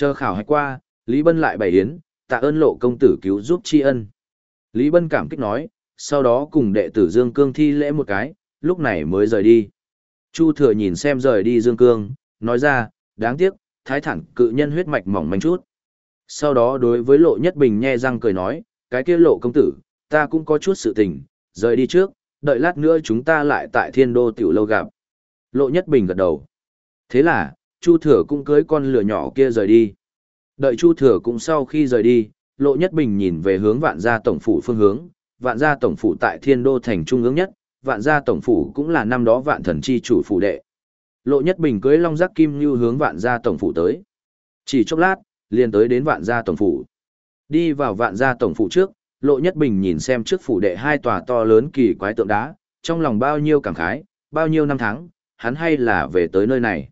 Chờ khảo hạch qua, Lý Bân lại bày yến, tạ ơn lộ công tử cứu giúp tri ân. Lý Bân cảm kích nói, sau đó cùng đệ tử Dương Cương thi lễ một cái, lúc này mới rời đi. Chu thừa nhìn xem rời đi Dương Cương, nói ra, đáng tiếc, thái thẳng cự nhân huyết mạch mỏng manh chút. Sau đó đối với lộ nhất bình nhe răng cười nói, cái kia lộ công tử, ta cũng có chút sự tình, rời đi trước, đợi lát nữa chúng ta lại tại thiên đô tiểu lâu gặp. Lộ nhất bình gật đầu. Thế là, Chu thừa cũng cưới con lửa nhỏ kia rời đi. Đợi Chu thừa cũng sau khi rời đi, lộ nhất bình nhìn về hướng vạn gia tổng phủ phương hướng, vạn gia tổng phủ tại thiên đô thành trung ương nhất, vạn gia tổng phủ cũng là năm đó vạn thần chi chủ phủ đệ. Lộ Nhất Bình cưới long giác kim như hướng vạn gia tổng phủ tới. Chỉ chốc lát, liền tới đến vạn gia tổng phủ. Đi vào vạn gia tổng phủ trước, Lộ Nhất Bình nhìn xem trước phủ đệ hai tòa to lớn kỳ quái tượng đá, trong lòng bao nhiêu cảm khái, bao nhiêu năm tháng, hắn hay là về tới nơi này.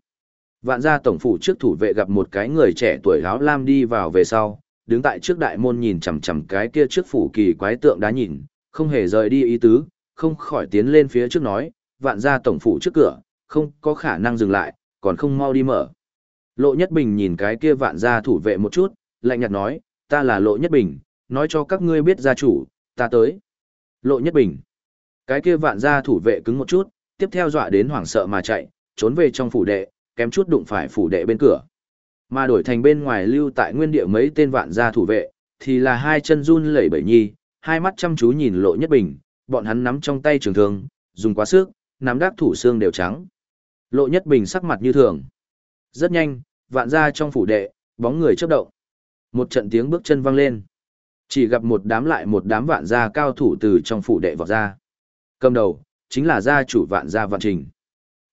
Vạn gia tổng phủ trước thủ vệ gặp một cái người trẻ tuổi áo lam đi vào về sau, đứng tại trước đại môn nhìn chằm chằm cái kia trước phủ kỳ quái tượng đá nhìn, không hề rời đi ý tứ, không khỏi tiến lên phía trước nói, vạn gia tổng phủ trước cửa, không có khả năng dừng lại, còn không mau đi mở. Lộ Nhất Bình nhìn cái kia vạn gia thủ vệ một chút, lạnh nhạt nói, ta là Lộ Nhất Bình, nói cho các ngươi biết gia chủ, ta tới. Lộ Nhất Bình. Cái kia vạn gia thủ vệ cứng một chút, tiếp theo dọa đến hoảng sợ mà chạy, trốn về trong phủ đệ, kém chút đụng phải phủ đệ bên cửa. Mà đổi thành bên ngoài lưu tại nguyên địa mấy tên vạn gia thủ vệ, thì là hai chân run lẩy bẩy nhi, hai mắt chăm chú nhìn Lộ Nhất Bình, bọn hắn nắm trong tay trường thương, dùng quá sức, nắm đắc thủ xương đều trắng. Lộ Nhất Bình sắc mặt như thường. Rất nhanh, vạn gia trong phủ đệ, bóng người chớp động. Một trận tiếng bước chân vang lên. Chỉ gặp một đám lại một đám vạn gia cao thủ từ trong phủ đệ vọt ra. Cầm đầu, chính là gia chủ vạn gia vạn trình.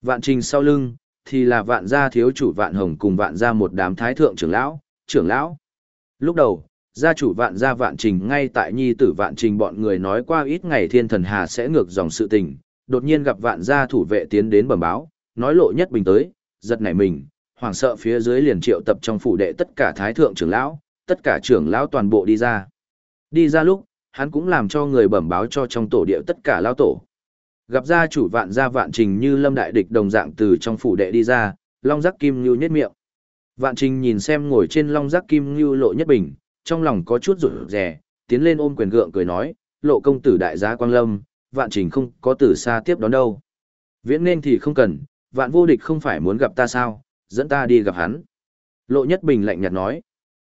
Vạn trình sau lưng, thì là vạn gia thiếu chủ vạn hồng cùng vạn gia một đám thái thượng trưởng lão, trưởng lão. Lúc đầu, gia chủ vạn gia vạn trình ngay tại nhi tử vạn trình bọn người nói qua ít ngày thiên thần hà sẽ ngược dòng sự tình, đột nhiên gặp vạn gia thủ vệ tiến đến bẩm báo, nói lộ nhất bình tới, giật nảy mình, hoảng sợ phía dưới liền triệu tập trong phủ đệ tất cả thái thượng trưởng lão, tất cả trưởng lão toàn bộ đi ra. Đi ra lúc, hắn cũng làm cho người bẩm báo cho trong tổ địa tất cả lao tổ. Gặp gia chủ vạn gia vạn trình như lâm đại địch đồng dạng từ trong phủ đệ đi ra, long giác kim như nhất miệng. Vạn trình nhìn xem ngồi trên long giác kim như lộ nhất bình, trong lòng có chút rủi rè, tiến lên ôm quyền gượng cười nói, lộ công tử đại gia quang lâm, vạn trình không có từ xa tiếp đón đâu. Viễn nên thì không cần, vạn vô địch không phải muốn gặp ta sao, dẫn ta đi gặp hắn. Lộ Nhất Bình lạnh nhạt nói.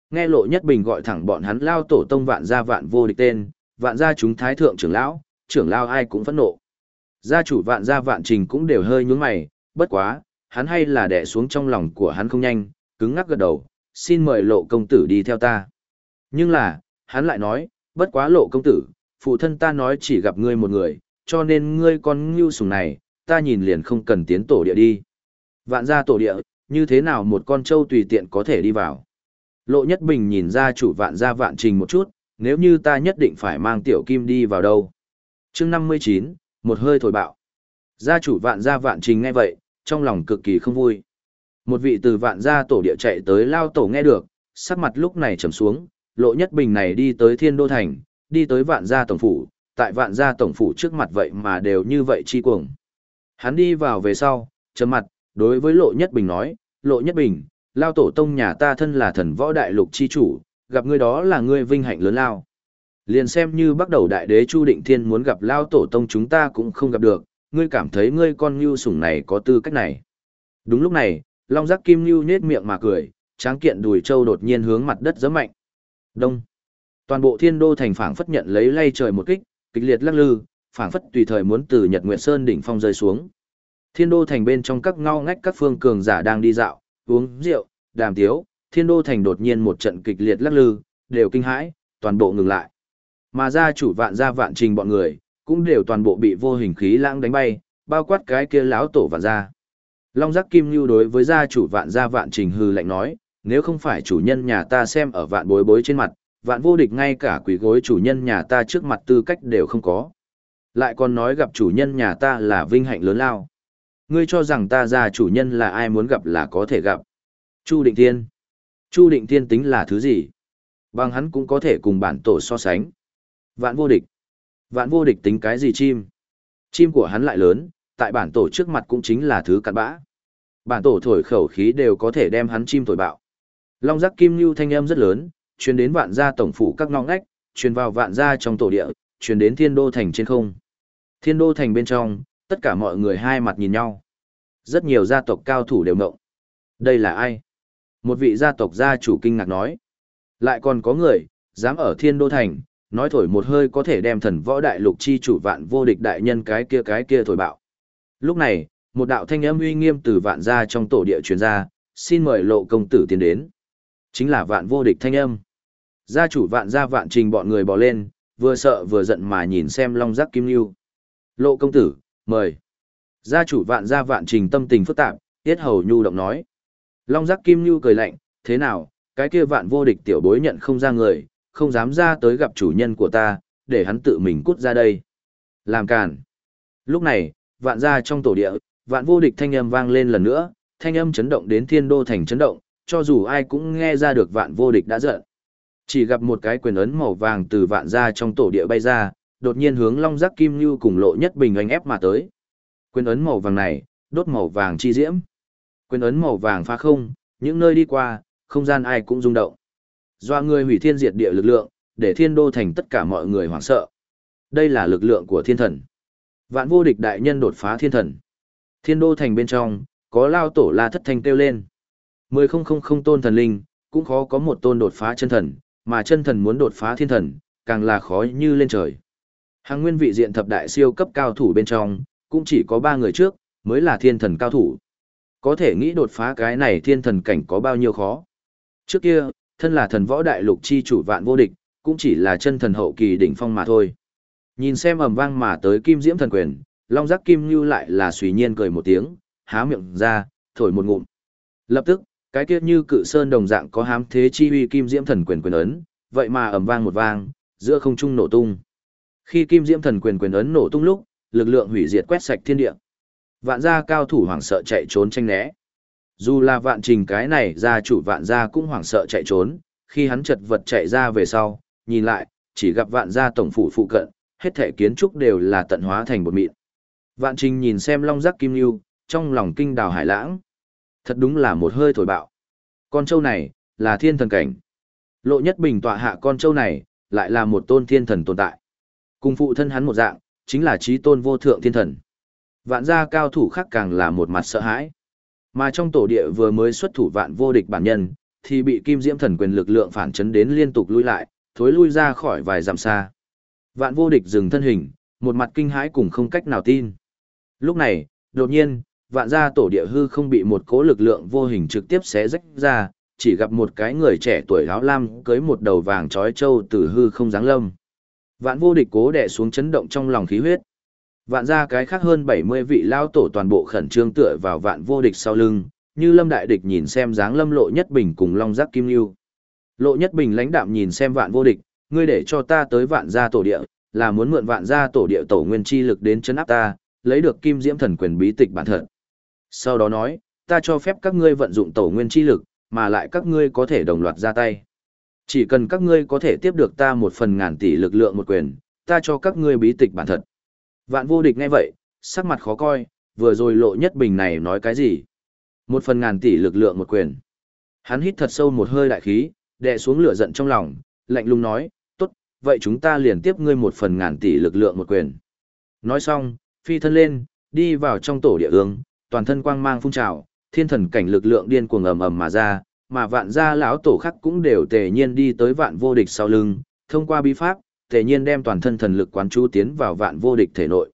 Nghe Lộ Nhất Bình gọi thẳng bọn hắn lao tổ tông vạn gia vạn vô địch tên, vạn gia chúng thái thượng trưởng lão, trưởng lão ai cũng phẫn nộ. Gia chủ vạn gia vạn trình cũng đều hơi nhướng mày, bất quá, hắn hay là đè xuống trong lòng của hắn không nhanh, cứng ngắc gật đầu, xin mời lộ công tử đi theo ta. Nhưng là, hắn lại nói, bất quá lộ công tử, phụ thân ta nói chỉ gặp ngươi một người, cho nên ngươi con ngưu sùng này, ta nhìn liền không cần tiến tổ địa đi. Vạn gia tổ địa, như thế nào một con trâu tùy tiện có thể đi vào. Lộ Nhất Bình nhìn ra chủ vạn gia vạn trình một chút, nếu như ta nhất định phải mang tiểu kim đi vào đâu. chương 59, một hơi thổi bạo. Gia chủ vạn gia vạn trình nghe vậy, trong lòng cực kỳ không vui. Một vị từ vạn gia tổ địa chạy tới lao tổ nghe được, sắc mặt lúc này trầm xuống, lộ nhất bình này đi tới thiên đô thành, đi tới vạn gia tổng phủ, tại vạn gia tổng phủ trước mặt vậy mà đều như vậy chi cuồng. Hắn đi vào về sau, trầm mặt, đối với lộ nhất bình nói, lộ nhất bình, lao tổ tông nhà ta thân là thần võ đại lục chi chủ, gặp ngươi đó là ngươi vinh hạnh lớn lao. Liền xem như bắt đầu đại đế Chu Định Thiên muốn gặp lao tổ tông chúng ta cũng không gặp được, ngươi cảm thấy ngươi con như sủng này có tư cách này. Đúng lúc này, Long Giác Kim Nhu nhết miệng mà cười, tráng kiện đùi châu đột nhiên hướng mặt đất giẫm mạnh. Đông. Toàn bộ thiên đô thành phảng phất nhận lấy lay trời một kích, kịch liệt lắc lư, phảng phất tùy thời muốn từ Nhật Nguyệt Sơn đỉnh phong rơi xuống. Thiên đô thành bên trong các ngao ngách các phương cường giả đang đi dạo, uống rượu, đàm tiếu, thiên đô thành đột nhiên một trận kịch liệt lắc lư, đều kinh hãi, toàn bộ ngừng lại. Mà gia chủ vạn gia vạn trình bọn người, cũng đều toàn bộ bị vô hình khí lãng đánh bay, bao quát cái kia lão tổ vạn gia. Long giác kim lưu đối với gia chủ vạn gia vạn trình hư lạnh nói, nếu không phải chủ nhân nhà ta xem ở vạn bối bối trên mặt, vạn vô địch ngay cả quỷ gối chủ nhân nhà ta trước mặt tư cách đều không có. Lại còn nói gặp chủ nhân nhà ta là vinh hạnh lớn lao. Ngươi cho rằng ta ra chủ nhân là ai muốn gặp là có thể gặp. Chu Định Thiên. Chu Định Thiên tính là thứ gì? Bằng hắn cũng có thể cùng bản tổ so sánh. Vạn vô địch. Vạn vô địch tính cái gì chim? Chim của hắn lại lớn, tại bản tổ trước mặt cũng chính là thứ cặn bã. Bản tổ thổi khẩu khí đều có thể đem hắn chim thổi bạo. Long giác kim lưu thanh âm rất lớn, truyền đến vạn gia tổng phủ các ngõ ngách, truyền vào vạn gia trong tổ địa, truyền đến thiên đô thành trên không. Thiên đô thành bên trong, tất cả mọi người hai mặt nhìn nhau. Rất nhiều gia tộc cao thủ đều ngộng. Đây là ai? Một vị gia tộc gia chủ kinh ngạc nói. Lại còn có người, dám ở thiên đô thành, nói thổi một hơi có thể đem thần võ đại lục chi chủ vạn vô địch đại nhân cái kia cái kia thổi bạo. Lúc này, một đạo thanh âm uy nghiêm từ vạn gia trong tổ địa truyền ra, xin mời lộ công tử tiến đến. Chính là vạn vô địch thanh âm. Gia chủ vạn gia vạn trình bọn người bỏ lên, vừa sợ vừa giận mà nhìn xem long giác kim lưu. Lộ công tử, mời. Gia chủ vạn gia vạn trình tâm tình phức tạp, tiết hầu nhu động nói. Long giác kim lưu cười lạnh, thế nào, cái kia vạn vô địch tiểu bối nhận không ra người, không dám ra tới gặp chủ nhân của ta, để hắn tự mình cút ra đây. Làm càn. Lúc này, vạn gia trong tổ địa, vạn vô địch thanh âm vang lên lần nữa, thanh âm chấn động đến thiên đô thành chấn động, cho dù ai cũng nghe ra được vạn vô địch đã giận. Chỉ gặp một cái quyền ấn màu vàng từ vạn gia trong tổ địa bay ra, đột nhiên hướng long giác kim như cùng lộ nhất bình anh ép mà tới. Quyền ấn màu vàng này, đốt màu vàng chi diễm. Quyền ấn màu vàng phá không, những nơi đi qua, không gian ai cũng rung động. Doa người hủy thiên diệt địa lực lượng, để thiên đô thành tất cả mọi người hoảng sợ. Đây là lực lượng của thiên thần. Vạn vô địch đại nhân đột phá thiên thần. Thiên đô thành bên trong, có lao tổ la thất thanh kêu lên. Mười không không không tôn thần linh, cũng khó có một tôn đột phá chân thần, mà chân thần muốn đột phá thiên thần, càng là khó như lên trời. Hàng nguyên vị diện thập đại siêu cấp cao thủ bên trong, cũng chỉ có ba người trước, mới là thiên thần cao thủ. Có thể nghĩ đột phá cái này thiên thần cảnh có bao nhiêu khó. Trước kia, thân là thần võ đại lục chi chủ vạn vô địch, cũng chỉ là chân thần hậu kỳ đỉnh phong mà thôi. Nhìn xem ầm vang mà tới kim diễm thần quyền, long giác kim như lại là suy nhiên cười một tiếng, há miệng ra, thổi một ngụm. Lập tức, cái kia như cự sơn đồng dạng có hám thế chi uy kim diễm thần quyền quyền ấn, vậy mà ầm vang một vang, giữa không trung nổ tung. Khi kim diễm thần quyền quyền ấn nổ tung lúc, lực lượng hủy diệt quét sạch thiên địa. Vạn gia cao thủ hoảng sợ chạy trốn tranh né. Dù là vạn trình cái này gia chủ vạn gia cũng hoảng sợ chạy trốn, khi hắn chật vật chạy ra về sau, nhìn lại, chỉ gặp vạn gia tổng phủ phụ cận, hết thể kiến trúc đều là tận hóa thành một mịn. Vạn trình nhìn xem long giác kim lưu, trong lòng kinh đào hải lãng. Thật đúng là một hơi thổi bạo. Con trâu này, là thiên thần cảnh. Lộ nhất bình tọa hạ con trâu này, lại là một tôn thiên thần tồn tại. Cùng phụ thân hắn một dạng, chính là trí tôn vô thượng thiên thần. Vạn gia cao thủ khác càng là một mặt sợ hãi. Mà trong tổ địa vừa mới xuất thủ vạn vô địch bản nhân, thì bị kim diễm thần quyền lực lượng phản chấn đến liên tục lui lại, thối lui ra khỏi vài dặm xa. Vạn vô địch dừng thân hình, một mặt kinh hãi cùng không cách nào tin. Lúc này, đột nhiên, vạn gia tổ địa hư không bị một cố lực lượng vô hình trực tiếp xé rách ra, chỉ gặp một cái người trẻ tuổi áo lam cưới một đầu vàng trói trâu từ hư không dáng lâm. Vạn vô địch cố đè xuống chấn động trong lòng khí huyết. Vạn gia cái khác hơn 70 vị lao tổ toàn bộ khẩn trương tựa vào vạn vô địch sau lưng, như lâm đại địch nhìn xem dáng lâm lộ nhất bình cùng long giác kim lưu. Lộ nhất bình lãnh đạm nhìn xem vạn vô địch, ngươi để cho ta tới vạn gia tổ địa, là muốn mượn vạn gia tổ địa tổ nguyên chi lực đến chấn áp ta, lấy được kim diễm thần quyền bí tịch bản thật. Sau đó nói, ta cho phép các ngươi vận dụng tổ nguyên chi lực, mà lại các ngươi có thể đồng loạt ra tay. Chỉ cần các ngươi có thể tiếp được ta một phần ngàn tỷ lực lượng một quyền, ta cho các ngươi bí tịch bản thật. Vạn vô địch nghe vậy, sắc mặt khó coi, vừa rồi lộ nhất bình này nói cái gì? Một phần ngàn tỷ lực lượng một quyền. Hắn hít thật sâu một hơi đại khí, đè xuống lửa giận trong lòng, lạnh lùng nói, tốt, vậy chúng ta liền tiếp ngươi một phần ngàn tỷ lực lượng một quyền. Nói xong, phi thân lên, đi vào trong tổ địa ương, toàn thân quang mang phun trào, thiên thần cảnh lực lượng điên cuồng ầm ầm mà ra, mà vạn gia lão tổ khắc cũng đều tề nhiên đi tới vạn vô địch sau lưng, thông qua bí pháp, tề nhiên đem toàn thân thần lực quán chú tiến vào vạn vô địch thể nội.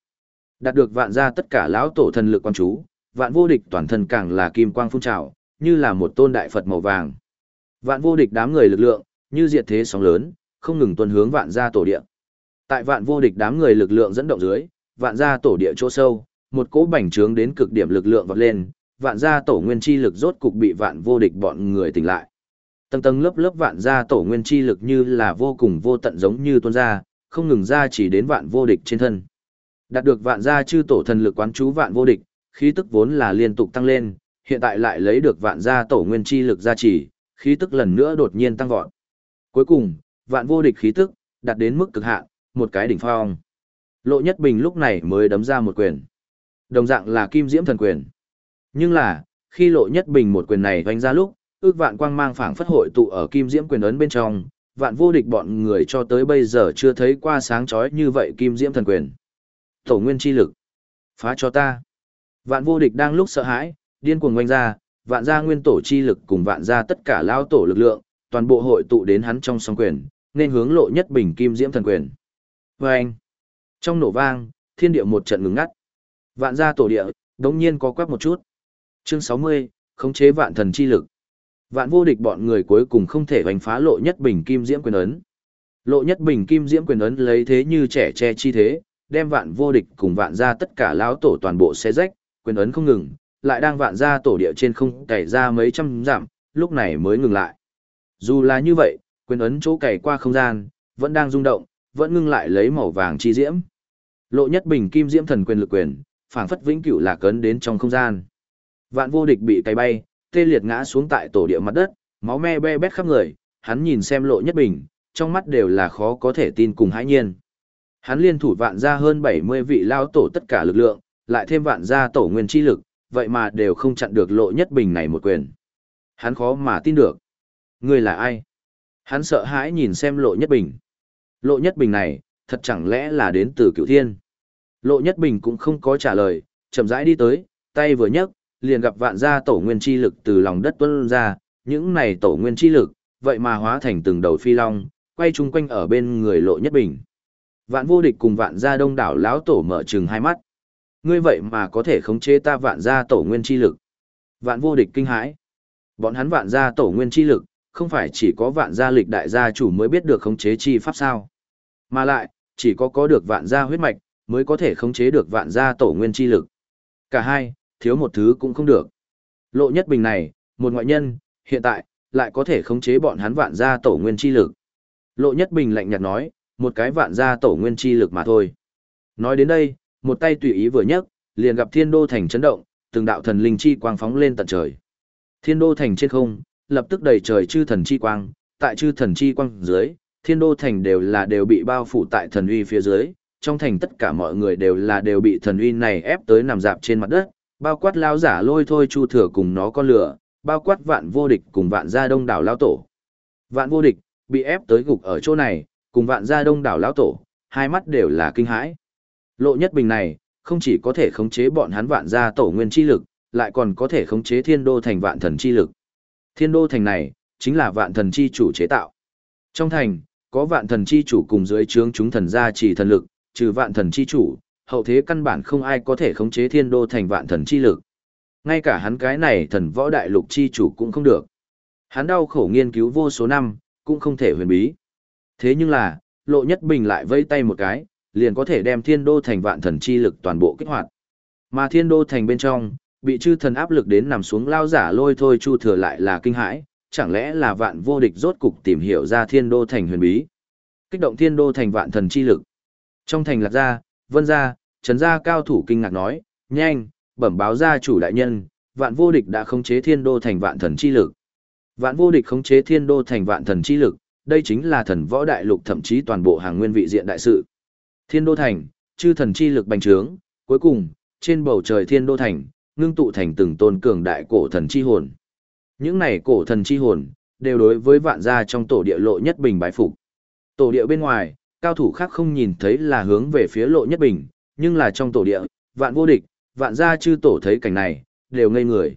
Đạt được vạn gia tất cả lão tổ thần lực quán chú, vạn vô địch toàn thân càng là kim quang phun trào, như là một tôn đại Phật màu vàng. Vạn vô địch đám người lực lượng, như diệt thế sóng lớn, không ngừng tuân hướng vạn gia tổ địa. Tại vạn vô địch đám người lực lượng dẫn động dưới, vạn gia tổ địa chỗ sâu, một cỗ bành trướng đến cực điểm lực lượng vọt lên, vạn gia tổ nguyên chi lực rốt cục bị vạn vô địch bọn người tỉnh lại. Tầng tầng lớp lớp vạn gia tổ nguyên chi lực như là vô cùng vô tận giống như tuôn ra, không ngừng ra chỉ đến vạn vô địch trên thân. Đạt được vạn gia chư tổ thần lực quán chú vạn vô địch, khí tức vốn là liên tục tăng lên, hiện tại lại lấy được vạn gia tổ nguyên chi lực gia trì, khí tức lần nữa đột nhiên tăng vọt. Cuối cùng, vạn vô địch khí tức đạt đến mức cực hạn, một cái đỉnh phong. Lộ Nhất Bình lúc này mới đấm ra một quyền. Đồng dạng là kim diễm thần quyền. Nhưng là, khi Lộ Nhất Bình một quyền này vánh ra lúc, ước vạn quang mang phảng phất hội tụ ở kim diễm quyền ấn bên trong, vạn vô địch bọn người cho tới bây giờ chưa thấy qua sáng chói như vậy kim diễm thần quyền. Tổ nguyên chi lực. Phá cho ta. Vạn vô địch đang lúc sợ hãi, điên cuồng quanh ra, vạn gia nguyên tổ chi lực cùng vạn gia tất cả lao tổ lực lượng, toàn bộ hội tụ đến hắn trong song quyền, nên hướng lộ nhất bình kim diễm thần quyền. Và anh, trong nổ vang, thiên địa một trận ngừng ngắt. Vạn gia tổ địa, đống nhiên có quắc một chút. Chương 60, khống chế vạn thần chi lực. Vạn vô địch bọn người cuối cùng không thể đánh phá lộ nhất bình kim diễm quyền ấn. Lộ nhất bình kim diễm quyền ấn lấy thế như trẻ che chi thế, đem vạn vô địch cùng vạn gia tất cả lão tổ toàn bộ xe rách, quyền ấn không ngừng, lại đang vạn gia tổ địa trên không cày ra mấy trăm giảm, lúc này mới ngừng lại. Dù là như vậy, quyền ấn chỗ cày qua không gian, vẫn đang rung động, vẫn ngưng lại lấy màu vàng chi diễm. Lộ nhất bình kim diễm thần quyền lực quyền, phảng phất vĩnh cửu là cấn đến trong không gian. Vạn vô địch bị cày bay, tê liệt ngã xuống tại tổ địa mặt đất, máu me be bét khắp người, hắn nhìn xem lộ nhất bình, trong mắt đều là khó có thể tin cùng hãi nhiên. Hắn liên thủ vạn ra hơn 70 vị lao tổ tất cả lực lượng, lại thêm vạn gia tổ nguyên chi lực, vậy mà đều không chặn được lộ nhất bình này một quyền. Hắn khó mà tin được. người là ai? Hắn sợ hãi nhìn xem lộ nhất bình. Lộ nhất bình này, thật chẳng lẽ là đến từ cựu thiên. Lộ nhất bình cũng không có trả lời, chậm rãi đi tới, tay vừa nhấc, liền gặp vạn gia tổ nguyên chi lực từ lòng đất tuôn ra, những này tổ nguyên chi lực, vậy mà hóa thành từng đầu phi long, quay chung quanh ở bên người lộ nhất bình. Vạn vô địch cùng vạn gia đông đảo lão tổ mở trừng hai mắt. Ngươi vậy mà có thể khống chế ta vạn gia tổ nguyên chi lực. Vạn vô địch kinh hãi. Bọn hắn vạn gia tổ nguyên chi lực, không phải chỉ có vạn gia lịch đại gia chủ mới biết được khống chế chi pháp sao. Mà lại, chỉ có có được vạn gia huyết mạch, mới có thể khống chế được vạn gia tổ nguyên chi lực. Cả hai, thiếu một thứ cũng không được. Lộ nhất bình này, một ngoại nhân, hiện tại, lại có thể khống chế bọn hắn vạn gia tổ nguyên chi lực. Lộ nhất bình lạnh nhạt nói, một cái vạn gia tổ nguyên chi lực mà thôi. Nói đến đây, một tay tùy ý vừa nhấc, liền gặp thiên đô thành chấn động, từng đạo thần linh chi quang phóng lên tận trời. Thiên đô thành trên không, lập tức đầy trời chư thần chi quang, tại chư thần chi quang dưới, thiên đô thành đều là đều bị bao phủ tại thần uy phía dưới, trong thành tất cả mọi người đều là đều bị thần uy này ép tới nằm dạp trên mặt đất, bao quát lao giả lôi thôi chu thừa cùng nó con lửa, bao quát vạn vô địch cùng vạn gia đông đảo lao tổ. Vạn vô địch, bị ép tới gục ở chỗ này, cùng vạn gia đông đảo lao tổ, hai mắt đều là kinh hãi. Lộ nhất bình này, không chỉ có thể khống chế bọn hắn vạn gia tổ nguyên chi lực, lại còn có thể khống chế thiên đô thành vạn thần chi lực. Thiên đô thành này, chính là vạn thần chi chủ chế tạo. Trong thành, có vạn thần chi chủ cùng dưới trướng chúng thần gia chỉ thần lực, trừ vạn thần chi chủ, hậu thế căn bản không ai có thể khống chế thiên đô thành vạn thần chi lực. Ngay cả hắn cái này thần võ đại lục chi chủ cũng không được. Hắn đau khổ nghiên cứu vô số năm, cũng không thể huyền bí. Thế nhưng là, lộ nhất bình lại vây tay một cái, liền có thể đem thiên đô thành vạn thần chi lực toàn bộ kích hoạt. Mà thiên đô thành bên trong, bị chư thần áp lực đến nằm xuống lao giả lôi thôi chu thừa lại là kinh hãi, chẳng lẽ là vạn vô địch rốt cục tìm hiểu ra thiên đô thành huyền bí. Kích động thiên đô thành vạn thần chi lực. Trong thành lạc gia, vân gia, trấn gia cao thủ kinh ngạc nói, nhanh, bẩm báo gia chủ đại nhân, vạn vô địch đã khống chế thiên đô thành vạn thần chi lực. Vạn vô địch khống chế thiên đô thành vạn thần chi lực, đây chính là thần võ đại lục thậm chí toàn bộ hàng nguyên vị diện đại sự. Thiên đô thành, chư thần chi lực bành trướng, cuối cùng, trên bầu trời thiên đô thành, ngưng tụ thành từng tôn cường đại cổ thần chi hồn. Những này cổ thần chi hồn, đều đối với vạn gia trong tổ địa lộ nhất bình bái phục. Tổ địa bên ngoài, cao thủ khác không nhìn thấy là hướng về phía lộ nhất bình, nhưng là trong tổ địa, vạn vô địch, vạn gia chư tổ thấy cảnh này, đều ngây người.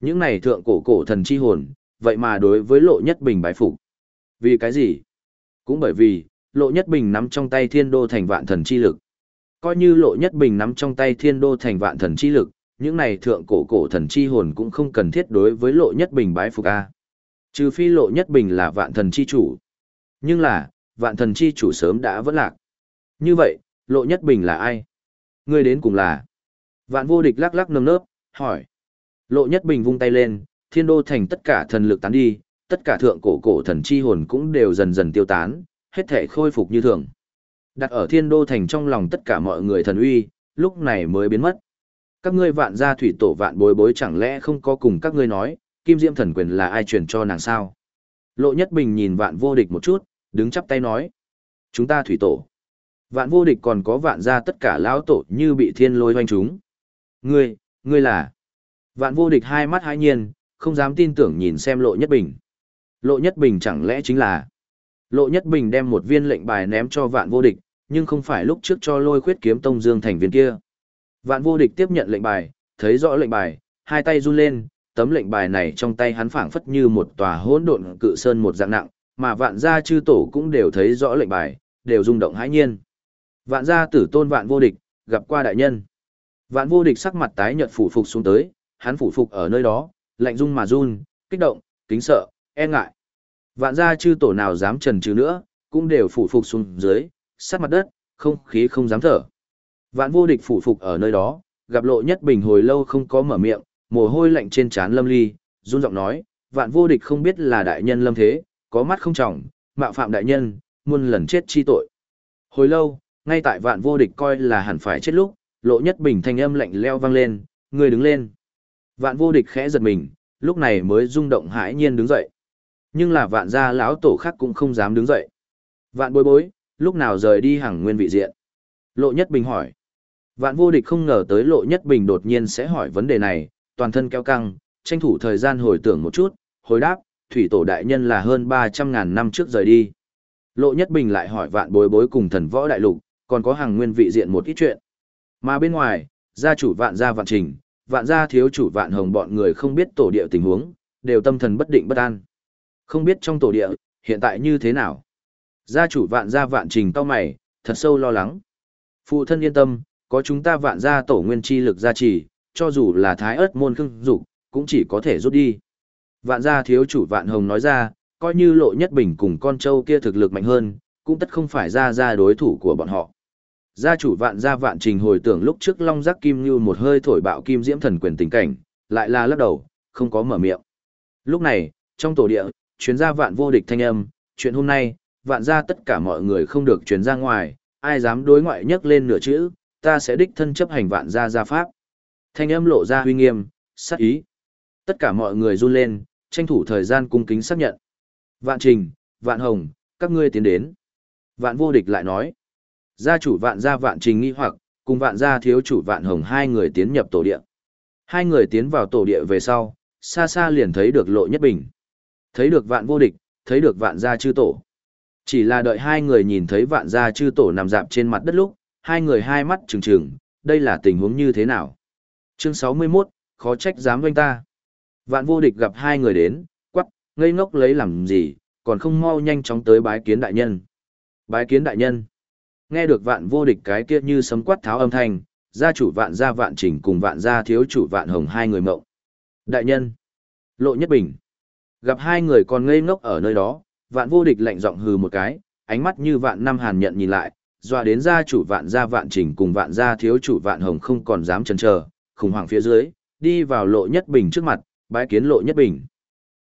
Những này thượng cổ cổ thần chi hồn, vậy mà đối với lộ nhất bình bái phục. Vì cái gì? Cũng bởi vì, lộ nhất bình nắm trong tay thiên đô thành vạn thần chi lực. Coi như lộ nhất bình nắm trong tay thiên đô thành vạn thần chi lực, những này thượng cổ cổ thần chi hồn cũng không cần thiết đối với lộ nhất bình bái phục A. Trừ phi lộ nhất bình là vạn thần chi chủ. Nhưng là, vạn thần chi chủ sớm đã vẫn lạc. Như vậy, lộ nhất bình là ai? Ngươi đến cùng là. Vạn vô địch lắc lắc nơm nớp, hỏi. Lộ nhất bình vung tay lên, thiên đô thành tất cả thần lực tán đi, tất cả thượng cổ cổ thần chi hồn cũng đều dần dần tiêu tán, hết thể khôi phục như thường. Đặt ở thiên đô thành trong lòng tất cả mọi người thần uy, lúc này mới biến mất. Các ngươi vạn gia thủy tổ vạn bối bối chẳng lẽ không có cùng các ngươi nói, kim diễm thần quyền là ai truyền cho nàng sao? Lộ Nhất Bình nhìn vạn vô địch một chút, đứng chắp tay nói. Chúng ta thủy tổ. Vạn vô địch còn có vạn gia tất cả lão tổ như bị thiên lôi hoanh chúng. Ngươi, ngươi là. Vạn vô địch hai mắt hai nhiên, không dám tin tưởng nhìn xem Lộ Nhất Bình. Lộ Nhất Bình chẳng lẽ chính là... Lộ Nhất Bình đem một viên lệnh bài ném cho vạn vô địch, nhưng không phải lúc trước cho lôi khuyết kiếm tông dương thành viên kia. Vạn vô địch tiếp nhận lệnh bài, thấy rõ lệnh bài, hai tay run lên, tấm lệnh bài này trong tay hắn phảng phất như một tòa hỗn độn cự sơn một dạng nặng, mà vạn gia chư tổ cũng đều thấy rõ lệnh bài, đều rung động hãi nhiên. Vạn gia tử tôn vạn vô địch, gặp qua đại nhân. Vạn vô địch sắc mặt tái nhợt phủ phục xuống tới, hắn phủ phục ở nơi đó, lạnh run mà run, kích động, kính sợ, e ngại. Vạn gia chư tổ nào dám trần trừ nữa, cũng đều phủ phục xuống dưới, sát mặt đất, không khí không dám thở. Vạn vô địch phủ phục ở nơi đó, gặp lộ nhất bình hồi lâu không có mở miệng, mồ hôi lạnh trên trán lâm ly, run giọng nói, vạn vô địch không biết là đại nhân lâm thế, có mắt không trọng, mạo phạm đại nhân, muôn lần chết chi tội. Hồi lâu, ngay tại vạn vô địch coi là hẳn phải chết lúc, lộ nhất bình thanh âm lạnh leo vang lên, người đứng lên. Vạn vô địch khẽ giật mình, lúc này mới rung động hãi nhiên đứng dậy. Nhưng là vạn gia lão tổ khác cũng không dám đứng dậy. Vạn bối bối, lúc nào rời đi hàng nguyên vị diện? Lộ nhất bình hỏi. Vạn vô địch không ngờ tới lộ nhất bình đột nhiên sẽ hỏi vấn đề này, toàn thân kéo căng, tranh thủ thời gian hồi tưởng một chút, hồi đáp, thủy tổ đại nhân là hơn 300.000 năm trước rời đi. Lộ nhất bình lại hỏi vạn bối bối cùng thần võ đại lục, còn có hàng nguyên vị diện một ít chuyện. Mà bên ngoài, gia chủ vạn gia vạn trình, vạn gia thiếu chủ vạn hồng bọn người không biết tổ địa tình huống, đều tâm thần bất định bất an. Không biết trong tổ địa, hiện tại như thế nào. Gia chủ vạn gia vạn trình cao mày, thật sâu lo lắng. Phụ thân yên tâm, có chúng ta vạn gia tổ nguyên chi lực gia trì, cho dù là thái ớt môn khưng dục cũng chỉ có thể rút đi. Vạn gia thiếu chủ vạn hồng nói ra, coi như lộ nhất bình cùng con trâu kia thực lực mạnh hơn, cũng tất không phải ra ra đối thủ của bọn họ. Gia chủ vạn gia vạn trình hồi tưởng lúc trước long giác kim như một hơi thổi bạo kim diễm thần quyền tình cảnh, lại là lắc đầu, không có mở miệng. Lúc này, trong tổ địa, chuyến gia vạn vô địch thanh âm, chuyện hôm nay, vạn gia tất cả mọi người không được chuyển ra ngoài, ai dám đối ngoại nhắc lên nửa chữ, ta sẽ đích thân chấp hành vạn gia gia pháp. Thanh âm lộ ra huy nghiêm, sắc ý. Tất cả mọi người run lên, tranh thủ thời gian cung kính xác nhận. Vạn Trình, Vạn Hồng, các ngươi tiến đến. Vạn Vô Địch lại nói. Gia chủ Vạn Gia Vạn Trình nghi hoặc, cùng Vạn Gia thiếu chủ Vạn Hồng hai người tiến nhập tổ địa. Hai người tiến vào tổ địa về sau, xa xa liền thấy được Lộ Nhất Bình. Thấy được Vạn Vô Địch, thấy được Vạn Gia chư tổ. Chỉ là đợi hai người nhìn thấy Vạn Gia chư tổ nằm dạp trên mặt đất lúc, hai người hai mắt trừng trừng, đây là tình huống như thế nào? Chương 61, khó trách dám doanh ta. Vạn vô địch gặp hai người đến, quắc, ngây ngốc lấy làm gì, còn không mau nhanh chóng tới bái kiến đại nhân. Bái kiến đại nhân. Nghe được vạn vô địch cái kia như sấm quát tháo âm thanh, gia chủ vạn gia vạn trình cùng vạn gia thiếu chủ vạn hồng hai người mộng. Đại nhân. Lộ nhất bình. Gặp hai người còn ngây ngốc ở nơi đó, vạn vô địch lạnh giọng hừ một cái, ánh mắt như vạn năm hàn nhận nhìn lại, dọa đến gia chủ vạn gia vạn trình cùng vạn gia thiếu chủ vạn hồng không còn dám chần chờ, khủng hoảng phía dưới, đi vào lộ nhất bình trước mặt, bái kiến lộ nhất bình.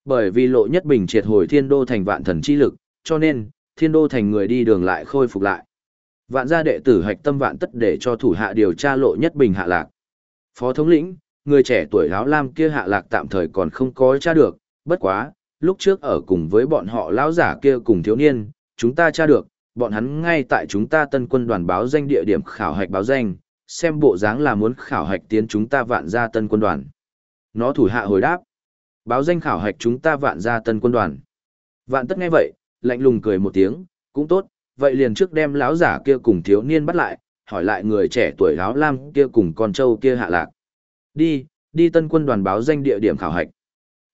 Bởi vì lộ nhất bình triệt hồi thiên đô thành vạn thần chi lực, cho nên, thiên đô thành người đi đường lại khôi phục lại. Vạn gia đệ tử hạch tâm vạn tất để cho thủ hạ điều tra lộ nhất bình hạ lạc. Phó thống lĩnh, người trẻ tuổi áo lam kia hạ lạc tạm thời còn không có tra được, bất quá, lúc trước ở cùng với bọn họ lão giả kia cùng thiếu niên, chúng ta tra được, bọn hắn ngay tại chúng ta tân quân đoàn báo danh địa điểm khảo hạch báo danh, xem bộ dáng là muốn khảo hạch tiến chúng ta vạn gia tân quân đoàn. Nó thủ hạ hồi đáp. Báo danh khảo hạch chúng ta vạn gia tân quân đoàn. Vạn tất nghe vậy, lạnh lùng cười một tiếng, cũng tốt, vậy liền trước đem lão giả kia cùng thiếu niên bắt lại, hỏi lại người trẻ tuổi áo lam kia cùng con trâu kia hạ lạc. Đi, đi tân quân đoàn báo danh địa điểm khảo hạch.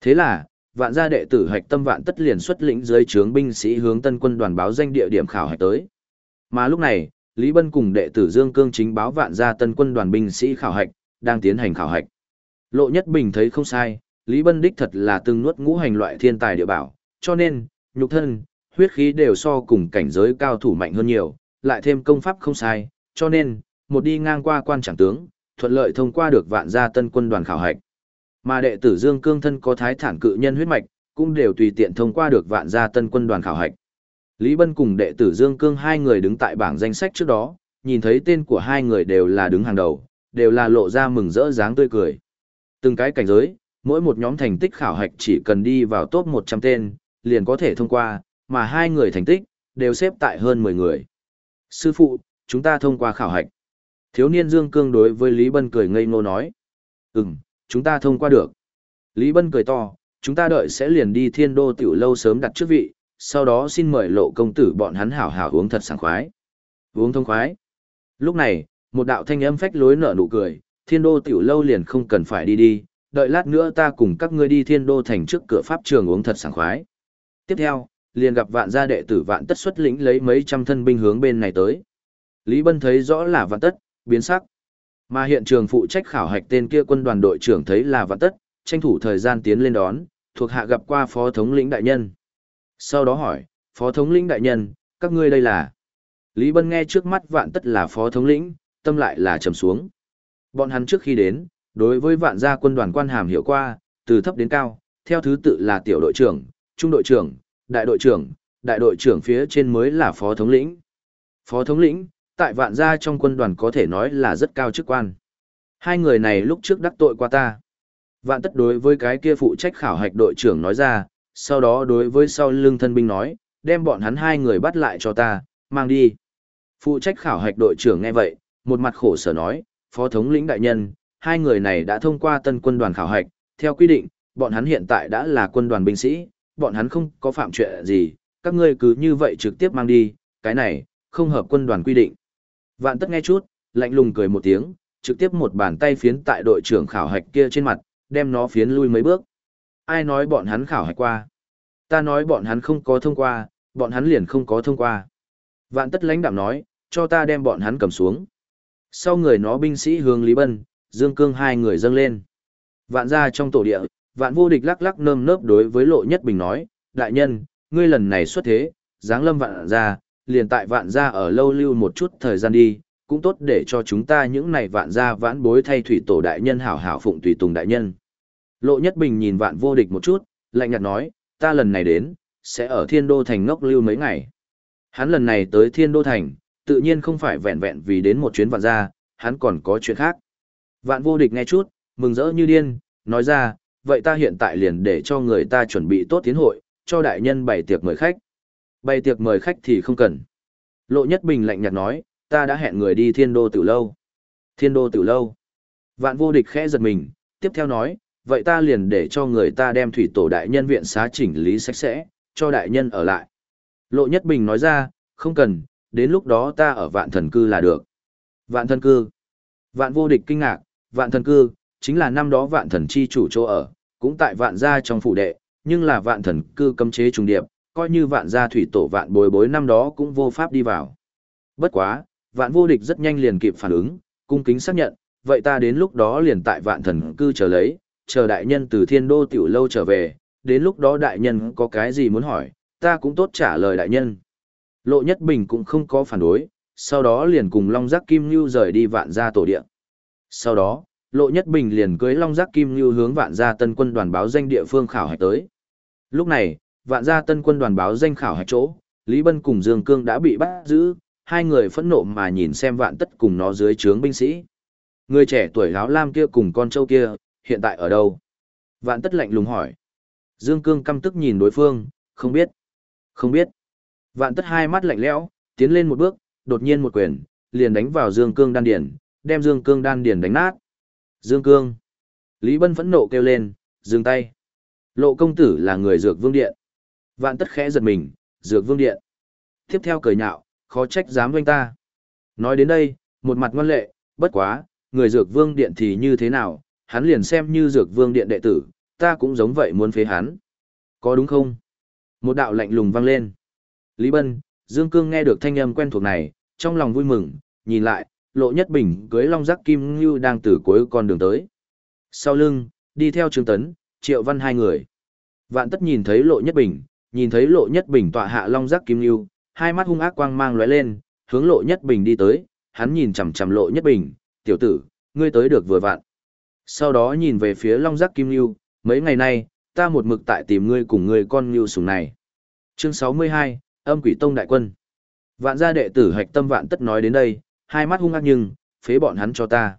Thế là, vạn gia đệ tử hạch tâm vạn tất liền xuất lĩnh dưới trướng binh sĩ hướng tân quân đoàn báo danh địa điểm khảo hạch tới. Mà lúc này, Lý Bân cùng đệ tử Dương Cương chính báo vạn gia tân quân đoàn binh sĩ khảo hạch, đang tiến hành khảo hạch. Lộ Nhất Bình thấy không sai, Lý Bân đích thật là từng nuốt ngũ hành loại thiên tài địa bảo, cho nên, nhục thân, huyết khí đều so cùng cảnh giới cao thủ mạnh hơn nhiều, lại thêm công pháp không sai, cho nên, một đi ngang qua quan chẳng tướng, thuận lợi thông qua được vạn gia tân quân đoàn khảo hạch. Mà đệ tử Dương Cương thân có thái thản cự nhân huyết mạch, cũng đều tùy tiện thông qua được vạn gia tân quân đoàn khảo hạch. Lý Bân cùng đệ tử Dương Cương hai người đứng tại bảng danh sách trước đó, nhìn thấy tên của hai người đều là đứng hàng đầu, đều là lộ ra mừng rỡ dáng tươi cười. Từng cái cảnh giới, mỗi một nhóm thành tích khảo hạch chỉ cần đi vào top 100 tên, liền có thể thông qua, mà hai người thành tích, đều xếp tại hơn 10 người. Sư phụ, chúng ta thông qua khảo hạch. Thiếu niên Dương Cương đối với Lý Bân cười ngây ngô nói. Ừm, chúng ta thông qua được. Lý Bân cười to, chúng ta đợi sẽ liền đi thiên đô tiểu lâu sớm đặt trước vị, sau đó xin mời lộ công tử bọn hắn hảo hảo uống thật sảng khoái. Uống thông khoái. Lúc này, một đạo thanh âm phách lối nở nụ cười, thiên đô tiểu lâu liền không cần phải đi đi, đợi lát nữa ta cùng các ngươi đi thiên đô thành trước cửa pháp trường uống thật sảng khoái. Tiếp theo, liền gặp vạn gia đệ tử vạn tất xuất lĩnh lấy mấy trăm thân binh hướng bên này tới. Lý Bân thấy rõ là vạn tất, biến sắc. Mà hiện trường phụ trách khảo hạch tên kia quân đoàn đội trưởng thấy là vạn tất, tranh thủ thời gian tiến lên đón, thuộc hạ gặp qua phó thống lĩnh đại nhân. Sau đó hỏi, phó thống lĩnh đại nhân, các ngươi đây là? Lý Bân nghe trước mắt vạn tất là phó thống lĩnh, tâm lại là trầm xuống. Bọn hắn trước khi đến, đối với vạn gia quân đoàn quan hàm hiểu qua, từ thấp đến cao, theo thứ tự là tiểu đội trưởng, trung đội trưởng, đại đội trưởng, đại đội trưởng phía trên mới là phó thống lĩnh. Phó thống lĩnh, tại vạn gia trong quân đoàn có thể nói là rất cao chức quan. Hai người này lúc trước đắc tội qua ta. Vạn tất đối với cái kia phụ trách khảo hạch đội trưởng nói ra, sau đó đối với sau lưng thân binh nói, đem bọn hắn hai người bắt lại cho ta, mang đi. Phụ trách khảo hạch đội trưởng nghe vậy, một mặt khổ sở nói, phó thống lĩnh đại nhân, hai người này đã thông qua tân quân đoàn khảo hạch, theo quy định, bọn hắn hiện tại đã là quân đoàn binh sĩ, bọn hắn không có phạm chuyện gì, các ngươi cứ như vậy trực tiếp mang đi, cái này, không hợp quân đoàn quy định. Vạn tất nghe chút, lạnh lùng cười một tiếng, trực tiếp một bàn tay phiến tại đội trưởng khảo hạch kia trên mặt, đem nó phiến lui mấy bước. Ai nói bọn hắn khảo hạch qua? Ta nói bọn hắn không có thông qua, bọn hắn liền không có thông qua. Vạn tất lãnh đạm nói, cho ta đem bọn hắn cầm xuống. Sau người nó binh sĩ hướng Lý Bân, Dương Cương hai người dâng lên. Vạn ra trong tổ địa, vạn vô địch lắc lắc nơm nớp đối với lộ nhất bình nói, đại nhân, ngươi lần này xuất thế, dáng lâm vạn ra, liền tại vạn ra ở lâu lưu một chút thời gian đi, cũng tốt để cho chúng ta những này vạn ra vãn bối thay thủy tổ đại nhân hảo hảo phụng tùy tùng đại nhân. Lộ nhất bình nhìn vạn vô địch một chút, lạnh nhạt nói, ta lần này đến, sẽ ở thiên đô thành ngốc lưu mấy ngày. Hắn lần này tới thiên đô thành, tự nhiên không phải vẹn vẹn vì đến một chuyến vạn ra, hắn còn có chuyện khác. Vạn vô địch nghe chút, mừng rỡ như điên, nói ra, vậy ta hiện tại liền để cho người ta chuẩn bị tốt tiến hội, cho đại nhân bày tiệc mời khách. Bày tiệc mời khách thì không cần. Lộ Nhất Bình lạnh nhạt nói, ta đã hẹn người đi thiên đô tử lâu. Thiên đô tử lâu. Vạn vô địch khẽ giật mình, tiếp theo nói, vậy ta liền để cho người ta đem thủy tổ đại nhân viện xá chỉnh lý sạch sẽ, cho đại nhân ở lại. Lộ Nhất Bình nói ra, không cần, đến lúc đó ta ở vạn thần cư là được. Vạn thần cư. Vạn vô địch kinh ngạc, vạn thần cư, chính là năm đó vạn thần chi chủ chỗ ở, cũng tại vạn gia trong phủ đệ, nhưng là vạn thần cư cấm chế trùng điệp, coi như vạn gia thủy tổ vạn bồi bối năm đó cũng vô pháp đi vào. Bất quá, vạn vô địch rất nhanh liền kịp phản ứng, cung kính xác nhận, vậy ta đến lúc đó liền tại vạn thần cư chờ lấy, chờ đại nhân từ thiên đô tiểu lâu trở về, đến lúc đó đại nhân có cái gì muốn hỏi, ta cũng tốt trả lời đại nhân. Lộ Nhất Bình cũng không có phản đối, sau đó liền cùng Long Giác Kim Nhu rời đi vạn gia tổ địa. Sau đó, Lộ Nhất Bình liền cưới Long Giác Kim Như hướng vạn gia tân quân đoàn báo danh địa phương khảo hạch tới. Lúc này, vạn gia tân quân đoàn báo danh khảo hạch chỗ, Lý Bân cùng Dương Cương đã bị bắt giữ, hai người phẫn nộ mà nhìn xem vạn tất cùng nó dưới trướng binh sĩ. Người trẻ tuổi áo lam kia cùng con trâu kia, hiện tại ở đâu? Vạn tất lạnh lùng hỏi. Dương Cương căm tức nhìn đối phương, không biết. Không biết. Vạn tất hai mắt lạnh lẽo, tiến lên một bước, đột nhiên một quyền, liền đánh vào Dương Cương đan điền, đem Dương Cương đan điền đánh nát. Dương Cương. Lý Bân phẫn nộ kêu lên, dừng tay. Lộ công tử là người dược vương điện. Vạn tất khẽ giật mình, dược vương điện. Tiếp theo cười nhạo, khó trách dám doanh ta. Nói đến đây, một mặt ngoan lệ, bất quá, người dược vương điện thì như thế nào, hắn liền xem như dược vương điện đệ tử, ta cũng giống vậy muốn phế hắn. Có đúng không? Một đạo lạnh lùng vang lên. Lý Bân, Dương Cương nghe được thanh âm quen thuộc này, trong lòng vui mừng, nhìn lại, lộ nhất bình cưới long giác kim như đang từ cuối con đường tới. Sau lưng, đi theo Trương Tấn, Triệu Văn hai người. Vạn tất nhìn thấy lộ nhất bình, nhìn thấy lộ nhất bình tọa hạ long giác kim như, hai mắt hung ác quang mang lóe lên, hướng lộ nhất bình đi tới, hắn nhìn chằm chằm lộ nhất bình, tiểu tử, ngươi tới được vừa vạn. Sau đó nhìn về phía long giác kim như, mấy ngày nay, ta một mực tại tìm ngươi cùng ngươi con như sùng này. Chương 62, âm quỷ tông đại quân. Vạn gia đệ tử hạch tâm vạn tất nói đến đây, hai mắt hung ác nhưng, phế bọn hắn cho ta.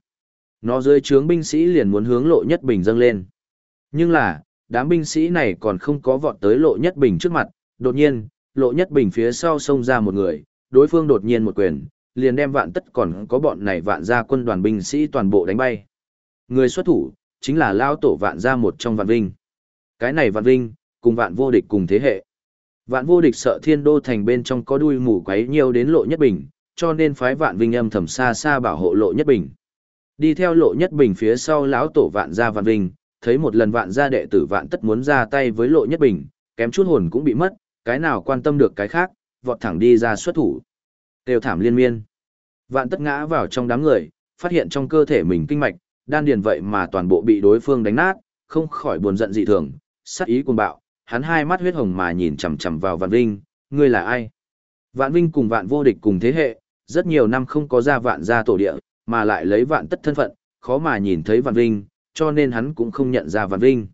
Nó dưới trướng binh sĩ liền muốn hướng lộ nhất bình dâng lên. Nhưng là, đám binh sĩ này còn không có vọt tới lộ nhất bình trước mặt, đột nhiên, lộ nhất bình phía sau xông ra một người, đối phương đột nhiên một quyền, liền đem vạn tất còn có bọn này vạn gia quân đoàn binh sĩ toàn bộ đánh bay. Người xuất thủ, chính là lao tổ vạn gia một trong vạn vinh. Cái này vạn vinh, cùng vạn vô địch cùng thế hệ. Vạn vô địch sợ thiên đô thành bên trong có đuôi mù quấy nhiều đến lộ nhất bình, cho nên phái vạn vinh âm thầm xa xa bảo hộ lộ nhất bình. Đi theo lộ nhất bình phía sau lão tổ vạn gia vạn vinh, thấy một lần vạn gia đệ tử vạn tất muốn ra tay với lộ nhất bình, kém chút hồn cũng bị mất, cái nào quan tâm được cái khác, vọt thẳng đi ra xuất thủ. Tiêu thảm liên miên. Vạn tất ngã vào trong đám người, phát hiện trong cơ thể mình kinh mạch, đan điền vậy mà toàn bộ bị đối phương đánh nát, không khỏi buồn giận dị thường, sát ý cuồng bạo, hắn hai mắt huyết hồng mà nhìn chằm chằm vào Vạn Vinh, ngươi là ai? Vạn Vinh cùng Vạn Vô Địch cùng thế hệ, rất nhiều năm không có ra Vạn gia tổ địa, mà lại lấy Vạn Tất thân phận, khó mà nhìn thấy Vạn Vinh, cho nên hắn cũng không nhận ra Vạn Vinh.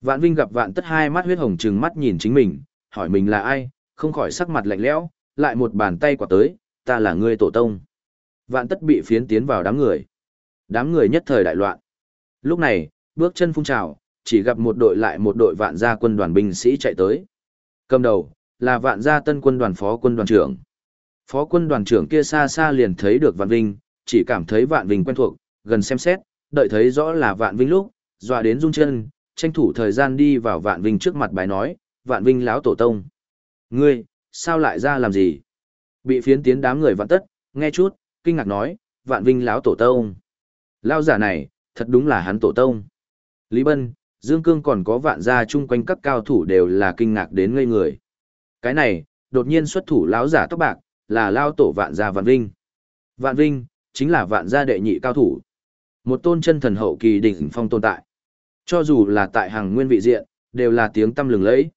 Vạn Vinh gặp Vạn Tất hai mắt huyết hồng trừng mắt nhìn chính mình, hỏi mình là ai, không khỏi sắc mặt lạnh lẽo, lại một bàn tay quả tới, ta là ngươi tổ tông. Vạn Tất bị phiến tiến vào đám người. Đám người nhất thời đại loạn. Lúc này, bước chân phun trào, chỉ gặp một đội lại một đội vạn gia quân đoàn binh sĩ chạy tới. Cầm đầu, là vạn gia tân quân đoàn phó quân đoàn trưởng. Phó quân đoàn trưởng kia xa xa liền thấy được vạn vinh, chỉ cảm thấy vạn vinh quen thuộc, gần xem xét, đợi thấy rõ là vạn vinh lúc, dọa đến rung chân, tranh thủ thời gian đi vào vạn vinh trước mặt bài nói, vạn vinh lão tổ tông. Ngươi, sao lại ra làm gì? Bị phiến tiến đám người vạn tất, nghe chút, kinh ngạc nói, vạn vinh lão tổ tông. Lao giả này, thật đúng là hắn tổ tông. Lý Bân, Dương Cương còn có vạn gia chung quanh các cao thủ đều là kinh ngạc đến ngây người. Cái này, đột nhiên xuất thủ lão giả tóc bạc, là lao tổ vạn gia vạn vinh. Vạn vinh, chính là vạn gia đệ nhị cao thủ. Một tôn chân thần hậu kỳ đỉnh phong tồn tại. Cho dù là tại hàng nguyên vị diện, đều là tiếng tâm lừng lẫy.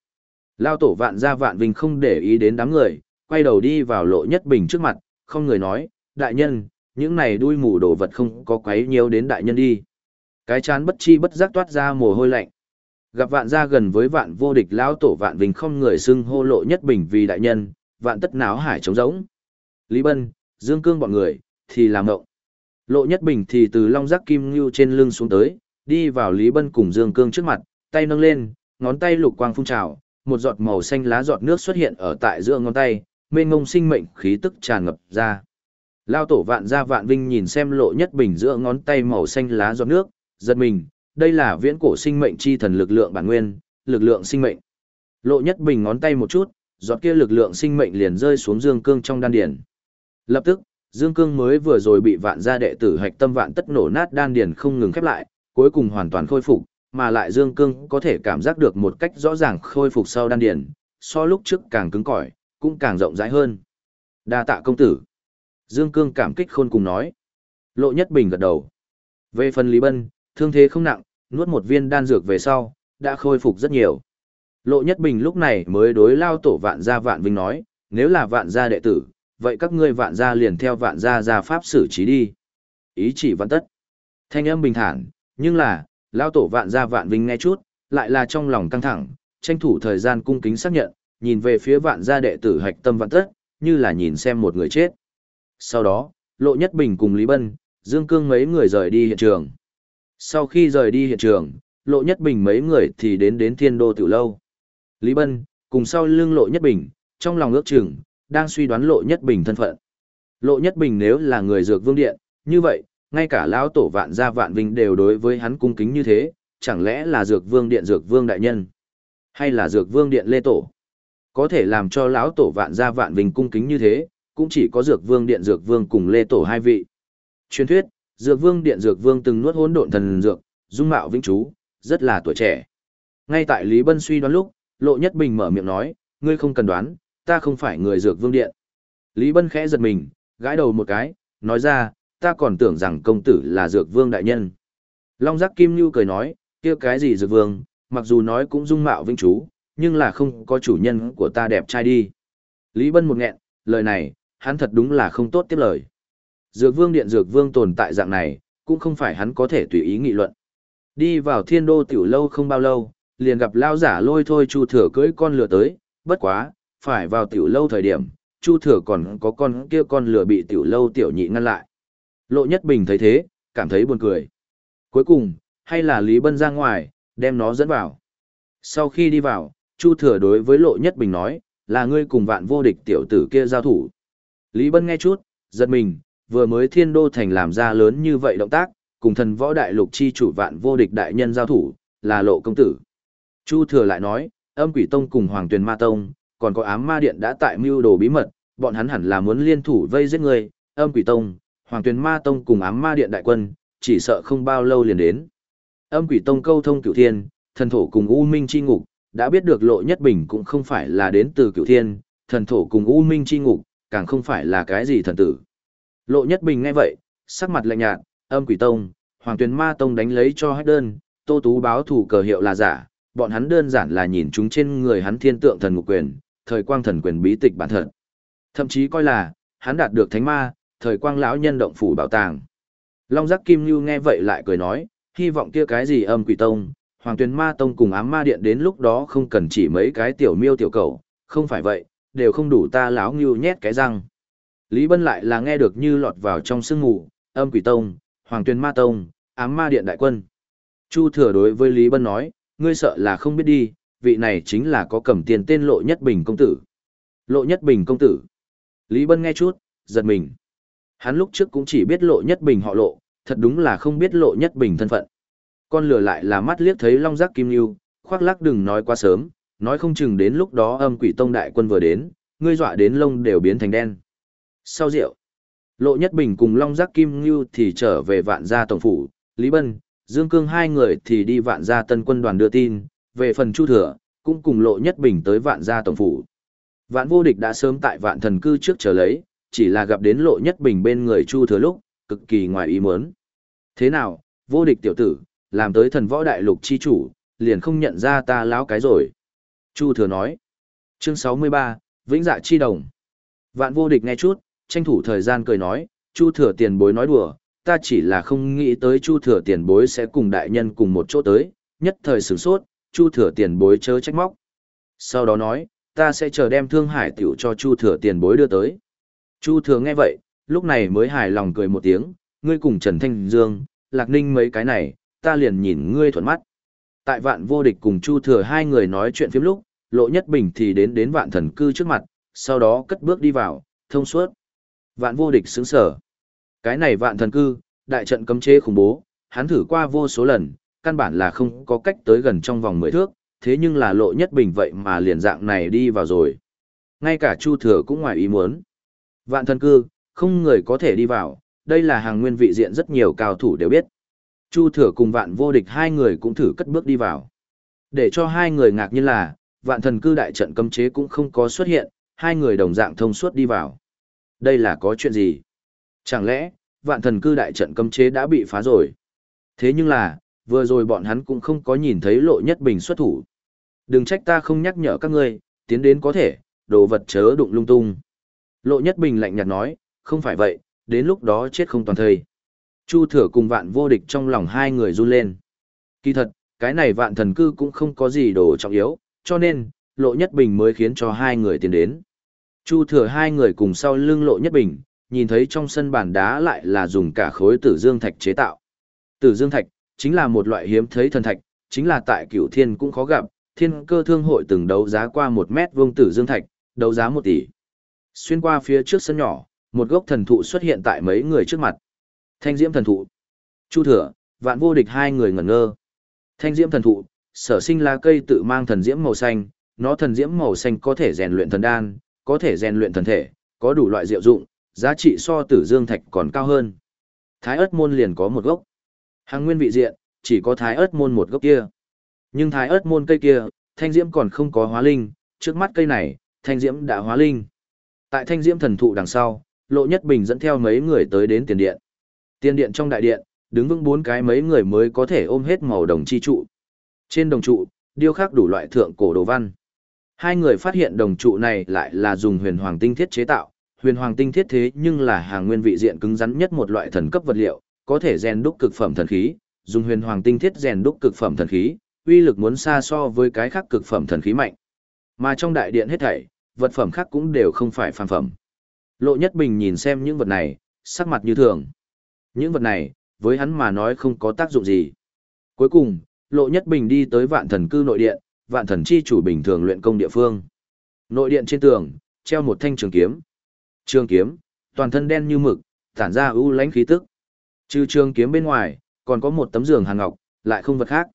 Lao tổ vạn gia vạn vinh không để ý đến đám người, quay đầu đi vào lộ nhất bình trước mặt, không người nói, đại nhân, những này đuôi mù đồ vật không có quấy nhiều đến đại nhân đi. Cái chán bất chi bất giác toát ra mồ hôi lạnh. Gặp vạn gia gần với vạn vô địch lão tổ vạn vinh không người xưng hô lộ nhất bình vì đại nhân, vạn tất náo hải trống rỗng. Lý Bân, Dương Cương bọn người, thì làm ngộng. Lộ nhất bình thì từ long giác kim ngưu trên lưng xuống tới, đi vào Lý Bân cùng Dương Cương trước mặt, tay nâng lên, ngón tay lục quang phun trào, một giọt màu xanh lá giọt nước xuất hiện ở tại giữa ngón tay, mênh ngông sinh mệnh khí tức tràn ngập ra. Lao tổ vạn gia vạn vinh nhìn xem lộ nhất bình giữa ngón tay màu xanh lá giọt nước, giật mình, đây là viễn cổ sinh mệnh chi thần lực lượng bản nguyên, lực lượng sinh mệnh. Lộ nhất bình ngón tay một chút, giọt kia lực lượng sinh mệnh liền rơi xuống dương cương trong đan điền. Lập tức, dương cương mới vừa rồi bị vạn gia đệ tử hạch tâm vạn tất nổ nát đan điền không ngừng khép lại, cuối cùng hoàn toàn khôi phục, mà lại dương cương có thể cảm giác được một cách rõ ràng khôi phục sau đan điền, so lúc trước càng cứng cỏi, cũng càng rộng rãi hơn. Đa tạ công tử. Dương Cương cảm kích khôn cùng nói. Lộ Nhất Bình gật đầu. Về phần Lý Bân, thương thế không nặng, nuốt một viên đan dược về sau, đã khôi phục rất nhiều. Lộ Nhất Bình lúc này mới đối lao tổ vạn gia vạn vinh nói, nếu là vạn gia đệ tử, vậy các ngươi vạn gia liền theo vạn gia gia pháp xử trí đi. Ý chỉ văn tất. Thanh âm bình thản, nhưng là, lao tổ vạn gia vạn vinh nghe chút, lại là trong lòng căng thẳng, tranh thủ thời gian cung kính xác nhận, nhìn về phía vạn gia đệ tử hạch tâm vạn tất, như là nhìn xem một người chết. Sau đó, Lộ Nhất Bình cùng Lý Bân, Dương Cương mấy người rời đi hiện trường. Sau khi rời đi hiện trường, Lộ Nhất Bình mấy người thì đến đến Thiên Đô Tiểu Lâu. Lý Bân, cùng sau lưng Lộ Nhất Bình, trong lòng ước chừng, đang suy đoán Lộ Nhất Bình thân phận. Lộ Nhất Bình nếu là người dược vương điện, như vậy, ngay cả lão tổ vạn gia vạn vinh đều đối với hắn cung kính như thế, chẳng lẽ là dược vương điện dược vương đại nhân, hay là dược vương điện lê tổ? Có thể làm cho lão tổ vạn gia vạn vinh cung kính như thế, cũng chỉ có Dược Vương Điện Dược Vương cùng Lê Tổ hai vị. Truyền thuyết, Dược Vương Điện Dược Vương từng nuốt hỗn độn thần dược, dung mạo vĩnh chú, rất là tuổi trẻ. Ngay tại Lý Bân suy đoán lúc, Lộ Nhất Bình mở miệng nói, ngươi không cần đoán, ta không phải người Dược Vương Điện. Lý Bân khẽ giật mình, gãi đầu một cái, nói ra, ta còn tưởng rằng công tử là Dược Vương đại nhân. Long Giác Kim Nhu cười nói, kia cái gì Dược Vương, mặc dù nói cũng dung mạo vinh chú, nhưng là không có chủ nhân của ta đẹp trai đi. Lý Bân một nghẹn, lời này, hắn thật đúng là không tốt tiếp lời. Dược vương điện dược vương tồn tại dạng này, cũng không phải hắn có thể tùy ý nghị luận. Đi vào thiên đô tiểu lâu không bao lâu, liền gặp lao giả lôi thôi chu thừa cưỡi con lửa tới, bất quá, phải vào tiểu lâu thời điểm, chu thừa còn có con kia con lửa bị tiểu lâu tiểu nhị ngăn lại. Lộ nhất bình thấy thế, cảm thấy buồn cười. Cuối cùng, hay là Lý Bân ra ngoài, đem nó dẫn vào. Sau khi đi vào, Chu Thừa đối với Lộ Nhất Bình nói, là ngươi cùng vạn vô địch tiểu tử kia giao thủ. Lý Bân nghe chút, giật mình, vừa mới thiên đô thành làm ra lớn như vậy động tác, cùng thần võ đại lục chi chủ vạn vô địch đại nhân giao thủ, là lộ công tử. Chu Thừa lại nói, âm quỷ tông cùng Hoàng Tuyền Ma Tông, còn có ám ma điện đã tại mưu đồ bí mật, bọn hắn hẳn là muốn liên thủ vây giết người, âm quỷ tông, Hoàng Tuyền Ma Tông cùng ám ma điện đại quân, chỉ sợ không bao lâu liền đến. Âm quỷ tông câu thông cửu thiên, thần thổ cùng U Minh chi ngục, đã biết được lộ nhất bình cũng không phải là đến từ cửu thiên, thần thổ cùng U Minh chi ngục, càng không phải là cái gì thần tử. Lộ nhất bình nghe vậy, sắc mặt lạnh nhạt, âm quỷ tông, Hoàng Tuyền Ma Tông đánh lấy cho hết đơn, Tô Tú báo thủ cờ hiệu là giả, bọn hắn đơn giản là nhìn chúng trên người hắn thiên tượng thần ngục quyền, thời quang thần quyền bí tịch bản thật. Thậm chí coi là, hắn đạt được thánh ma, thời quang lão nhân động phủ bảo tàng. Long giác kim như nghe vậy lại cười nói, hy vọng kia cái gì âm quỷ tông, hoàng tuyến ma tông cùng ám ma điện đến lúc đó không cần chỉ mấy cái tiểu miêu tiểu cầu, không phải vậy, đều không đủ ta lão như nhét cái răng. Lý Bân lại là nghe được như lọt vào trong sương ngủ, âm quỷ tông, hoàng tuyến ma tông, ám ma điện đại quân. Chu thừa đối với Lý Bân nói, ngươi sợ là không biết đi, vị này chính là có cầm tiền tên lộ nhất bình công tử. Lộ nhất bình công tử. Lý Bân nghe chút, giật mình. Hắn lúc trước cũng chỉ biết lộ nhất bình họ lộ, thật đúng là không biết lộ nhất bình thân phận. Con lửa lại là mắt liếc thấy long giác kim lưu, khoác lắc đừng nói quá sớm, nói không chừng đến lúc đó âm quỷ tông đại quân vừa đến, ngươi dọa đến lông đều biến thành đen. Sau rượu, lộ nhất bình cùng long giác kim lưu thì trở về vạn gia tổng phủ, Lý Bân, Dương Cương hai người thì đi vạn gia tân quân đoàn đưa tin, về phần Chu Thừa, cũng cùng lộ nhất bình tới vạn gia tổng phủ. Vạn vô địch đã sớm tại vạn thần cư trước chờ lấy, chỉ là gặp đến lộ nhất bình bên người Chu Thừa lúc, cực kỳ ngoài ý muốn. Thế nào, vô địch tiểu tử, làm tới thần võ đại lục chi chủ, liền không nhận ra ta láo cái rồi. Chu Thừa nói. Chương 63, Vĩnh dạ chi đồng. Vạn vô địch nghe chút, tranh thủ thời gian cười nói, Chu Thừa tiền bối nói đùa, ta chỉ là không nghĩ tới Chu Thừa tiền bối sẽ cùng đại nhân cùng một chỗ tới, nhất thời sửng sốt, Chu Thừa tiền bối chớ trách móc. Sau đó nói, ta sẽ chờ đem Thương Hải tiểu cho Chu Thừa tiền bối đưa tới. Chu Thừa nghe vậy, lúc này mới hài lòng cười một tiếng, ngươi cùng Trần Thanh Dương, Lạc Ninh mấy cái này, ta liền nhìn ngươi thuận mắt. Tại vạn vô địch cùng Chu Thừa hai người nói chuyện phiếm lúc, Lộ Nhất Bình thì đến đến vạn thần cư trước mặt, sau đó cất bước đi vào, thông suốt. Vạn vô địch sững sở. Cái này vạn thần cư, đại trận cấm chế khủng bố, hắn thử qua vô số lần, căn bản là không có cách tới gần trong vòng mười thước, thế nhưng là lộ nhất bình vậy mà liền dạng này đi vào rồi. Ngay cả Chu Thừa cũng ngoài ý muốn. Vạn thần cư, không người có thể đi vào, đây là hàng nguyên vị diện rất nhiều cao thủ đều biết. Chu Thừa cùng vạn vô địch hai người cũng thử cất bước đi vào. Để cho hai người ngạc nhiên là, vạn thần cư đại trận cấm chế cũng không có xuất hiện, hai người đồng dạng thông suốt đi vào. Đây là có chuyện gì? Chẳng lẽ, vạn thần cư đại trận cấm chế đã bị phá rồi? Thế nhưng là, vừa rồi bọn hắn cũng không có nhìn thấy lộ nhất bình xuất thủ. Đừng trách ta không nhắc nhở các ngươi, tiến đến có thể, đồ vật chớ đụng lung tung. Lộ nhất bình lạnh nhạt nói, không phải vậy, đến lúc đó chết không toàn thời Chu thừa cùng vạn vô địch trong lòng hai người run lên. Kỳ thật, cái này vạn thần cư cũng không có gì đồ trọng yếu, cho nên, lộ nhất bình mới khiến cho hai người tiến đến. Chu thừa hai người cùng sau lưng lộ nhất bình, nhìn thấy trong sân bàn đá lại là dùng cả khối tử dương thạch chế tạo. Tử dương thạch, chính là một loại hiếm thấy thần thạch, chính là tại cửu thiên cũng khó gặp, thiên cơ thương hội từng đấu giá qua một mét vuông tử dương thạch, đấu giá một tỷ. Xuyên qua phía trước sân nhỏ, một gốc thần thụ xuất hiện tại mấy người trước mặt. Thanh diễm thần thụ. Chu thừa, vạn vô địch hai người ngẩn ngơ. Thanh diễm thần thụ, sở sinh lá cây tự mang thần diễm màu xanh, nó thần diễm màu xanh có thể rèn luyện thần đan, có thể rèn luyện thần thể, có đủ loại diệu dụng, giá trị so tử dương thạch còn cao hơn. Thái ớt môn liền có một gốc. Hàng nguyên vị diện, chỉ có thái ớt môn một gốc kia. Nhưng thái ớt môn cây kia, thanh diễm còn không có hóa linh, trước mắt cây này, thanh diễm đã hóa linh. Tại thanh diễm thần thụ đằng sau, Lộ Nhất Bình dẫn theo mấy người tới đến tiền điện. Tiền điện trong đại điện, đứng vững bốn cái mấy người mới có thể ôm hết màu đồng chi trụ. Trên đồng trụ, điêu khắc đủ loại thượng cổ đồ văn. Hai người phát hiện đồng trụ này lại là dùng huyền hoàng tinh thiết chế tạo, huyền hoàng tinh thiết thế nhưng là hàng nguyên vị diện cứng rắn nhất một loại thần cấp vật liệu, có thể rèn đúc cực phẩm thần khí, dùng huyền hoàng tinh thiết rèn đúc cực phẩm thần khí, uy lực muốn xa so với cái khác cực phẩm thần khí mạnh. Mà trong đại điện hết thảy, vật phẩm khác cũng đều không phải phàm phẩm. Lộ Nhất Bình nhìn xem những vật này, sắc mặt như thường. Những vật này, với hắn mà nói không có tác dụng gì. Cuối cùng, Lộ Nhất Bình đi tới vạn thần cư nội điện, vạn thần chi chủ bình thường luyện công địa phương. Nội điện trên tường, treo một thanh trường kiếm. Trường kiếm, toàn thân đen như mực, tản ra ưu lãnh khí tức. Trừ trường kiếm bên ngoài, còn có một tấm giường hàn ngọc, lại không vật khác.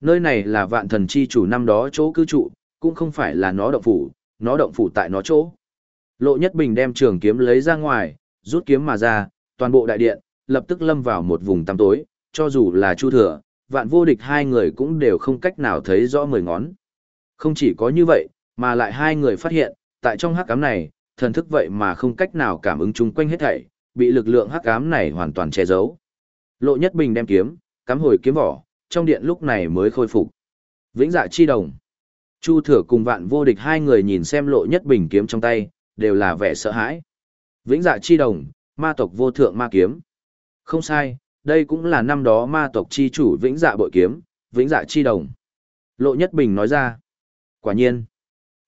Nơi này là vạn thần chi chủ năm đó chỗ cư trụ, cũng không phải là nó động phủ, nó động phủ tại nó chỗ. Lộ Nhất Bình đem trường kiếm lấy ra ngoài, rút kiếm mà ra, toàn bộ đại điện, lập tức lâm vào một vùng tăm tối, cho dù là Chu Thừa, vạn vô địch hai người cũng đều không cách nào thấy rõ mười ngón. Không chỉ có như vậy, mà lại hai người phát hiện, tại trong hắc ám này, thần thức vậy mà không cách nào cảm ứng chung quanh hết thảy, bị lực lượng hắc ám này hoàn toàn che giấu. Lộ Nhất Bình đem kiếm, cắm hồi kiếm vỏ, trong điện lúc này mới khôi phục. Vĩnh Dạ chi đồng. Chu Thừa cùng Vạn Vô Địch hai người nhìn xem Lộ Nhất Bình kiếm trong tay, đều là vẻ sợ hãi. Vĩnh Dạ chi đồng, ma tộc vô thượng ma kiếm. Không sai, đây cũng là năm đó ma tộc chi chủ Vĩnh Dạ bội kiếm, Vĩnh Dạ chi đồng. Lộ Nhất Bình nói ra. Quả nhiên.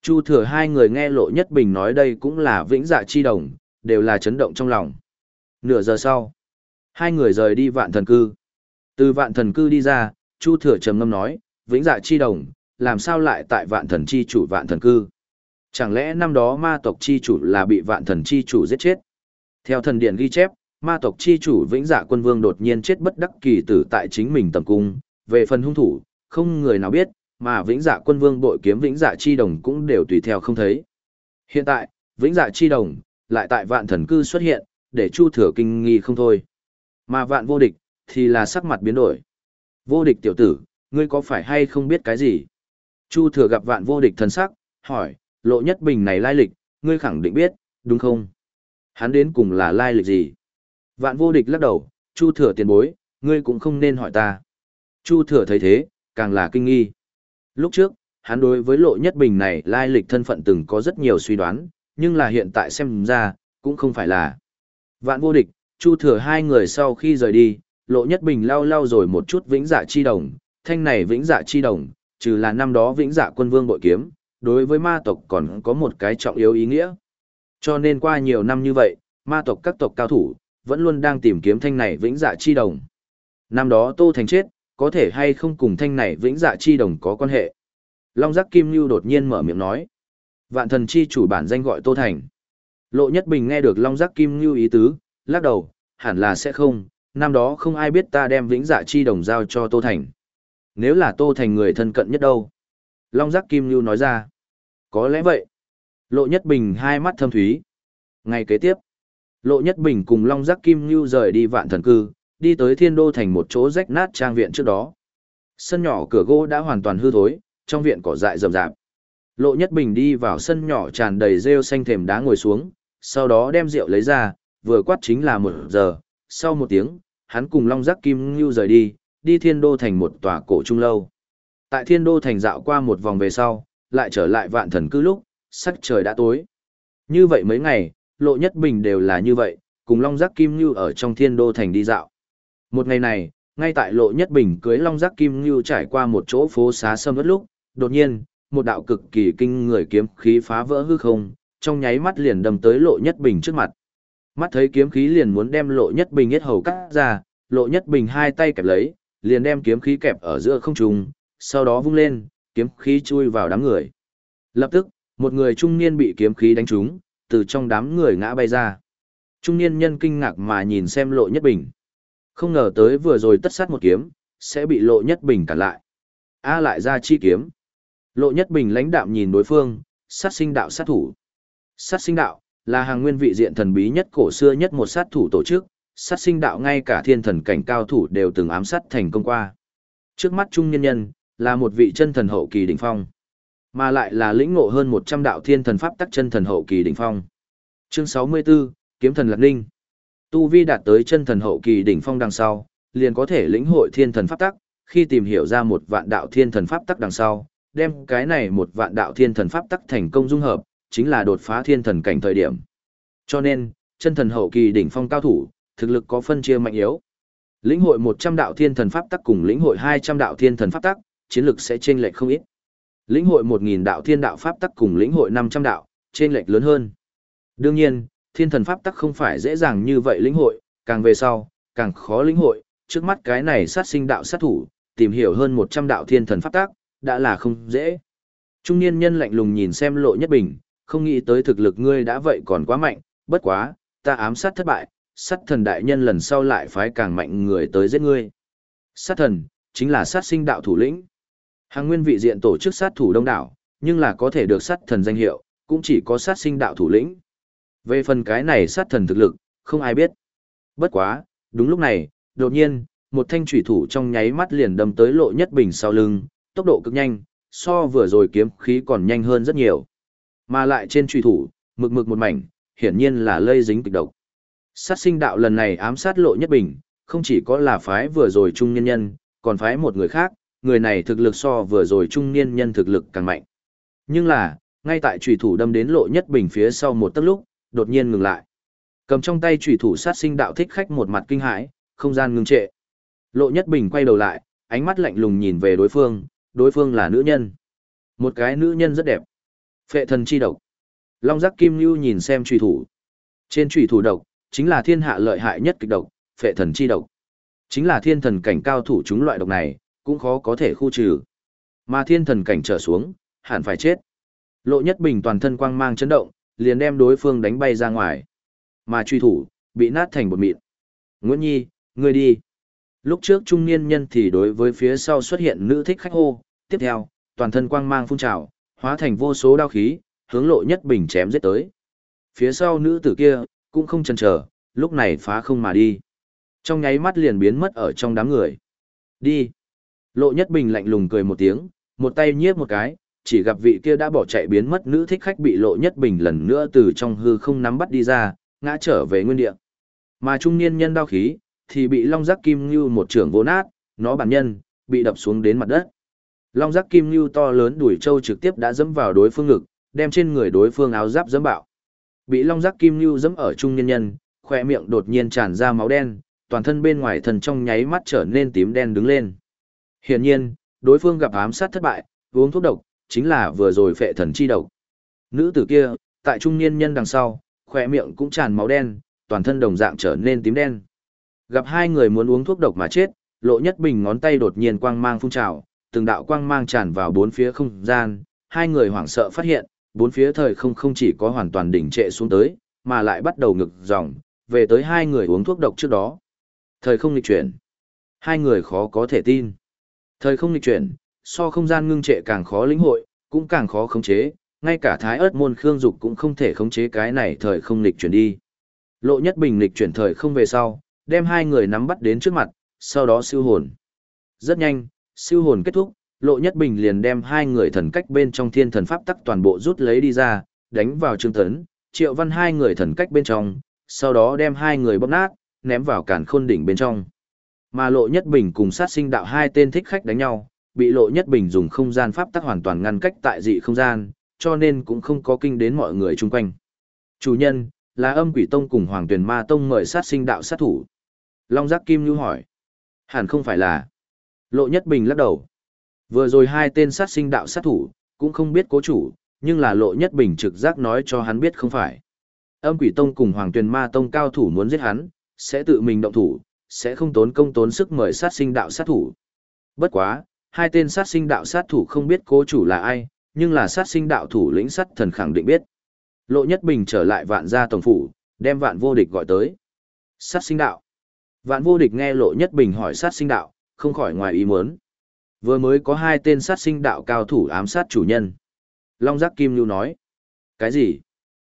Chu thừa hai người nghe Lộ Nhất Bình nói đây cũng là Vĩnh Dạ chi đồng, đều là chấn động trong lòng. Nửa giờ sau, hai người rời đi vạn thần cư. Từ vạn thần cư đi ra, Chu thừa trầm ngâm nói, Vĩnh Dạ chi đồng, làm sao lại tại vạn thần chi chủ vạn thần cư? Chẳng lẽ năm đó ma tộc chi chủ là bị vạn thần chi chủ giết chết? Theo thần điện ghi chép, ma tộc chi chủ vĩnh dạ quân vương đột nhiên chết bất đắc kỳ tử tại chính mình tầm cung, về phần hung thủ, không người nào biết, mà vĩnh dạ quân vương bội kiếm vĩnh dạ chi đồng cũng đều tùy theo không thấy. Hiện tại, vĩnh dạ chi đồng, lại tại vạn thần cư xuất hiện, để chu thừa kinh nghi không thôi. Mà vạn vô địch, thì là sắc mặt biến đổi. Vô địch tiểu tử, ngươi có phải hay không biết cái gì? Chu thừa gặp vạn vô địch thần sắc, hỏi, lộ nhất bình này lai lịch, ngươi khẳng định biết, đúng không? Hắn đến cùng là lai lịch gì? Vạn vô địch lắc đầu, Chu thừa tiền bối, ngươi cũng không nên hỏi ta. Chu thừa thấy thế, càng là kinh nghi. Lúc trước, hắn đối với lộ nhất bình này lai lịch thân phận từng có rất nhiều suy đoán, nhưng là hiện tại xem ra, cũng không phải là. Vạn vô địch, Chu thừa hai người sau khi rời đi, lộ nhất bình lau lau rồi một chút vĩnh dạ chi đồng, thanh này vĩnh dạ chi đồng, trừ là năm đó vĩnh dạ quân vương bội kiếm, đối với ma tộc còn có một cái trọng yếu ý nghĩa. Cho nên qua nhiều năm như vậy, ma tộc các tộc cao thủ, vẫn luôn đang tìm kiếm thanh này vĩnh dạ chi đồng. Năm đó Tô Thành chết, có thể hay không cùng thanh này vĩnh dạ chi đồng có quan hệ. Long giác kim lưu đột nhiên mở miệng nói. Vạn thần chi chủ bản danh gọi Tô Thành. Lộ Nhất Bình nghe được Long giác kim lưu ý tứ, lắc đầu, hẳn là sẽ không, năm đó không ai biết ta đem vĩnh dạ chi đồng giao cho Tô Thành. Nếu là Tô Thành người thân cận nhất đâu? Long giác kim lưu nói ra. Có lẽ vậy. Lộ Nhất Bình hai mắt thâm thúy. Ngày kế tiếp, Lộ Nhất Bình cùng Long Giác Kim lưu rời đi vạn thần cư, đi tới thiên đô thành một chỗ rách nát trang viện trước đó. Sân nhỏ cửa gỗ đã hoàn toàn hư thối, trong viện cỏ dại rậm rạp. Lộ Nhất Bình đi vào sân nhỏ tràn đầy rêu xanh thềm đá ngồi xuống, sau đó đem rượu lấy ra, vừa quát chính là một giờ, sau một tiếng, hắn cùng Long Giác Kim Ngưu rời đi, đi thiên đô thành một tòa cổ trung lâu. Tại thiên đô thành dạo qua một vòng về sau, lại trở lại vạn thần cư lúc, sắc trời đã tối. Như vậy mấy ngày, lộ nhất bình đều là như vậy, cùng Long Giác Kim Như ở trong thiên đô thành đi dạo. Một ngày này, ngay tại lộ nhất bình cưới Long Giác Kim Như trải qua một chỗ phố xá sâm ớt lúc, đột nhiên, một đạo cực kỳ kinh người kiếm khí phá vỡ hư không, trong nháy mắt liền đâm tới lộ nhất bình trước mặt. Mắt thấy kiếm khí liền muốn đem lộ nhất bình hết hầu cắt ra, lộ nhất bình hai tay kẹp lấy, liền đem kiếm khí kẹp ở giữa không trung, sau đó vung lên, kiếm khí chui vào đám người. Lập tức, một người trung niên bị kiếm khí đánh trúng, từ trong đám người ngã bay ra. Trung niên nhân kinh ngạc mà nhìn xem lộ nhất bình. Không ngờ tới vừa rồi tất sát một kiếm, sẽ bị lộ nhất bình cản lại. A lại ra chi kiếm. Lộ nhất bình lãnh đạm nhìn đối phương, sát sinh đạo sát thủ. Sát sinh đạo, là hàng nguyên vị diện thần bí nhất cổ xưa nhất một sát thủ tổ chức, sát sinh đạo ngay cả thiên thần cảnh cao thủ đều từng ám sát thành công qua. Trước mắt trung nhân nhân, là một vị chân thần hậu kỳ đỉnh phong. Mà lại là lĩnh ngộ hơn 100 đạo thiên thần pháp tắc chân thần hậu kỳ đỉnh phong. Chương 64, Kiếm thần Lạc Ninh. Tu vi đạt tới chân thần hậu kỳ đỉnh phong đằng sau, liền có thể lĩnh hội thiên thần pháp tắc, khi tìm hiểu ra một vạn đạo thiên thần pháp tắc đằng sau, đem cái này một vạn đạo thiên thần pháp tắc thành công dung hợp, chính là đột phá thiên thần cảnh thời điểm. Cho nên, chân thần hậu kỳ đỉnh phong cao thủ, thực lực có phân chia mạnh yếu. Lĩnh hội 100 đạo thiên thần pháp tắc cùng lĩnh hội 200 đạo thiên thần pháp tắc, chiến lực sẽ chênh lệch không ít. Lĩnh hội 1000 đạo thiên đạo pháp tắc cùng lĩnh hội 500 đạo, chênh lệch lớn hơn. Đương nhiên, thiên thần pháp tắc không phải dễ dàng như vậy lĩnh hội, càng về sau, càng khó lĩnh hội, trước mắt cái này sát sinh đạo sát thủ, tìm hiểu hơn 100 đạo thiên thần pháp tắc, đã là không dễ. Trung niên nhân lạnh lùng nhìn xem lộ nhất bình, không nghĩ tới thực lực ngươi đã vậy còn quá mạnh, bất quá, ta ám sát thất bại, sát thần đại nhân lần sau lại phái càng mạnh người tới giết ngươi. Sát thần, chính là sát sinh đạo thủ lĩnh. Hàng nguyên vị diện tổ chức sát thủ đông đảo, nhưng là có thể được sát thần danh hiệu, cũng chỉ có sát sinh đạo thủ lĩnh. Về phần cái này sát thần thực lực, không ai biết. Bất quá, đúng lúc này, đột nhiên, một thanh thủy thủ trong nháy mắt liền đâm tới lộ nhất bình sau lưng, tốc độ cực nhanh, so vừa rồi kiếm khí còn nhanh hơn rất nhiều. Mà lại trên trùy thủ, mực mực một mảnh, hiển nhiên là lây dính kịch độc. Sát sinh đạo lần này ám sát lộ nhất bình, không chỉ có là phái vừa rồi trung nhân nhân, còn phái một người khác, người này thực lực so vừa rồi trung niên nhân thực lực càng mạnh. Nhưng là, ngay tại trùy thủ đâm đến lộ nhất bình phía sau một tấc lúc, đột nhiên ngừng lại. Cầm trong tay chủy thủ sát sinh đạo thích khách một mặt kinh hãi, không gian ngưng trệ. Lộ nhất bình quay đầu lại, ánh mắt lạnh lùng nhìn về đối phương, đối phương là nữ nhân. Một cái nữ nhân rất đẹp. Phệ thần chi độc. Long giác kim lưu nhìn xem trùy thủ. Trên trùy thủ độc, chính là thiên hạ lợi hại nhất kịch độc, phệ thần chi độc. Chính là thiên thần cảnh cao thủ chúng loại độc này, cũng khó có thể khu trừ. Mà thiên thần cảnh trở xuống, hẳn phải chết. Lộ nhất bình toàn thân quang mang chấn động, liền đem đối phương đánh bay ra ngoài. Mà truy thủ, bị nát thành bột mịn. Nguyễn Nhi, ngươi đi. Lúc trước trung niên nhân thì đối với phía sau xuất hiện nữ thích khách hô, tiếp theo, toàn thân quang mang phun trào, hóa thành vô số đao khí, hướng lộ nhất bình chém giết tới. Phía sau nữ tử kia, cũng không chần chờ, lúc này phá không mà đi. Trong nháy mắt liền biến mất ở trong đám người. Đi. Lộ nhất bình lạnh lùng cười một tiếng, một tay nhiếp một cái, chỉ gặp vị kia đã bỏ chạy biến mất nữ thích khách bị lộ nhất bình lần nữa từ trong hư không nắm bắt đi ra, ngã trở về nguyên địa. Mà trung niên nhân đau khí, thì bị long giác kim như một trưởng vô nát, nó bản nhân, bị đập xuống đến mặt đất. Long giác kim như to lớn đuổi trâu trực tiếp đã dẫm vào đối phương ngực, đem trên người đối phương áo giáp dẫm bạo. Bị long giác kim như dẫm ở trung niên nhân, khoe miệng đột nhiên tràn ra máu đen, toàn thân bên ngoài thần trong nháy mắt trở nên tím đen đứng lên. Hiển nhiên, đối phương gặp ám sát thất bại, uống thuốc độc, chính là vừa rồi phệ thần chi độc. Nữ tử kia, tại trung niên nhân đằng sau, khỏe miệng cũng tràn máu đen, toàn thân đồng dạng trở nên tím đen. Gặp hai người muốn uống thuốc độc mà chết, lộ nhất bình ngón tay đột nhiên quang mang phun trào, từng đạo quang mang tràn vào bốn phía không gian, hai người hoảng sợ phát hiện, bốn phía thời không không chỉ có hoàn toàn đỉnh trệ xuống tới, mà lại bắt đầu ngực dòng, về tới hai người uống thuốc độc trước đó. Thời không nghịch chuyển. Hai người khó có thể tin. Thời không nghịch chuyển, so không gian ngưng trệ càng khó lĩnh hội, cũng càng khó khống chế, ngay cả thái ớt môn khương dục cũng không thể khống chế cái này thời không lịch chuyển đi. Lộ nhất bình lịch chuyển thời không về sau, đem hai người nắm bắt đến trước mặt, sau đó siêu hồn. Rất nhanh, siêu hồn kết thúc, lộ nhất bình liền đem hai người thần cách bên trong thiên thần pháp tắc toàn bộ rút lấy đi ra, đánh vào trương tấn, triệu văn hai người thần cách bên trong, sau đó đem hai người bóp nát, ném vào cản khôn đỉnh bên trong. Mà lộ nhất bình cùng sát sinh đạo hai tên thích khách đánh nhau, bị lộ nhất bình dùng không gian pháp tắc hoàn toàn ngăn cách tại dị không gian, cho nên cũng không có kinh đến mọi người chung quanh. Chủ nhân, là âm quỷ tông cùng hoàng tuyển ma tông mời sát sinh đạo sát thủ. Long giác kim nhu hỏi. Hẳn không phải là. Lộ nhất bình lắc đầu. Vừa rồi hai tên sát sinh đạo sát thủ, cũng không biết cố chủ, nhưng là lộ nhất bình trực giác nói cho hắn biết không phải. Âm quỷ tông cùng hoàng tuyển ma tông cao thủ muốn giết hắn, sẽ tự mình động thủ, sẽ không tốn công tốn sức mời sát sinh đạo sát thủ. Bất quá, hai tên sát sinh đạo sát thủ không biết cố chủ là ai, nhưng là sát sinh đạo thủ lĩnh sát thần khẳng định biết. Lộ Nhất Bình trở lại vạn gia tổng phủ, đem vạn vô địch gọi tới. Sát sinh đạo. Vạn vô địch nghe Lộ Nhất Bình hỏi sát sinh đạo, không khỏi ngoài ý muốn. Vừa mới có hai tên sát sinh đạo cao thủ ám sát chủ nhân. Long Giác Kim Lưu nói. Cái gì?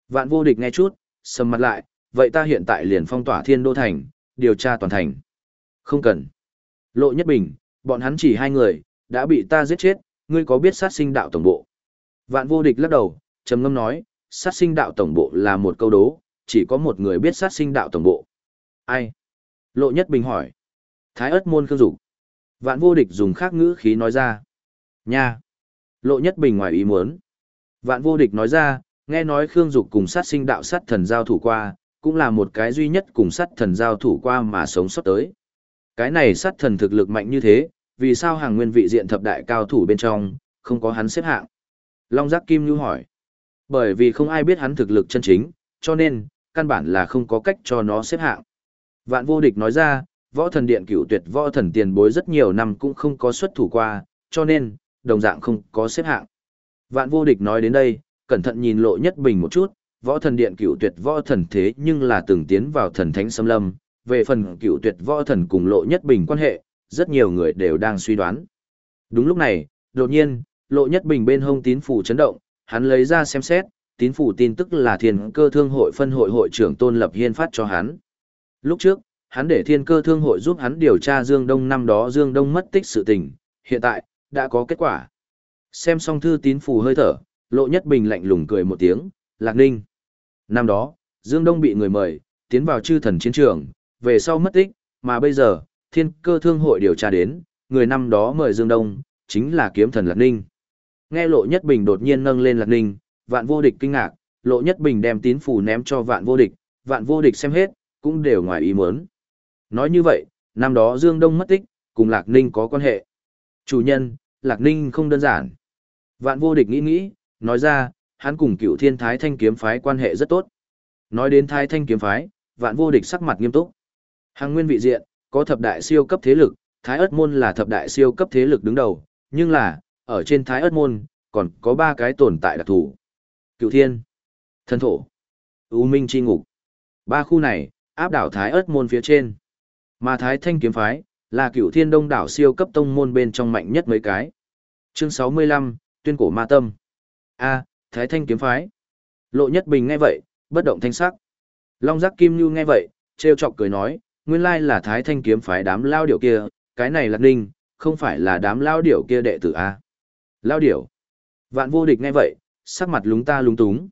Vạn vô địch nghe chút, sầm mặt lại, vậy ta hiện tại liền phong tỏa thiên đô thành, điều tra toàn thành. Không cần. Lộ Nhất Bình, bọn hắn chỉ hai người, đã bị ta giết chết, ngươi có biết sát sinh đạo tổng bộ? Vạn vô địch lắc đầu, trầm ngâm nói, sát sinh đạo tổng bộ là một câu đố, chỉ có một người biết sát sinh đạo tổng bộ. Ai? Lộ Nhất Bình hỏi. Thái ớt môn khương dục Vạn vô địch dùng khác ngữ khí nói ra. Nha! Lộ Nhất Bình ngoài ý muốn. Vạn vô địch nói ra, nghe nói khương dục cùng sát sinh đạo sát thần giao thủ qua, cũng là một cái duy nhất cùng sát thần giao thủ qua mà sống sót tới. Cái này sát thần thực lực mạnh như thế, vì sao hàng nguyên vị diện thập đại cao thủ bên trong, không có hắn xếp hạng? Long Giác Kim Nhu hỏi. Bởi vì không ai biết hắn thực lực chân chính, cho nên, căn bản là không có cách cho nó xếp hạng. Vạn vô địch nói ra, võ thần điện cửu tuyệt võ thần tiền bối rất nhiều năm cũng không có xuất thủ qua, cho nên, đồng dạng không có xếp hạng. Vạn vô địch nói đến đây, cẩn thận nhìn lộ nhất bình một chút, võ thần điện cựu tuyệt võ thần thế nhưng là từng tiến vào thần thánh xâm lâm, về phần cựu tuyệt võ thần cùng lộ nhất bình quan hệ, rất nhiều người đều đang suy đoán. Đúng lúc này, Đột nhiên, Lộ Nhất Bình bên hông tín phủ chấn động, hắn lấy ra xem xét, tín phủ tin tức là thiên cơ thương hội phân hội hội trưởng Tôn Lập Hiên phát cho hắn. Lúc trước, hắn để thiên cơ thương hội giúp hắn điều tra Dương Đông năm đó Dương Đông mất tích sự tình, hiện tại, đã có kết quả. Xem xong thư tín phủ hơi thở, Lộ Nhất Bình lạnh lùng cười một tiếng, Lạc Ninh. Năm đó, Dương Đông bị người mời, tiến vào chư thần chiến trường, về sau mất tích, mà bây giờ, thiên cơ thương hội điều tra đến, người năm đó mời Dương Đông, chính là kiếm thần Lạc Ninh. Nghe Lộ Nhất Bình đột nhiên nâng lên Lạc Ninh, vạn vô địch kinh ngạc, Lộ Nhất Bình đem tín phủ ném cho vạn vô địch, vạn vô địch xem hết, cũng đều ngoài ý muốn. Nói như vậy, năm đó Dương Đông mất tích, cùng Lạc Ninh có quan hệ. Chủ nhân, Lạc Ninh không đơn giản. Vạn vô địch nghĩ nghĩ, nói ra, hắn cùng cựu thiên thái thanh kiếm phái quan hệ rất tốt. Nói đến thái thanh kiếm phái, vạn vô địch sắc mặt nghiêm túc. Hàng nguyên vị diện, có thập đại siêu cấp thế lực, thái ớt môn là thập đại siêu cấp thế lực đứng đầu, nhưng là, ở trên thái ớt môn, còn có ba cái tồn tại đặc thù. Cựu thiên, thần thổ, U Minh chi ngục. Ba khu này, áp đảo thái ớt môn phía trên. Mà thái thanh kiếm phái, là cựu thiên đông đảo siêu cấp tông môn bên trong mạnh nhất mấy cái. Chương 65, tuyên cổ ma tâm. A, Thái Thanh kiếm phái. Lộ Nhất Bình nghe vậy, bất động thanh sắc. Long Giác Kim Nhu nghe vậy, trêu chọc cười nói, nguyên lai là Thái Thanh kiếm phái đám lao điểu kia, cái này là Ninh, không phải là đám lao điểu kia đệ tử a. Lao điểu. Vạn vô địch nghe vậy, sắc mặt lúng ta lúng túng.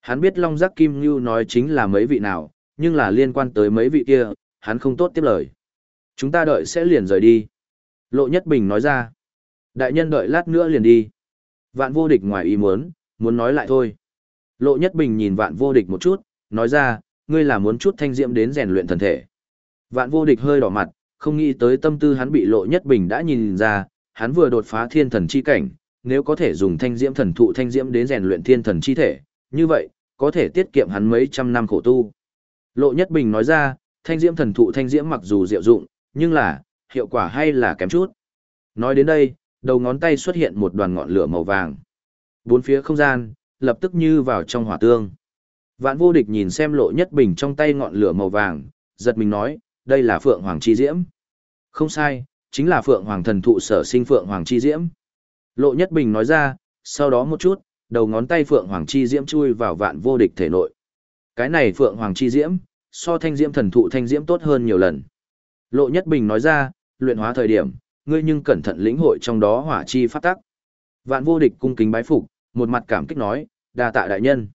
Hắn biết Long Giác Kim Ngưu nói chính là mấy vị nào, nhưng là liên quan tới mấy vị kia, hắn không tốt tiếp lời. Chúng ta đợi sẽ liền rời đi. Lộ Nhất Bình nói ra. Đại nhân đợi lát nữa liền đi. Vạn vô địch ngoài ý muốn, muốn nói lại thôi. Lộ Nhất Bình nhìn vạn vô địch một chút, nói ra, ngươi là muốn chút thanh diễm đến rèn luyện thần thể. Vạn vô địch hơi đỏ mặt, không nghĩ tới tâm tư hắn bị Lộ Nhất Bình đã nhìn ra, hắn vừa đột phá thiên thần chi cảnh, nếu có thể dùng thanh diễm thần thụ thanh diễm đến rèn luyện thiên thần chi thể, như vậy, có thể tiết kiệm hắn mấy trăm năm khổ tu. Lộ Nhất Bình nói ra, thanh diễm thần thụ thanh diễm mặc dù diệu dụng, nhưng là, hiệu quả hay là kém chút. Nói đến đây, đầu ngón tay xuất hiện một đoàn ngọn lửa màu vàng. Bốn phía không gian, lập tức như vào trong hỏa tương. Vạn vô địch nhìn xem lộ nhất bình trong tay ngọn lửa màu vàng, giật mình nói, đây là Phượng Hoàng Chi Diễm. Không sai, chính là Phượng Hoàng thần thụ sở sinh Phượng Hoàng Chi Diễm. Lộ nhất bình nói ra, sau đó một chút, đầu ngón tay Phượng Hoàng Chi Diễm chui vào vạn vô địch thể nội. Cái này Phượng Hoàng Chi Diễm, so thanh diễm thần thụ thanh diễm tốt hơn nhiều lần. Lộ nhất bình nói ra, luyện hóa thời điểm, ngươi nhưng cẩn thận lĩnh hội trong đó hỏa chi phát tắc. Vạn vô địch cung kính bái phục, một mặt cảm kích nói, đa tạ đại nhân.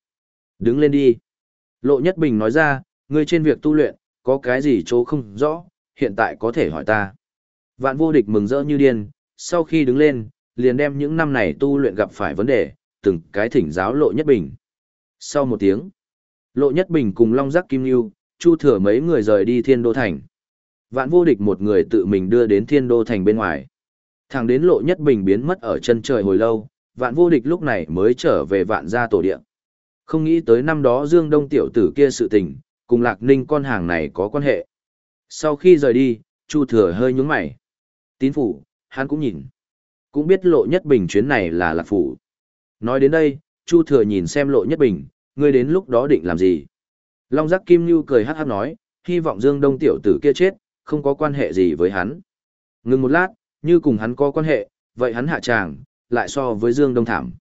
Đứng lên đi. Lộ Nhất Bình nói ra, ngươi trên việc tu luyện, có cái gì chỗ không rõ, hiện tại có thể hỏi ta. Vạn vô địch mừng rỡ như điên, sau khi đứng lên, liền đem những năm này tu luyện gặp phải vấn đề, từng cái thỉnh giáo Lộ Nhất Bình. Sau một tiếng, Lộ Nhất Bình cùng Long Giác Kim lưu Chu Thừa mấy người rời đi Thiên Đô Thành. Vạn vô địch một người tự mình đưa đến Thiên Đô Thành bên ngoài. Thẳng đến Lộ Nhất Bình biến mất ở chân trời hồi lâu, vạn vô địch lúc này mới trở về vạn gia tổ địa. Không nghĩ tới năm đó Dương Đông tiểu tử kia sự tình, cùng Lạc Ninh con hàng này có quan hệ. Sau khi rời đi, Chu Thừa hơi nhướng mày. Tín phủ, hắn cũng nhìn. Cũng biết lộ nhất bình chuyến này là Lạc Phủ. Nói đến đây, Chu Thừa nhìn xem lộ nhất bình, ngươi đến lúc đó định làm gì. Long giác Kim Nhu cười hát hát nói, hy vọng Dương Đông tiểu tử kia chết, không có quan hệ gì với hắn. Ngừng một lát, như cùng hắn có quan hệ, vậy hắn hạ tràng, lại so với Dương Đông thảm.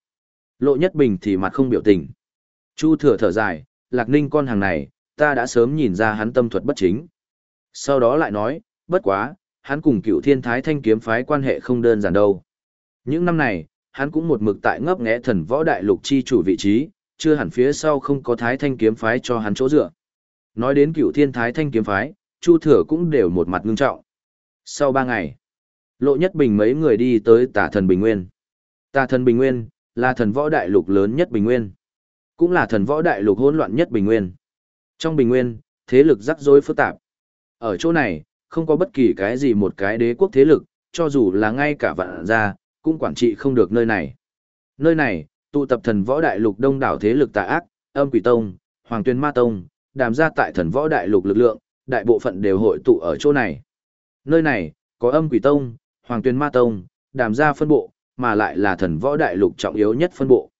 Lộ Nhất Bình thì mặt không biểu tình. Chu thừa thở dài, Lạc Ninh con hàng này, ta đã sớm nhìn ra hắn tâm thuật bất chính. Sau đó lại nói, bất quá, hắn cùng cựu thiên thái thanh kiếm phái quan hệ không đơn giản đâu. Những năm này, hắn cũng một mực tại ngấp nghẽ thần võ đại lục chi chủ vị trí, chưa hẳn phía sau không có thái thanh kiếm phái cho hắn chỗ dựa. Nói đến cựu thiên thái thanh kiếm phái, Chu thừa cũng đều một mặt ngưng trọng. Sau ba ngày, Lộ Nhất Bình mấy người đi tới tả thần Bình Nguyên. Tà thần Bình Nguyên, là thần võ đại lục lớn nhất Bình Nguyên. Cũng là thần võ đại lục hỗn loạn nhất Bình Nguyên. Trong Bình Nguyên, thế lực rắc rối phức tạp. Ở chỗ này, không có bất kỳ cái gì một cái đế quốc thế lực, cho dù là ngay cả vạn gia, cũng quản trị không được nơi này. Nơi này, tụ tập thần võ đại lục đông đảo thế lực tà ác, âm quỷ tông, hoàng tuyên ma tông, đàm ra tại thần võ đại lục lực lượng, đại bộ phận đều hội tụ ở chỗ này. Nơi này, có âm quỷ tông, hoàng tuyên ma tông, đàm ra phân bộ, mà lại là thần võ đại lục trọng yếu nhất phân bộ.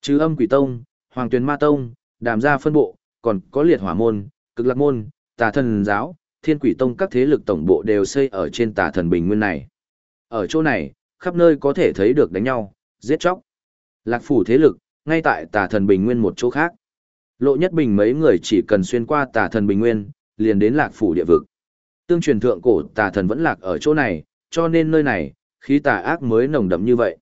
Chứ âm quỷ tông, hoàng tuyên ma tông, đàm gia phân bộ, còn có liệt hỏa môn, cực lạc môn, tà thần giáo, thiên quỷ tông các thế lực tổng bộ đều xây ở trên tà thần bình nguyên này. Ở chỗ này, khắp nơi có thể thấy được đánh nhau, giết chóc. Lạc phủ thế lực, ngay tại tà thần bình nguyên một chỗ khác. Lộ nhất bình mấy người chỉ cần xuyên qua tà thần bình nguyên, liền đến lạc phủ địa vực. Tương truyền thượng cổ tà thần vẫn lạc ở chỗ này, cho nên nơi này, khí tà ác mới nồng đậm như vậy.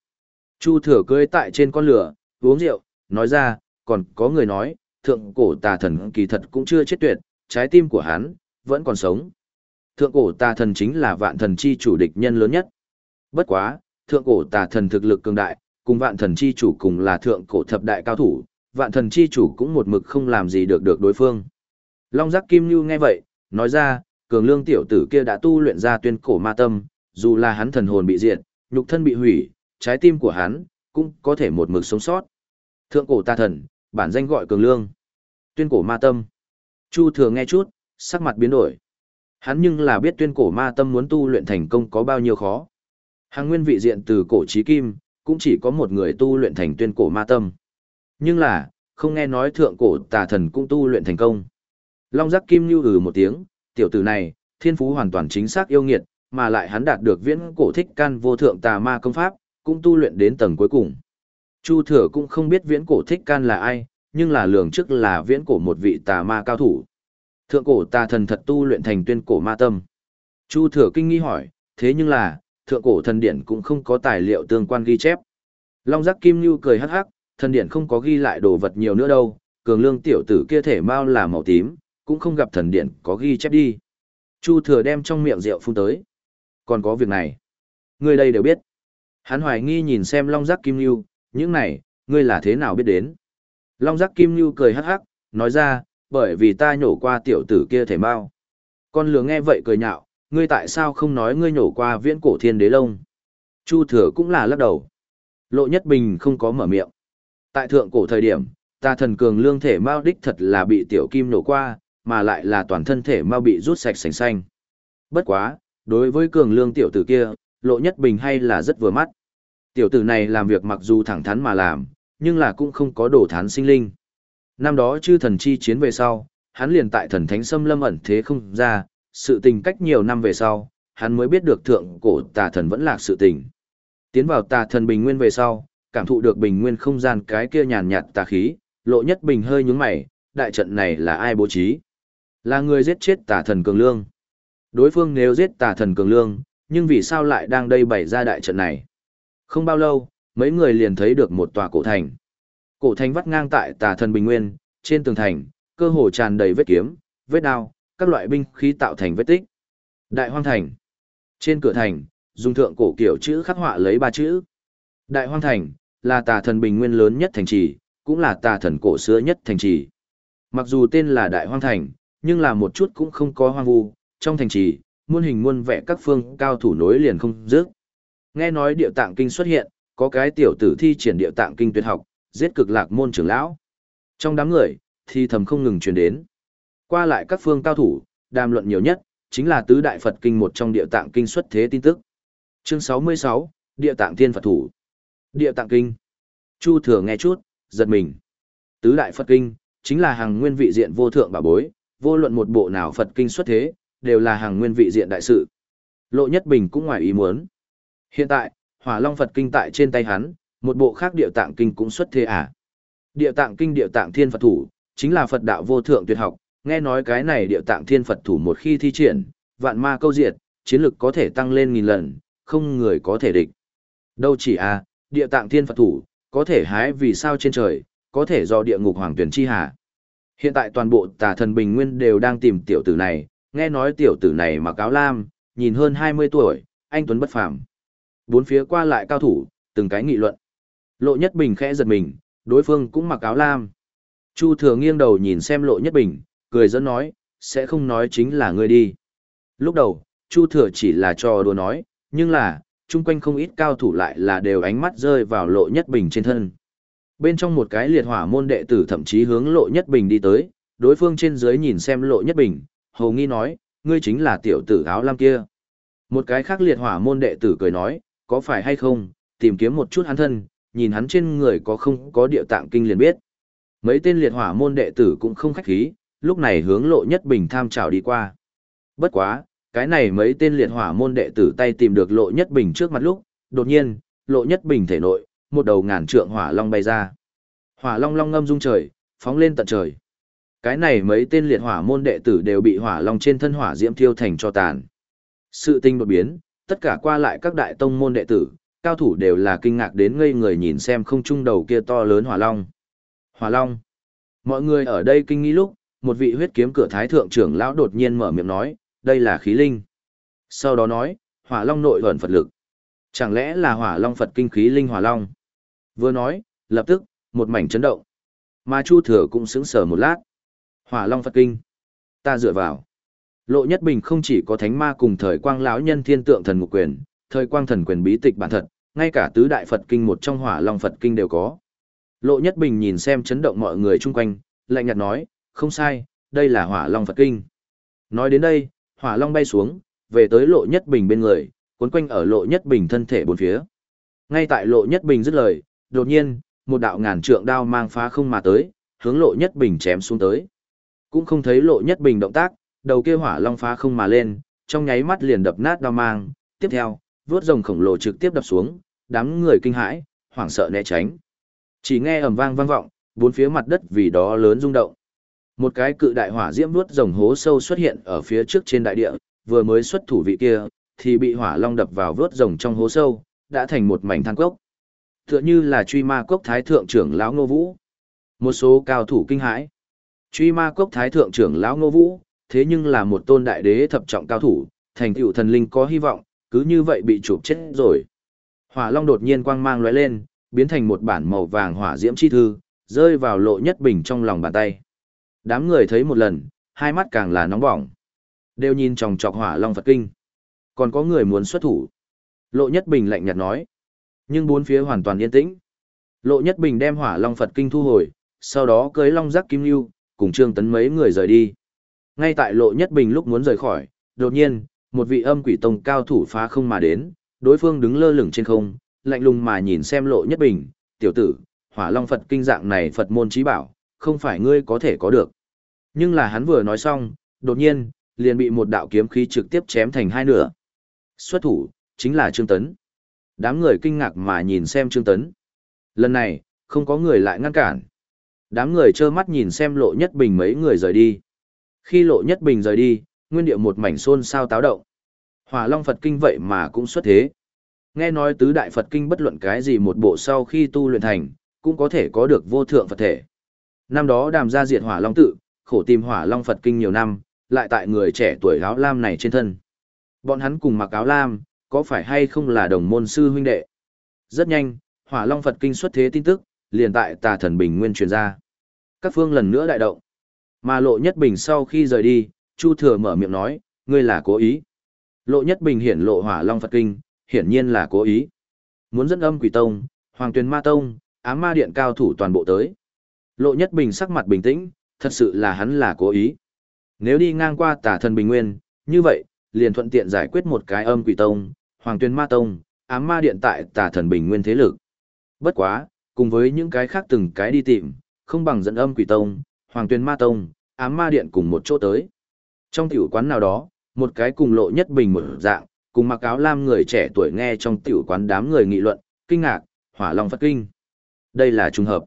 Chu thừa cưới tại trên con lửa, uống rượu, nói ra, còn có người nói, thượng cổ tà thần kỳ thật cũng chưa chết tuyệt, trái tim của hắn, vẫn còn sống. Thượng cổ tà thần chính là vạn thần chi chủ địch nhân lớn nhất. Bất quá, thượng cổ tà thần thực lực cường đại, cùng vạn thần chi chủ cùng là thượng cổ thập đại cao thủ, vạn thần chi chủ cũng một mực không làm gì được được đối phương. Long giác kim như nghe vậy, nói ra, cường lương tiểu tử kia đã tu luyện ra tuyên cổ ma tâm, dù là hắn thần hồn bị diệt, nhục thân bị hủy, trái tim của hắn cũng có thể một mực sống sót. Thượng cổ tà thần, bản danh gọi cường lương. Tuyên cổ ma tâm. Chu thừa nghe chút, sắc mặt biến đổi. Hắn nhưng là biết tuyên cổ ma tâm muốn tu luyện thành công có bao nhiêu khó. Hàng nguyên vị diện từ cổ chí kim, cũng chỉ có một người tu luyện thành tuyên cổ ma tâm. Nhưng là, không nghe nói thượng cổ tà thần cũng tu luyện thành công. Long giác kim như ừ một tiếng, tiểu tử này, thiên phú hoàn toàn chính xác yêu nghiệt, mà lại hắn đạt được viễn cổ thích can vô thượng tà ma công pháp, cũng tu luyện đến tầng cuối cùng. Chu thừa cũng không biết viễn cổ thích can là ai, nhưng là lường trước là viễn cổ một vị tà ma cao thủ. Thượng cổ tà thần thật tu luyện thành tuyên cổ ma tâm. Chu thừa kinh nghi hỏi, thế nhưng là, thượng cổ thần điển cũng không có tài liệu tương quan ghi chép. Long giác kim như cười hắc hắc, thần điển không có ghi lại đồ vật nhiều nữa đâu, cường lương tiểu tử kia thể mau là màu tím, cũng không gặp thần điển có ghi chép đi. Chu thừa đem trong miệng rượu phun tới. Còn có việc này. Người đây đều biết. Hắn hoài nghi nhìn xem long giác kim như, những này, ngươi là thế nào biết đến. Long giác kim như cười hắc hắc, nói ra, bởi vì ta nhổ qua tiểu tử kia thể mau. Con lừa nghe vậy cười nhạo, ngươi tại sao không nói ngươi nhổ qua viễn cổ thiên đế lông? Chu thừa cũng là lắc đầu. Lộ nhất bình không có mở miệng. Tại thượng cổ thời điểm, ta thần cường lương thể mau đích thật là bị tiểu kim nổ qua, mà lại là toàn thân thể mau bị rút sạch sành xanh. Bất quá, đối với cường lương tiểu tử kia, lộ nhất bình hay là rất vừa mắt. Tiểu tử này làm việc mặc dù thẳng thắn mà làm, nhưng là cũng không có đổ thán sinh linh. Năm đó chư thần chi chiến về sau, hắn liền tại thần thánh xâm lâm ẩn thế không ra, sự tình cách nhiều năm về sau, hắn mới biết được thượng cổ tà thần vẫn lạc sự tình. Tiến vào tà thần bình nguyên về sau, cảm thụ được bình nguyên không gian cái kia nhàn nhạt tà khí, lộ nhất bình hơi nhướng mày, đại trận này là ai bố trí? Là người giết chết tà thần cường lương. Đối phương nếu giết tà thần cường lương, nhưng vì sao lại đang đây bày ra đại trận này? Không bao lâu, mấy người liền thấy được một tòa cổ thành. Cổ thành vắt ngang tại tà thần bình nguyên, trên tường thành, cơ hồ tràn đầy vết kiếm, vết đao, các loại binh khí tạo thành vết tích. Đại hoang thành. Trên cửa thành, dùng thượng cổ kiểu chữ khắc họa lấy ba chữ. Đại hoang thành, là tà thần bình nguyên lớn nhất thành trì, cũng là tà thần cổ xưa nhất thành trì. Mặc dù tên là Đại hoang thành, nhưng là một chút cũng không có hoang vu, trong thành trì, muôn hình muôn vẻ các phương cao thủ nối liền không dứt. Nghe nói địa tạng kinh xuất hiện, có cái tiểu tử thi triển địa tạng kinh tuyệt học, giết cực lạc môn trưởng lão. Trong đám người, thì thầm không ngừng truyền đến. Qua lại các phương cao thủ, đàm luận nhiều nhất, chính là tứ đại Phật kinh một trong địa tạng kinh xuất thế tin tức. Chương 66, địa tạng thiên Phật thủ. Địa tạng kinh. Chu thừa nghe chút, giật mình. Tứ đại Phật kinh, chính là hàng nguyên vị diện vô thượng bảo bối, vô luận một bộ nào Phật kinh xuất thế, đều là hàng nguyên vị diện đại sự. Lộ Nhất Bình cũng ngoài ý muốn. Hiện tại, Hỏa Long Phật kinh tại trên tay hắn, một bộ khác địa tạng kinh cũng xuất thế à. Địa tạng kinh địa tạng thiên Phật thủ, chính là Phật đạo vô thượng tuyệt học, nghe nói cái này địa tạng thiên Phật thủ một khi thi triển, vạn ma câu diệt, chiến lực có thể tăng lên nghìn lần, không người có thể địch. Đâu chỉ à, địa tạng thiên Phật thủ, có thể hái vì sao trên trời, có thể do địa ngục hoàng tuyển chi hà. Hiện tại toàn bộ tà thần bình nguyên đều đang tìm tiểu tử này, nghe nói tiểu tử này mặc áo lam, nhìn hơn 20 tuổi, anh Tuấn bất phàm. Bốn phía qua lại cao thủ, từng cái nghị luận. Lộ Nhất Bình khẽ giật mình, đối phương cũng mặc áo lam. Chu Thừa nghiêng đầu nhìn xem Lộ Nhất Bình, cười dẫn nói, sẽ không nói chính là ngươi đi. Lúc đầu, Chu Thừa chỉ là trò đùa nói, nhưng là, chung quanh không ít cao thủ lại là đều ánh mắt rơi vào Lộ Nhất Bình trên thân. Bên trong một cái liệt hỏa môn đệ tử thậm chí hướng Lộ Nhất Bình đi tới, đối phương trên dưới nhìn xem Lộ Nhất Bình, hầu nghi nói, ngươi chính là tiểu tử áo lam kia. Một cái khác liệt hỏa môn đệ tử cười nói, có phải hay không, tìm kiếm một chút hắn thân, nhìn hắn trên người có không có địa tạng kinh liền biết. Mấy tên liệt hỏa môn đệ tử cũng không khách khí, lúc này hướng lộ nhất bình tham trào đi qua. Bất quá, cái này mấy tên liệt hỏa môn đệ tử tay tìm được lộ nhất bình trước mặt lúc, đột nhiên, lộ nhất bình thể nội, một đầu ngàn trượng hỏa long bay ra. Hỏa long long ngâm rung trời, phóng lên tận trời. Cái này mấy tên liệt hỏa môn đệ tử đều bị hỏa long trên thân hỏa diễm thiêu thành cho tàn. Sự tinh đột biến, tất cả qua lại các đại tông môn đệ tử, cao thủ đều là kinh ngạc đến ngây người nhìn xem không trung đầu kia to lớn hỏa long. Hỏa long. Mọi người ở đây kinh nghi lúc, một vị huyết kiếm cửa thái thượng trưởng lão đột nhiên mở miệng nói, đây là khí linh. Sau đó nói, hỏa long nội ẩn Phật lực. Chẳng lẽ là hỏa long Phật kinh khí linh hỏa long? Vừa nói, lập tức, một mảnh chấn động. Mà Chu Thừa cũng sững sờ một lát. Hỏa long Phật kinh. Ta dựa vào. Lộ Nhất Bình không chỉ có thánh ma cùng thời quang lão nhân thiên tượng thần ngục quyền, thời quang thần quyền bí tịch bản thật, ngay cả tứ đại Phật kinh một trong hỏa long Phật kinh đều có. Lộ Nhất Bình nhìn xem chấn động mọi người chung quanh, lạnh nhạt nói, không sai, đây là hỏa long Phật kinh. Nói đến đây, hỏa long bay xuống, về tới Lộ Nhất Bình bên người, cuốn quanh ở Lộ Nhất Bình thân thể bốn phía. Ngay tại Lộ Nhất Bình dứt lời, đột nhiên, một đạo ngàn trượng đao mang phá không mà tới, hướng Lộ Nhất Bình chém xuống tới. Cũng không thấy Lộ Nhất Bình động tác, đầu kia hỏa long phá không mà lên, trong nháy mắt liền đập nát đao mang, tiếp theo, vướt rồng khổng lồ trực tiếp đập xuống, đám người kinh hãi, hoảng sợ né tránh. Chỉ nghe ầm vang vang vọng, bốn phía mặt đất vì đó lớn rung động. Một cái cự đại hỏa diễm vướt rồng hố sâu xuất hiện ở phía trước trên đại địa, vừa mới xuất thủ vị kia, thì bị hỏa long đập vào vớt rồng trong hố sâu, đã thành một mảnh than cốc. Tựa như là truy ma cốc thái thượng trưởng lão Ngô Vũ. Một số cao thủ kinh hãi. Truy ma cốc thái thượng trưởng lão Ngô Vũ, thế nhưng là một tôn đại đế thập trọng cao thủ, thành tựu thần linh có hy vọng, cứ như vậy bị chụp chết rồi. Hỏa Long đột nhiên quang mang lóe lên, biến thành một bản màu vàng hỏa diễm chi thư, rơi vào lộ nhất bình trong lòng bàn tay. Đám người thấy một lần, hai mắt càng là nóng bỏng. Đều nhìn chòng trọc Hỏa Long Phật kinh. Còn có người muốn xuất thủ. Lộ nhất bình lạnh nhạt nói. Nhưng bốn phía hoàn toàn yên tĩnh. Lộ nhất bình đem Hỏa Long Phật kinh thu hồi, sau đó cưới Long giác kim lưu, cùng Trương Tấn mấy người rời đi. Ngay tại lộ nhất bình lúc muốn rời khỏi, đột nhiên, một vị âm quỷ tông cao thủ phá không mà đến, đối phương đứng lơ lửng trên không, lạnh lùng mà nhìn xem lộ nhất bình, tiểu tử, hỏa long Phật kinh dạng này Phật môn trí bảo, không phải ngươi có thể có được. Nhưng là hắn vừa nói xong, đột nhiên, liền bị một đạo kiếm khí trực tiếp chém thành hai nửa. Xuất thủ, chính là Trương Tấn. Đám người kinh ngạc mà nhìn xem Trương Tấn. Lần này, không có người lại ngăn cản. Đám người trơ mắt nhìn xem lộ nhất bình mấy người rời đi. Khi lộ nhất bình rời đi, nguyên địa một mảnh xôn xao táo động. Hỏa Long Phật Kinh vậy mà cũng xuất thế. Nghe nói tứ đại Phật Kinh bất luận cái gì một bộ sau khi tu luyện thành, cũng có thể có được vô thượng Phật thể. Năm đó đàm gia diệt Hỏa Long tự, khổ tìm Hỏa Long Phật Kinh nhiều năm, lại tại người trẻ tuổi áo lam này trên thân. Bọn hắn cùng mặc áo lam, có phải hay không là đồng môn sư huynh đệ? Rất nhanh, Hỏa Long Phật Kinh xuất thế tin tức, liền tại tà thần bình nguyên truyền ra. Các phương lần nữa đại động. Mà Lộ Nhất Bình sau khi rời đi, Chu Thừa mở miệng nói, ngươi là cố ý. Lộ Nhất Bình hiển lộ hỏa long Phật kinh, hiển nhiên là cố ý. Muốn dẫn âm quỷ tông, hoàng tuyền ma tông, ám ma điện cao thủ toàn bộ tới. Lộ Nhất Bình sắc mặt bình tĩnh, thật sự là hắn là cố ý. Nếu đi ngang qua tà thần bình nguyên, như vậy, liền thuận tiện giải quyết một cái âm quỷ tông, hoàng tuyên ma tông, ám ma điện tại tà thần bình nguyên thế lực. Bất quá, cùng với những cái khác từng cái đi tìm, không bằng dẫn âm quỷ tông, hoàng tuyền ma tông, ám ma điện cùng một chỗ tới. Trong tiểu quán nào đó, một cái cùng lộ nhất bình một dạng, cùng mặc áo lam người trẻ tuổi nghe trong tiểu quán đám người nghị luận, kinh ngạc, hỏa long phật kinh. Đây là trùng hợp.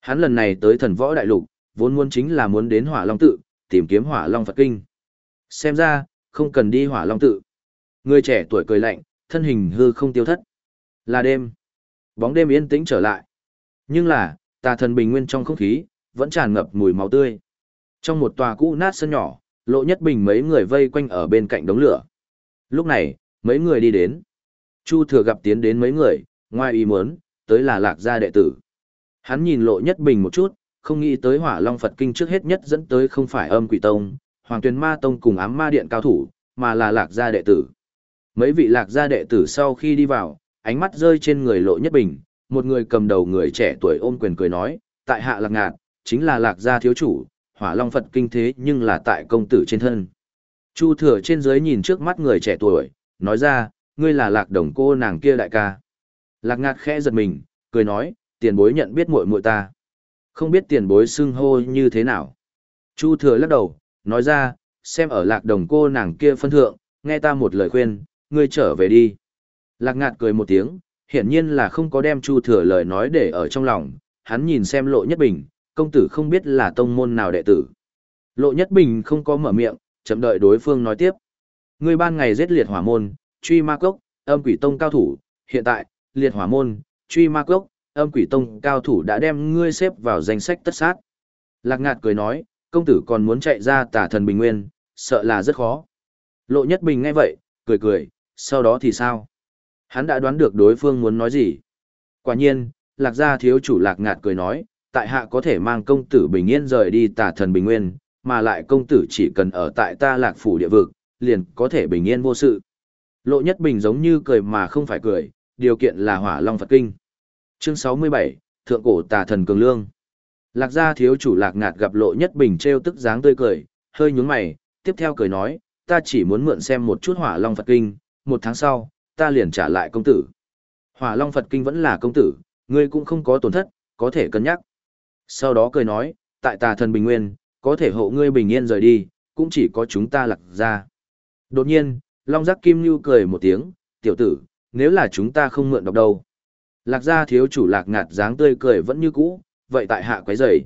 Hắn lần này tới thần võ đại lục, vốn muốn chính là muốn đến hỏa long tự, tìm kiếm hỏa long phật kinh. Xem ra, không cần đi hỏa long tự. Người trẻ tuổi cười lạnh, thân hình hư không tiêu thất. Là đêm. Bóng đêm yên tĩnh trở lại. Nhưng là, tà thần bình nguyên trong không khí, vẫn tràn ngập mùi máu tươi. Trong một tòa cũ nát sân nhỏ, Lộ Nhất Bình mấy người vây quanh ở bên cạnh đống lửa. Lúc này, mấy người đi đến. Chu Thừa gặp tiến đến mấy người, ngoài ý muốn, tới là lạc gia đệ tử. Hắn nhìn Lộ Nhất Bình một chút, không nghĩ tới Hỏa Long Phật Kinh trước hết nhất dẫn tới không phải Âm Quỷ Tông, Hoàng Tuyền Ma Tông cùng Ám Ma Điện cao thủ, mà là lạc gia đệ tử. Mấy vị lạc gia đệ tử sau khi đi vào, ánh mắt rơi trên người Lộ Nhất Bình, một người cầm đầu người trẻ tuổi ôm quyền cười nói, tại hạ lạc ngạn chính là lạc gia thiếu chủ, hỏa long Phật kinh thế nhưng là tại công tử trên thân. Chu thừa trên dưới nhìn trước mắt người trẻ tuổi, nói ra, ngươi là lạc đồng cô nàng kia đại ca. Lạc ngạt khẽ giật mình, cười nói, tiền bối nhận biết muội muội ta. Không biết tiền bối xưng hô như thế nào. Chu thừa lắc đầu, nói ra, xem ở lạc đồng cô nàng kia phân thượng, nghe ta một lời khuyên, ngươi trở về đi. Lạc ngạt cười một tiếng, hiển nhiên là không có đem Chu Thừa lời nói để ở trong lòng, hắn nhìn xem Lộ Nhất Bình, công tử không biết là tông môn nào đệ tử. Lộ Nhất Bình không có mở miệng, chậm đợi đối phương nói tiếp. Ngươi ban ngày giết liệt hỏa môn, truy ma cốc, âm quỷ tông cao thủ, hiện tại, liệt hỏa môn, truy ma cốc, âm quỷ tông cao thủ đã đem ngươi xếp vào danh sách tất sát. Lạc ngạt cười nói, công tử còn muốn chạy ra tả thần bình nguyên, sợ là rất khó. Lộ Nhất Bình nghe vậy, cười cười, sau đó thì sao? Hắn đã đoán được đối phương muốn nói gì. Quả nhiên, lạc gia thiếu chủ lạc ngạt cười nói, tại hạ có thể mang công tử bình yên rời đi tả thần bình nguyên, mà lại công tử chỉ cần ở tại ta lạc phủ địa vực, liền có thể bình yên vô sự. Lộ nhất bình giống như cười mà không phải cười, điều kiện là hỏa long Phật Kinh. Chương 67, Thượng cổ tà thần cường lương. Lạc gia thiếu chủ lạc ngạt gặp lộ nhất bình treo tức dáng tươi cười, hơi nhún mày, tiếp theo cười nói, ta chỉ muốn mượn xem một chút hỏa long Phật Kinh, một tháng sau, ta liền trả lại công tử. Hỏa long Phật Kinh vẫn là công tử, ngươi cũng không có tổn thất, có thể cân nhắc. Sau đó cười nói, tại tà thần bình nguyên, có thể hộ ngươi bình yên rời đi, cũng chỉ có chúng ta lạc ra. Đột nhiên, Long Giác Kim Nhu cười một tiếng, tiểu tử, nếu là chúng ta không mượn đọc đâu. Lạc gia thiếu chủ lạc ngạt dáng tươi cười vẫn như cũ, vậy tại hạ quấy rầy.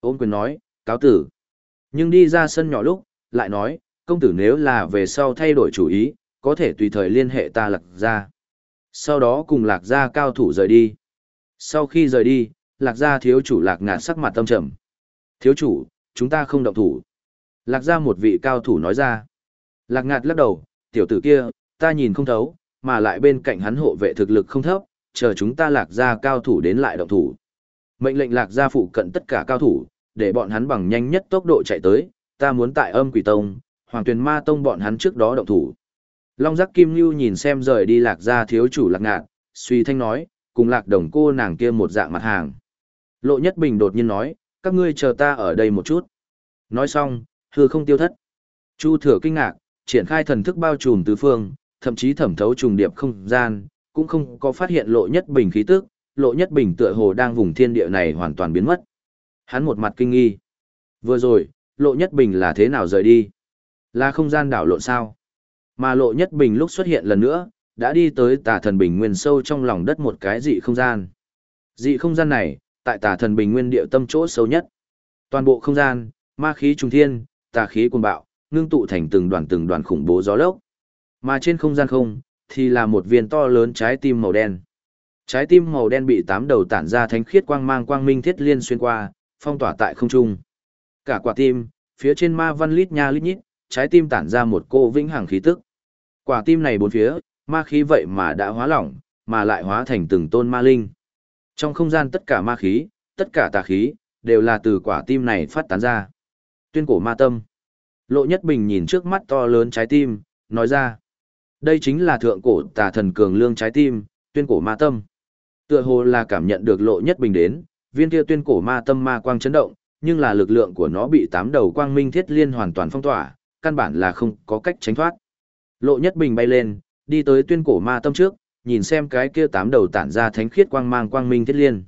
Ôn quyền nói, cáo tử. Nhưng đi ra sân nhỏ lúc, lại nói, công tử nếu là về sau thay đổi chủ ý, có thể tùy thời liên hệ ta lạc gia. Sau đó cùng lạc gia cao thủ rời đi. Sau khi rời đi, lạc gia thiếu chủ lạc ngạt sắc mặt tâm trầm. Thiếu chủ, chúng ta không động thủ. Lạc gia một vị cao thủ nói ra. Lạc ngạt lắc đầu, tiểu tử kia, ta nhìn không thấu, mà lại bên cạnh hắn hộ vệ thực lực không thấp, chờ chúng ta lạc gia cao thủ đến lại động thủ. Mệnh lệnh lạc gia phụ cận tất cả cao thủ, để bọn hắn bằng nhanh nhất tốc độ chạy tới, ta muốn tại âm quỷ tông, hoàng tuyền ma tông bọn hắn trước đó động thủ. Long giác kim lưu nhìn xem rời đi lạc gia thiếu chủ lạc ngạt, suy thanh nói, cùng lạc đồng cô nàng kia một dạng mặt hàng. Lộ nhất bình đột nhiên nói, các ngươi chờ ta ở đây một chút. Nói xong, hư không tiêu thất. Chu thừa kinh ngạc, triển khai thần thức bao trùm tứ phương, thậm chí thẩm thấu trùng điệp không gian, cũng không có phát hiện lộ nhất bình khí tức, lộ nhất bình tựa hồ đang vùng thiên địa này hoàn toàn biến mất. Hắn một mặt kinh nghi. Vừa rồi, lộ nhất bình là thế nào rời đi? Là không gian đảo lộn sao? Mà lộ nhất bình lúc xuất hiện lần nữa, đã đi tới tà thần bình nguyên sâu trong lòng đất một cái dị không gian. Dị không gian này, tại tà thần bình nguyên địa tâm chỗ sâu nhất. Toàn bộ không gian, ma khí trùng thiên, tà khí cuồng bạo, ngưng tụ thành từng đoàn từng đoàn khủng bố gió lốc. Mà trên không gian không, thì là một viên to lớn trái tim màu đen. Trái tim màu đen bị tám đầu tản ra thánh khiết quang mang quang minh thiết liên xuyên qua, phong tỏa tại không trung. Cả quả tim, phía trên ma văn lít nha lít nhít, trái tim tản ra một cô vĩnh hằng khí tức. Quả tim này bốn phía, ma khí vậy mà đã hóa lỏng, mà lại hóa thành từng tôn ma linh. Trong không gian tất cả ma khí, tất cả tà khí, đều là từ quả tim này phát tán ra. Tuyên cổ ma tâm. Lộ Nhất Bình nhìn trước mắt to lớn trái tim, nói ra. Đây chính là thượng cổ tà thần cường lương trái tim, tuyên cổ ma tâm. Tựa hồ là cảm nhận được Lộ Nhất Bình đến, viên kia tuyên cổ ma tâm ma quang chấn động, nhưng là lực lượng của nó bị tám đầu quang minh thiết liên hoàn toàn phong tỏa, căn bản là không có cách tránh thoát. Lộ Nhất Bình bay lên, đi tới tuyên cổ ma tâm trước, nhìn xem cái kia tám đầu tản ra thánh khiết quang mang quang minh thiết liên.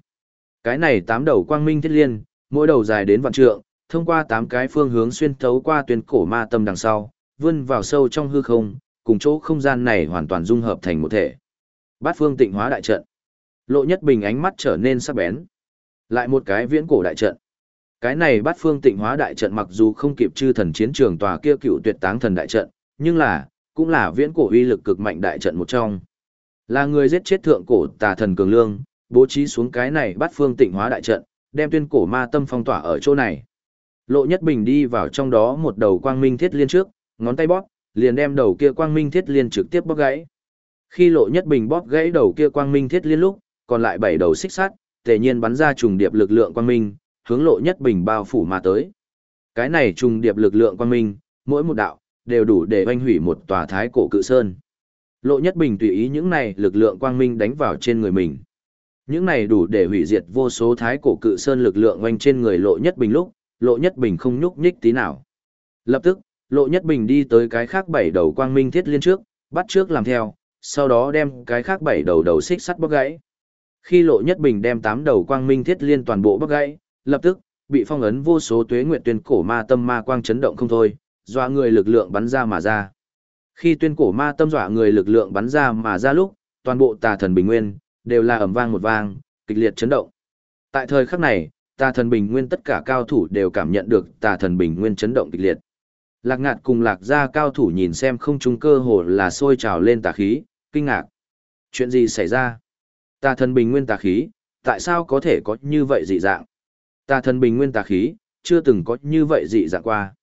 Cái này tám đầu quang minh thiết liên, mỗi đầu dài đến vạn trượng, thông qua tám cái phương hướng xuyên thấu qua tuyến cổ ma tâm đằng sau, vươn vào sâu trong hư không, cùng chỗ không gian này hoàn toàn dung hợp thành một thể. Bát phương tịnh hóa đại trận. Lộ Nhất Bình ánh mắt trở nên sắc bén. Lại một cái viễn cổ đại trận. Cái này bát phương tịnh hóa đại trận mặc dù không kịp chư thần chiến trường tòa kia cựu tuyệt táng thần đại trận, nhưng là, cũng là viễn cổ uy lực cực mạnh đại trận một trong. Là người giết chết thượng cổ tà thần cường lương, bố trí xuống cái này bắt phương tịnh hóa đại trận, đem tuyên cổ ma tâm phong tỏa ở chỗ này. Lộ Nhất Bình đi vào trong đó một đầu quang minh thiết liên trước, ngón tay bóp, liền đem đầu kia quang minh thiết liên trực tiếp bóp gãy. Khi Lộ Nhất Bình bóp gãy đầu kia quang minh thiết liên lúc, còn lại bảy đầu xích sắt, tề nhiên bắn ra trùng điệp lực lượng quang minh, hướng Lộ Nhất Bình bao phủ mà tới. Cái này trùng điệp lực lượng quang minh, mỗi một đạo đều đủ để oanh hủy một tòa thái cổ cự sơn. Lộ Nhất Bình tùy ý những này lực lượng quang minh đánh vào trên người mình. Những này đủ để hủy diệt vô số thái cổ cự sơn lực lượng oanh trên người Lộ Nhất Bình lúc, Lộ Nhất Bình không nhúc nhích tí nào. Lập tức, Lộ Nhất Bình đi tới cái khác bảy đầu quang minh thiết liên trước, bắt trước làm theo, sau đó đem cái khác bảy đầu đầu xích sắt bóc gãy. Khi Lộ Nhất Bình đem tám đầu quang minh thiết liên toàn bộ bóc gãy, lập tức bị phong ấn vô số tuế nguyện tuyên cổ ma tâm ma quang chấn động không thôi, dọa người lực lượng bắn ra mà ra. Khi tuyên cổ ma tâm dọa người lực lượng bắn ra mà ra lúc, toàn bộ tà thần bình nguyên, đều là ầm vang một vang, kịch liệt chấn động. Tại thời khắc này, tà thần bình nguyên tất cả cao thủ đều cảm nhận được tà thần bình nguyên chấn động kịch liệt. Lạc ngạt cùng lạc gia cao thủ nhìn xem không trung cơ hồ là sôi trào lên tà khí, kinh ngạc. Chuyện gì xảy ra? Tà thần bình nguyên tà khí, tại sao có thể có như vậy dị dạng? Tà thần bình nguyên tà khí, chưa từng có như vậy dị dạng qua.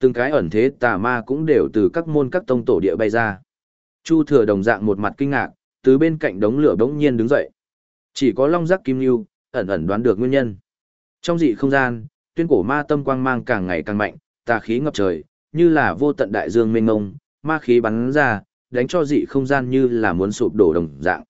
Từng cái ẩn thế tà ma cũng đều từ các môn các tông tổ địa bay ra. Chu thừa đồng dạng một mặt kinh ngạc, từ bên cạnh đống lửa bỗng nhiên đứng dậy. Chỉ có long giác kim lưu, ẩn ẩn đoán được nguyên nhân. Trong dị không gian, tuyên cổ ma tâm quang mang càng ngày càng mạnh, tà khí ngập trời, như là vô tận đại dương mênh mông, ma khí bắn ra, đánh cho dị không gian như là muốn sụp đổ đồng dạng.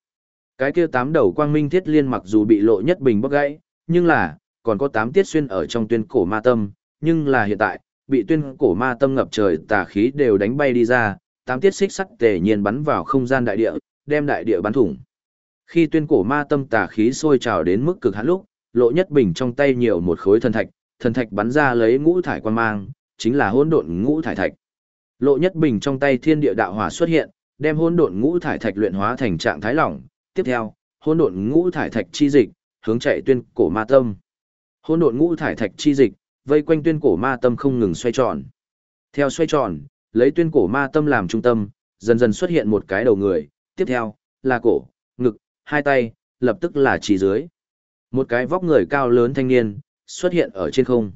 Cái kia tám đầu quang minh thiết liên mặc dù bị lộ nhất bình bóc gãy, nhưng là, còn có tám tiết xuyên ở trong tuyên cổ ma tâm, nhưng là hiện tại, bị tuyên cổ ma tâm ngập trời tà khí đều đánh bay đi ra, tám tiết xích sắt tề nhiên bắn vào không gian đại địa, đem đại địa bắn thủng. Khi tuyên cổ ma tâm tà khí sôi trào đến mức cực hạn lúc, lộ nhất bình trong tay nhiều một khối thần thạch, thần thạch bắn ra lấy ngũ thải quan mang, chính là hỗn độn ngũ thải thạch. Lộ nhất bình trong tay thiên địa đạo hỏa xuất hiện, đem hỗn độn ngũ thải thạch luyện hóa thành trạng thái lỏng, tiếp theo, hỗn độn ngũ thải thạch chi dịch, hướng chạy tuyên cổ ma tâm. Hỗn độn ngũ thải thạch chi dịch, vây quanh tuyên cổ ma tâm không ngừng xoay tròn. Theo xoay tròn, lấy tuyên cổ ma tâm làm trung tâm, dần dần xuất hiện một cái đầu người, tiếp theo, là cổ, ngực, hai tay, lập tức là chỉ dưới. Một cái vóc người cao lớn thanh niên, xuất hiện ở trên không.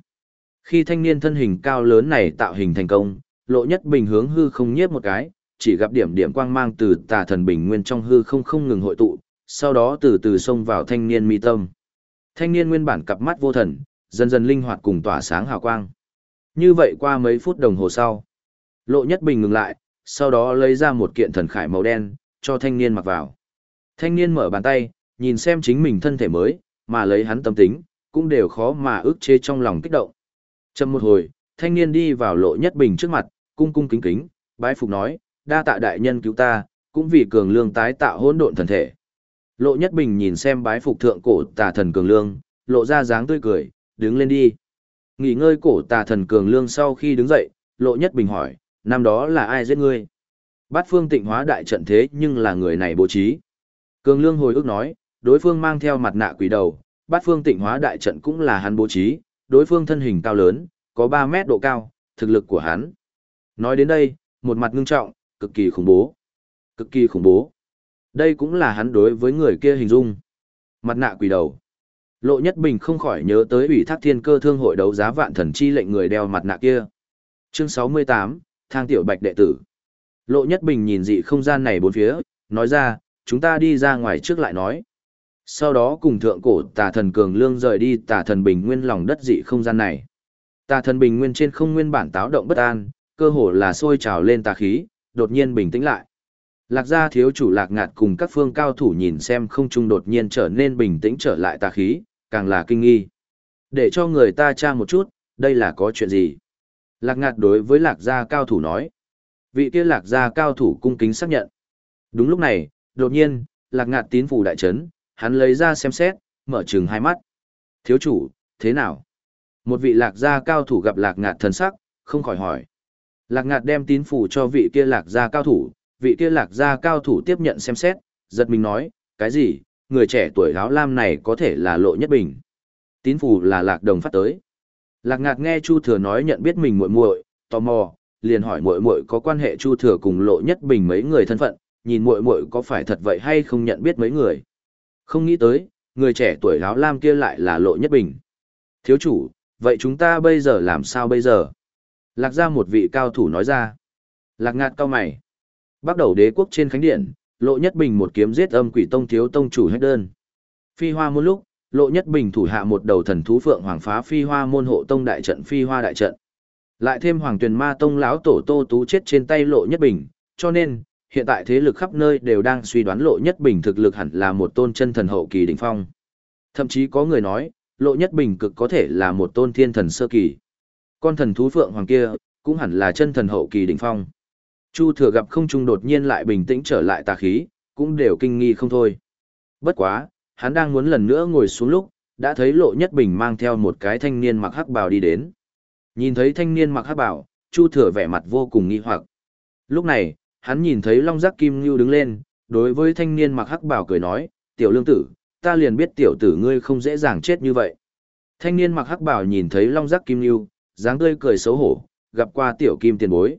Khi thanh niên thân hình cao lớn này tạo hình thành công, lộ nhất bình hướng hư không nhiếp một cái, chỉ gặp điểm điểm quang mang từ tà thần bình nguyên trong hư không không ngừng hội tụ, sau đó từ từ xông vào thanh niên mi tâm. Thanh niên nguyên bản cặp mắt vô thần, dần dần linh hoạt cùng tỏa sáng hào quang. Như vậy qua mấy phút đồng hồ sau, lộ nhất bình ngừng lại, sau đó lấy ra một kiện thần khải màu đen, cho thanh niên mặc vào. Thanh niên mở bàn tay, nhìn xem chính mình thân thể mới, mà lấy hắn tâm tính, cũng đều khó mà ức chế trong lòng kích động. Chầm một hồi, thanh niên đi vào lộ nhất bình trước mặt, cung cung kính kính, bái phục nói, đa tạ đại nhân cứu ta, cũng vì cường lương tái tạo hỗn độn thần thể. Lộ nhất bình nhìn xem bái phục thượng cổ tà thần cường lương, lộ ra dáng tươi cười, đứng lên đi. Nghỉ ngơi cổ tà thần cường lương sau khi đứng dậy, lộ nhất bình hỏi, năm đó là ai giết ngươi? Bát phương tịnh hóa đại trận thế nhưng là người này bố trí. Cường lương hồi ức nói, đối phương mang theo mặt nạ quỷ đầu, bát phương tịnh hóa đại trận cũng là hắn bố trí, đối phương thân hình cao lớn, có 3 mét độ cao, thực lực của hắn. Nói đến đây, một mặt ngưng trọng, cực kỳ khủng bố. Cực kỳ khủng bố. Đây cũng là hắn đối với người kia hình dung. Mặt nạ quỷ đầu. Lộ Nhất Bình không khỏi nhớ tới ủy thác thiên cơ thương hội đấu giá vạn thần chi lệnh người đeo mặt nạ kia. Chương 68, Thang Tiểu Bạch đệ tử. Lộ Nhất Bình nhìn dị không gian này bốn phía, nói ra, chúng ta đi ra ngoài trước lại nói. Sau đó cùng thượng cổ tà thần cường lương rời đi tà thần bình nguyên lòng đất dị không gian này. Tà thần bình nguyên trên không nguyên bản táo động bất an, cơ hồ là sôi trào lên tà khí, đột nhiên bình tĩnh lại. Lạc gia thiếu chủ lạc ngạt cùng các phương cao thủ nhìn xem không trung đột nhiên trở nên bình tĩnh trở lại tà khí, càng là kinh nghi. Để cho người ta tra một chút, đây là có chuyện gì? Lạc ngạt đối với lạc gia cao thủ nói. Vị kia lạc gia cao thủ cung kính xác nhận. Đúng lúc này, đột nhiên, lạc ngạt tín phủ đại trấn, hắn lấy ra xem xét, mở trừng hai mắt. Thiếu chủ, thế nào? Một vị lạc gia cao thủ gặp lạc ngạt thần sắc, không khỏi hỏi. Lạc ngạt đem tín phủ cho vị kia lạc gia cao thủ, vị kia lạc gia cao thủ tiếp nhận xem xét, giật mình nói, cái gì, người trẻ tuổi áo lam này có thể là lộ nhất bình. Tín phù là lạc đồng phát tới. Lạc ngạc nghe Chu Thừa nói nhận biết mình muội muội, tò mò, liền hỏi muội muội có quan hệ Chu Thừa cùng lộ nhất bình mấy người thân phận, nhìn muội muội có phải thật vậy hay không nhận biết mấy người. Không nghĩ tới, người trẻ tuổi áo lam kia lại là lộ nhất bình. Thiếu chủ, vậy chúng ta bây giờ làm sao bây giờ? Lạc ra một vị cao thủ nói ra. Lạc ngạt cao mày. Bắt đầu đế quốc trên khánh điện, lộ nhất bình một kiếm giết âm quỷ tông thiếu tông chủ hết đơn. Phi hoa môn lúc, lộ nhất bình thủ hạ một đầu thần thú phượng hoàng phá phi hoa môn hộ tông đại trận phi hoa đại trận. Lại thêm hoàng tuyền ma tông lão tổ tô tú chết trên tay lộ nhất bình, cho nên, hiện tại thế lực khắp nơi đều đang suy đoán lộ nhất bình thực lực hẳn là một tôn chân thần hậu kỳ đỉnh phong. Thậm chí có người nói, lộ nhất bình cực có thể là một tôn thiên thần sơ kỳ. Con thần thú phượng hoàng kia, cũng hẳn là chân thần hậu kỳ đỉnh phong. Chu thừa gặp không trung đột nhiên lại bình tĩnh trở lại tà khí, cũng đều kinh nghi không thôi. Bất quá, hắn đang muốn lần nữa ngồi xuống lúc, đã thấy lộ nhất bình mang theo một cái thanh niên mặc hắc bào đi đến. Nhìn thấy thanh niên mặc hắc bào, Chu thừa vẻ mặt vô cùng nghi hoặc. Lúc này, hắn nhìn thấy long giác kim ngưu đứng lên, đối với thanh niên mặc hắc bào cười nói, tiểu lương tử, ta liền biết tiểu tử ngươi không dễ dàng chết như vậy. Thanh niên mặc hắc bào nhìn thấy long giác kim lưu, dáng tươi cười xấu hổ, gặp qua tiểu kim tiền bối.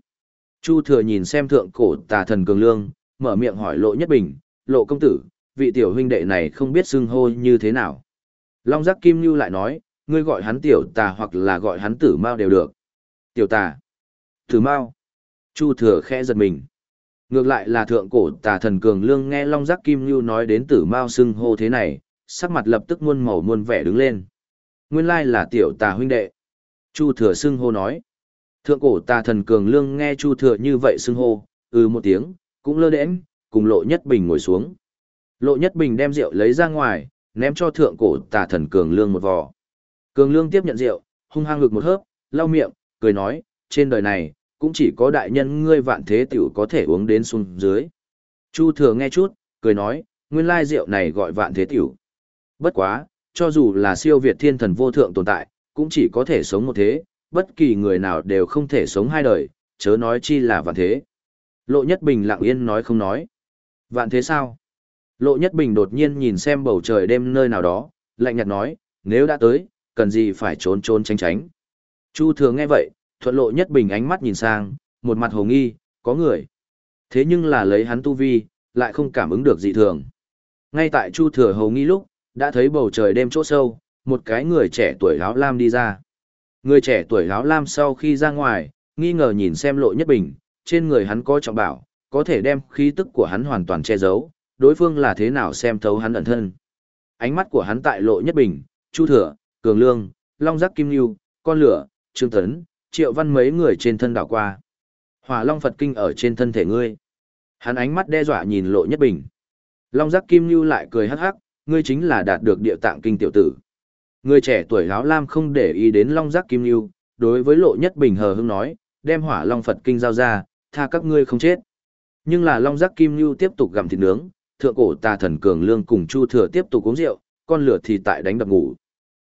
Chu thừa nhìn xem thượng cổ tà thần cường lương, mở miệng hỏi lộ nhất bình, lộ công tử, vị tiểu huynh đệ này không biết xưng hô như thế nào. Long giác kim lưu lại nói, ngươi gọi hắn tiểu tà hoặc là gọi hắn tử mao đều được. Tiểu tà. Tử mao. Chu thừa khẽ giật mình. Ngược lại là thượng cổ tà thần cường lương nghe Long Giác Kim như nói đến tử mao xưng hô thế này, sắc mặt lập tức muôn màu muôn vẻ đứng lên. Nguyên lai là tiểu tà huynh đệ. Chu thừa xưng hô nói. Thượng cổ tà thần cường lương nghe Chu thừa như vậy xưng hô, ừ một tiếng, cũng lơ đễnh, cùng lộ nhất bình ngồi xuống. Lộ nhất bình đem rượu lấy ra ngoài, ném cho thượng cổ tà thần cường lương một vò. Cường lương tiếp nhận rượu, hung hăng ngực một hớp, lau miệng, cười nói, trên đời này, cũng chỉ có đại nhân ngươi vạn thế tiểu có thể uống đến xuống dưới. Chu thừa nghe chút, cười nói, nguyên lai rượu này gọi vạn thế tiểu. Bất quá, cho dù là siêu việt thiên thần vô thượng tồn tại, cũng chỉ có thể sống một thế, bất kỳ người nào đều không thể sống hai đời, chớ nói chi là vạn thế. Lộ Nhất Bình lặng yên nói không nói. Vạn thế sao? Lộ Nhất Bình đột nhiên nhìn xem bầu trời đêm nơi nào đó, lạnh nhạt nói, nếu đã tới, cần gì phải trốn trốn tránh tránh. Chu thừa nghe vậy, thuận lộ nhất bình ánh mắt nhìn sang, một mặt hồ nghi, có người. Thế nhưng là lấy hắn tu vi, lại không cảm ứng được dị thường. Ngay tại Chu Thừa hồ nghi lúc, đã thấy bầu trời đêm chỗ sâu, một cái người trẻ tuổi áo lam đi ra. Người trẻ tuổi áo lam sau khi ra ngoài, nghi ngờ nhìn xem lộ nhất bình, trên người hắn có trọng bảo, có thể đem khí tức của hắn hoàn toàn che giấu, đối phương là thế nào xem thấu hắn ẩn thân. Ánh mắt của hắn tại lộ nhất bình, Chu Thừa, Cường Lương, Long Giác Kim Nhu, Con Lửa, Trương Tấn, triệu văn mấy người trên thân đảo qua. Hỏa Long Phật Kinh ở trên thân thể ngươi. Hắn ánh mắt đe dọa nhìn lộ nhất bình. Long giác kim lưu lại cười hắc hắc, ngươi chính là đạt được địa tạng kinh tiểu tử. Người trẻ tuổi áo lam không để ý đến long giác kim lưu, đối với lộ nhất bình hờ hững nói, đem hỏa long Phật kinh giao ra, tha các ngươi không chết. Nhưng là long giác kim lưu tiếp tục gặm thịt nướng, thượng cổ tà thần cường lương cùng chu thừa tiếp tục uống rượu, con lửa thì tại đánh đập ngủ.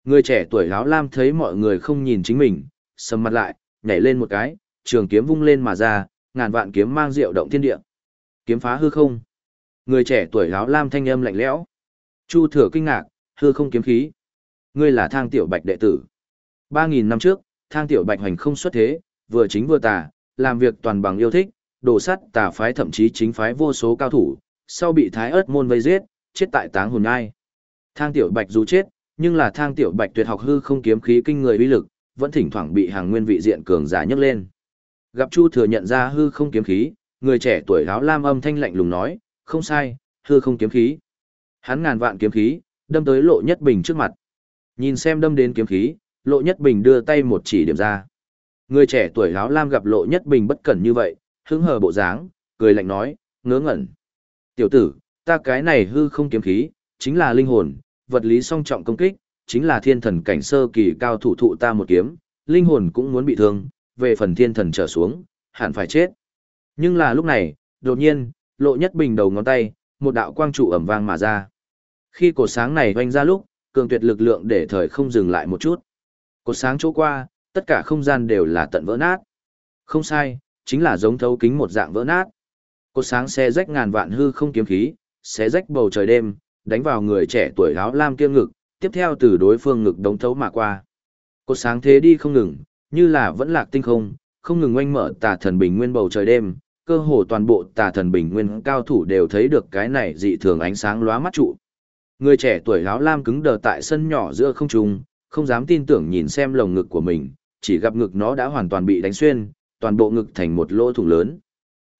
Người trẻ tuổi áo lam thấy mọi người không nhìn chính mình, sầm mặt lại, nhảy lên một cái, trường kiếm vung lên mà ra, ngàn vạn kiếm mang rượu động thiên địa. Kiếm phá hư không. Người trẻ tuổi áo lam thanh âm lạnh lẽo. Chu Thừa kinh ngạc, hư không kiếm khí. Ngươi là Thang Tiểu Bạch đệ tử. 3000 năm trước, Thang Tiểu Bạch hành không xuất thế, vừa chính vừa tà, làm việc toàn bằng yêu thích, đổ sắt tà phái thậm chí chính phái vô số cao thủ, sau bị Thái ớt môn vây giết, chết tại Táng Hồn ai? Thang Tiểu Bạch dù chết, nhưng là Thang Tiểu Bạch tuyệt học hư không kiếm khí kinh người uy lực, vẫn thỉnh thoảng bị hàng nguyên vị diện cường giả nhấc lên. Gặp Chu thừa nhận ra hư không kiếm khí, người trẻ tuổi áo lam âm thanh lạnh lùng nói, không sai, hư không kiếm khí. Hắn ngàn vạn kiếm khí, đâm tới lộ nhất bình trước mặt. Nhìn xem đâm đến kiếm khí, lộ nhất bình đưa tay một chỉ điểm ra. Người trẻ tuổi áo lam gặp lộ nhất bình bất cẩn như vậy, hứng hờ bộ dáng, cười lạnh nói, ngớ ngẩn. Tiểu tử, ta cái này hư không kiếm khí, chính là linh hồn, vật lý song trọng công kích, chính là thiên thần cảnh sơ kỳ cao thủ thụ ta một kiếm, linh hồn cũng muốn bị thương, về phần thiên thần trở xuống, hẳn phải chết. Nhưng là lúc này, đột nhiên, lộ nhất bình đầu ngón tay, một đạo quang trụ ẩm vang mà ra. Khi cổ sáng này vanh ra lúc, cường tuyệt lực lượng để thời không dừng lại một chút. Cột sáng chỗ qua, tất cả không gian đều là tận vỡ nát. Không sai, chính là giống thấu kính một dạng vỡ nát. Cột sáng xe rách ngàn vạn hư không kiếm khí, xé rách bầu trời đêm, đánh vào người trẻ tuổi áo lam kia ngực, tiếp theo từ đối phương ngực đống thấu mà qua. Cột sáng thế đi không ngừng, như là vẫn lạc tinh không, không ngừng oanh mở tà thần bình nguyên bầu trời đêm, cơ hồ toàn bộ tà thần bình nguyên cao thủ đều thấy được cái này dị thường ánh sáng lóa mắt trụ. Người trẻ tuổi áo lam cứng đờ tại sân nhỏ giữa không trung, không dám tin tưởng nhìn xem lồng ngực của mình, chỉ gặp ngực nó đã hoàn toàn bị đánh xuyên, toàn bộ ngực thành một lỗ thủng lớn.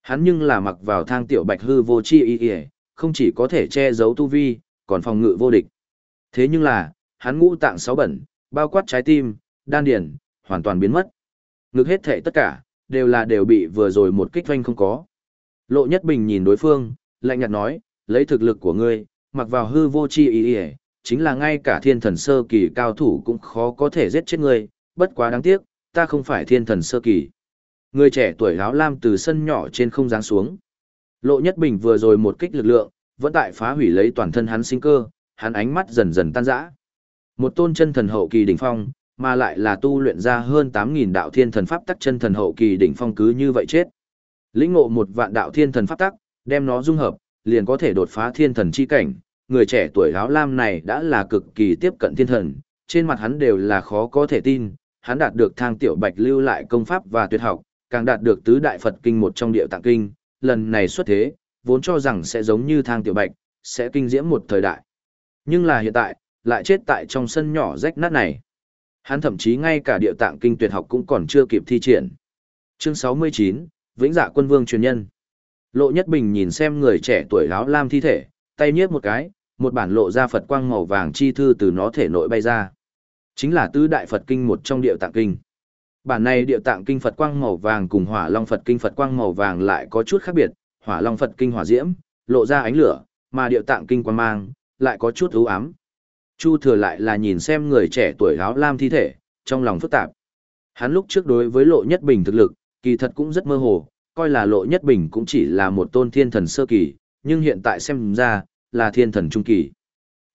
Hắn nhưng là mặc vào thang tiểu bạch hư vô chi y y, không chỉ có thể che giấu tu vi, còn phòng ngự vô địch. Thế nhưng là, hắn ngũ tạng sáu bẩn, bao quát trái tim, đan điền, hoàn toàn biến mất. Ngực hết thể tất cả, đều là đều bị vừa rồi một kích doanh không có. Lộ Nhất Bình nhìn đối phương, lạnh nhạt nói, lấy thực lực của ngươi, mặc vào hư vô chi ý ý, chính là ngay cả thiên thần sơ kỳ cao thủ cũng khó có thể giết chết ngươi, bất quá đáng tiếc, ta không phải thiên thần sơ kỳ. Người trẻ tuổi áo lam từ sân nhỏ trên không giáng xuống. Lộ Nhất Bình vừa rồi một kích lực lượng, vẫn tại phá hủy lấy toàn thân hắn sinh cơ, hắn ánh mắt dần dần tan rã. Một tôn chân thần hậu kỳ đỉnh phong, mà lại là tu luyện ra hơn 8.000 đạo thiên thần pháp tắc chân thần hậu kỳ đỉnh phong cứ như vậy chết. Lĩnh ngộ một vạn đạo thiên thần pháp tắc, đem nó dung hợp, liền có thể đột phá thiên thần chi cảnh. Người trẻ tuổi áo lam này đã là cực kỳ tiếp cận thiên thần, trên mặt hắn đều là khó có thể tin, hắn đạt được thang tiểu bạch lưu lại công pháp và tuyệt học, càng đạt được tứ đại Phật kinh một trong địa tạng kinh, lần này xuất thế, vốn cho rằng sẽ giống như thang tiểu bạch, sẽ kinh diễm một thời đại. Nhưng là hiện tại, lại chết tại trong sân nhỏ rách nát này. Hắn thậm chí ngay cả địa tạng kinh tuyệt học cũng còn chưa kịp thi triển. Chương 69, Vĩnh Dạ Quân Vương truyền nhân. Lộ Nhất Bình nhìn xem người trẻ tuổi áo lam thi thể, tay nhiếp một cái, một bản lộ ra Phật quang màu vàng chi thư từ nó thể nội bay ra. Chính là tứ đại Phật kinh một trong địa tạng kinh. Bản này địa tạng kinh Phật quang màu vàng cùng Hỏa Long Phật kinh Phật quang màu vàng lại có chút khác biệt, Hỏa Long Phật kinh hỏa diễm, lộ ra ánh lửa, mà địa tạng kinh quang mang lại có chút u ám. Chu Thừa lại là nhìn xem người trẻ tuổi áo lam thi thể, trong lòng phức tạp. Hắn lúc trước đối với Lộ Nhất Bình thực lực, kỳ thật cũng rất mơ hồ, coi là Lộ Nhất Bình cũng chỉ là một tôn thiên thần sơ kỳ, nhưng hiện tại xem ra, là thiên thần trung kỳ.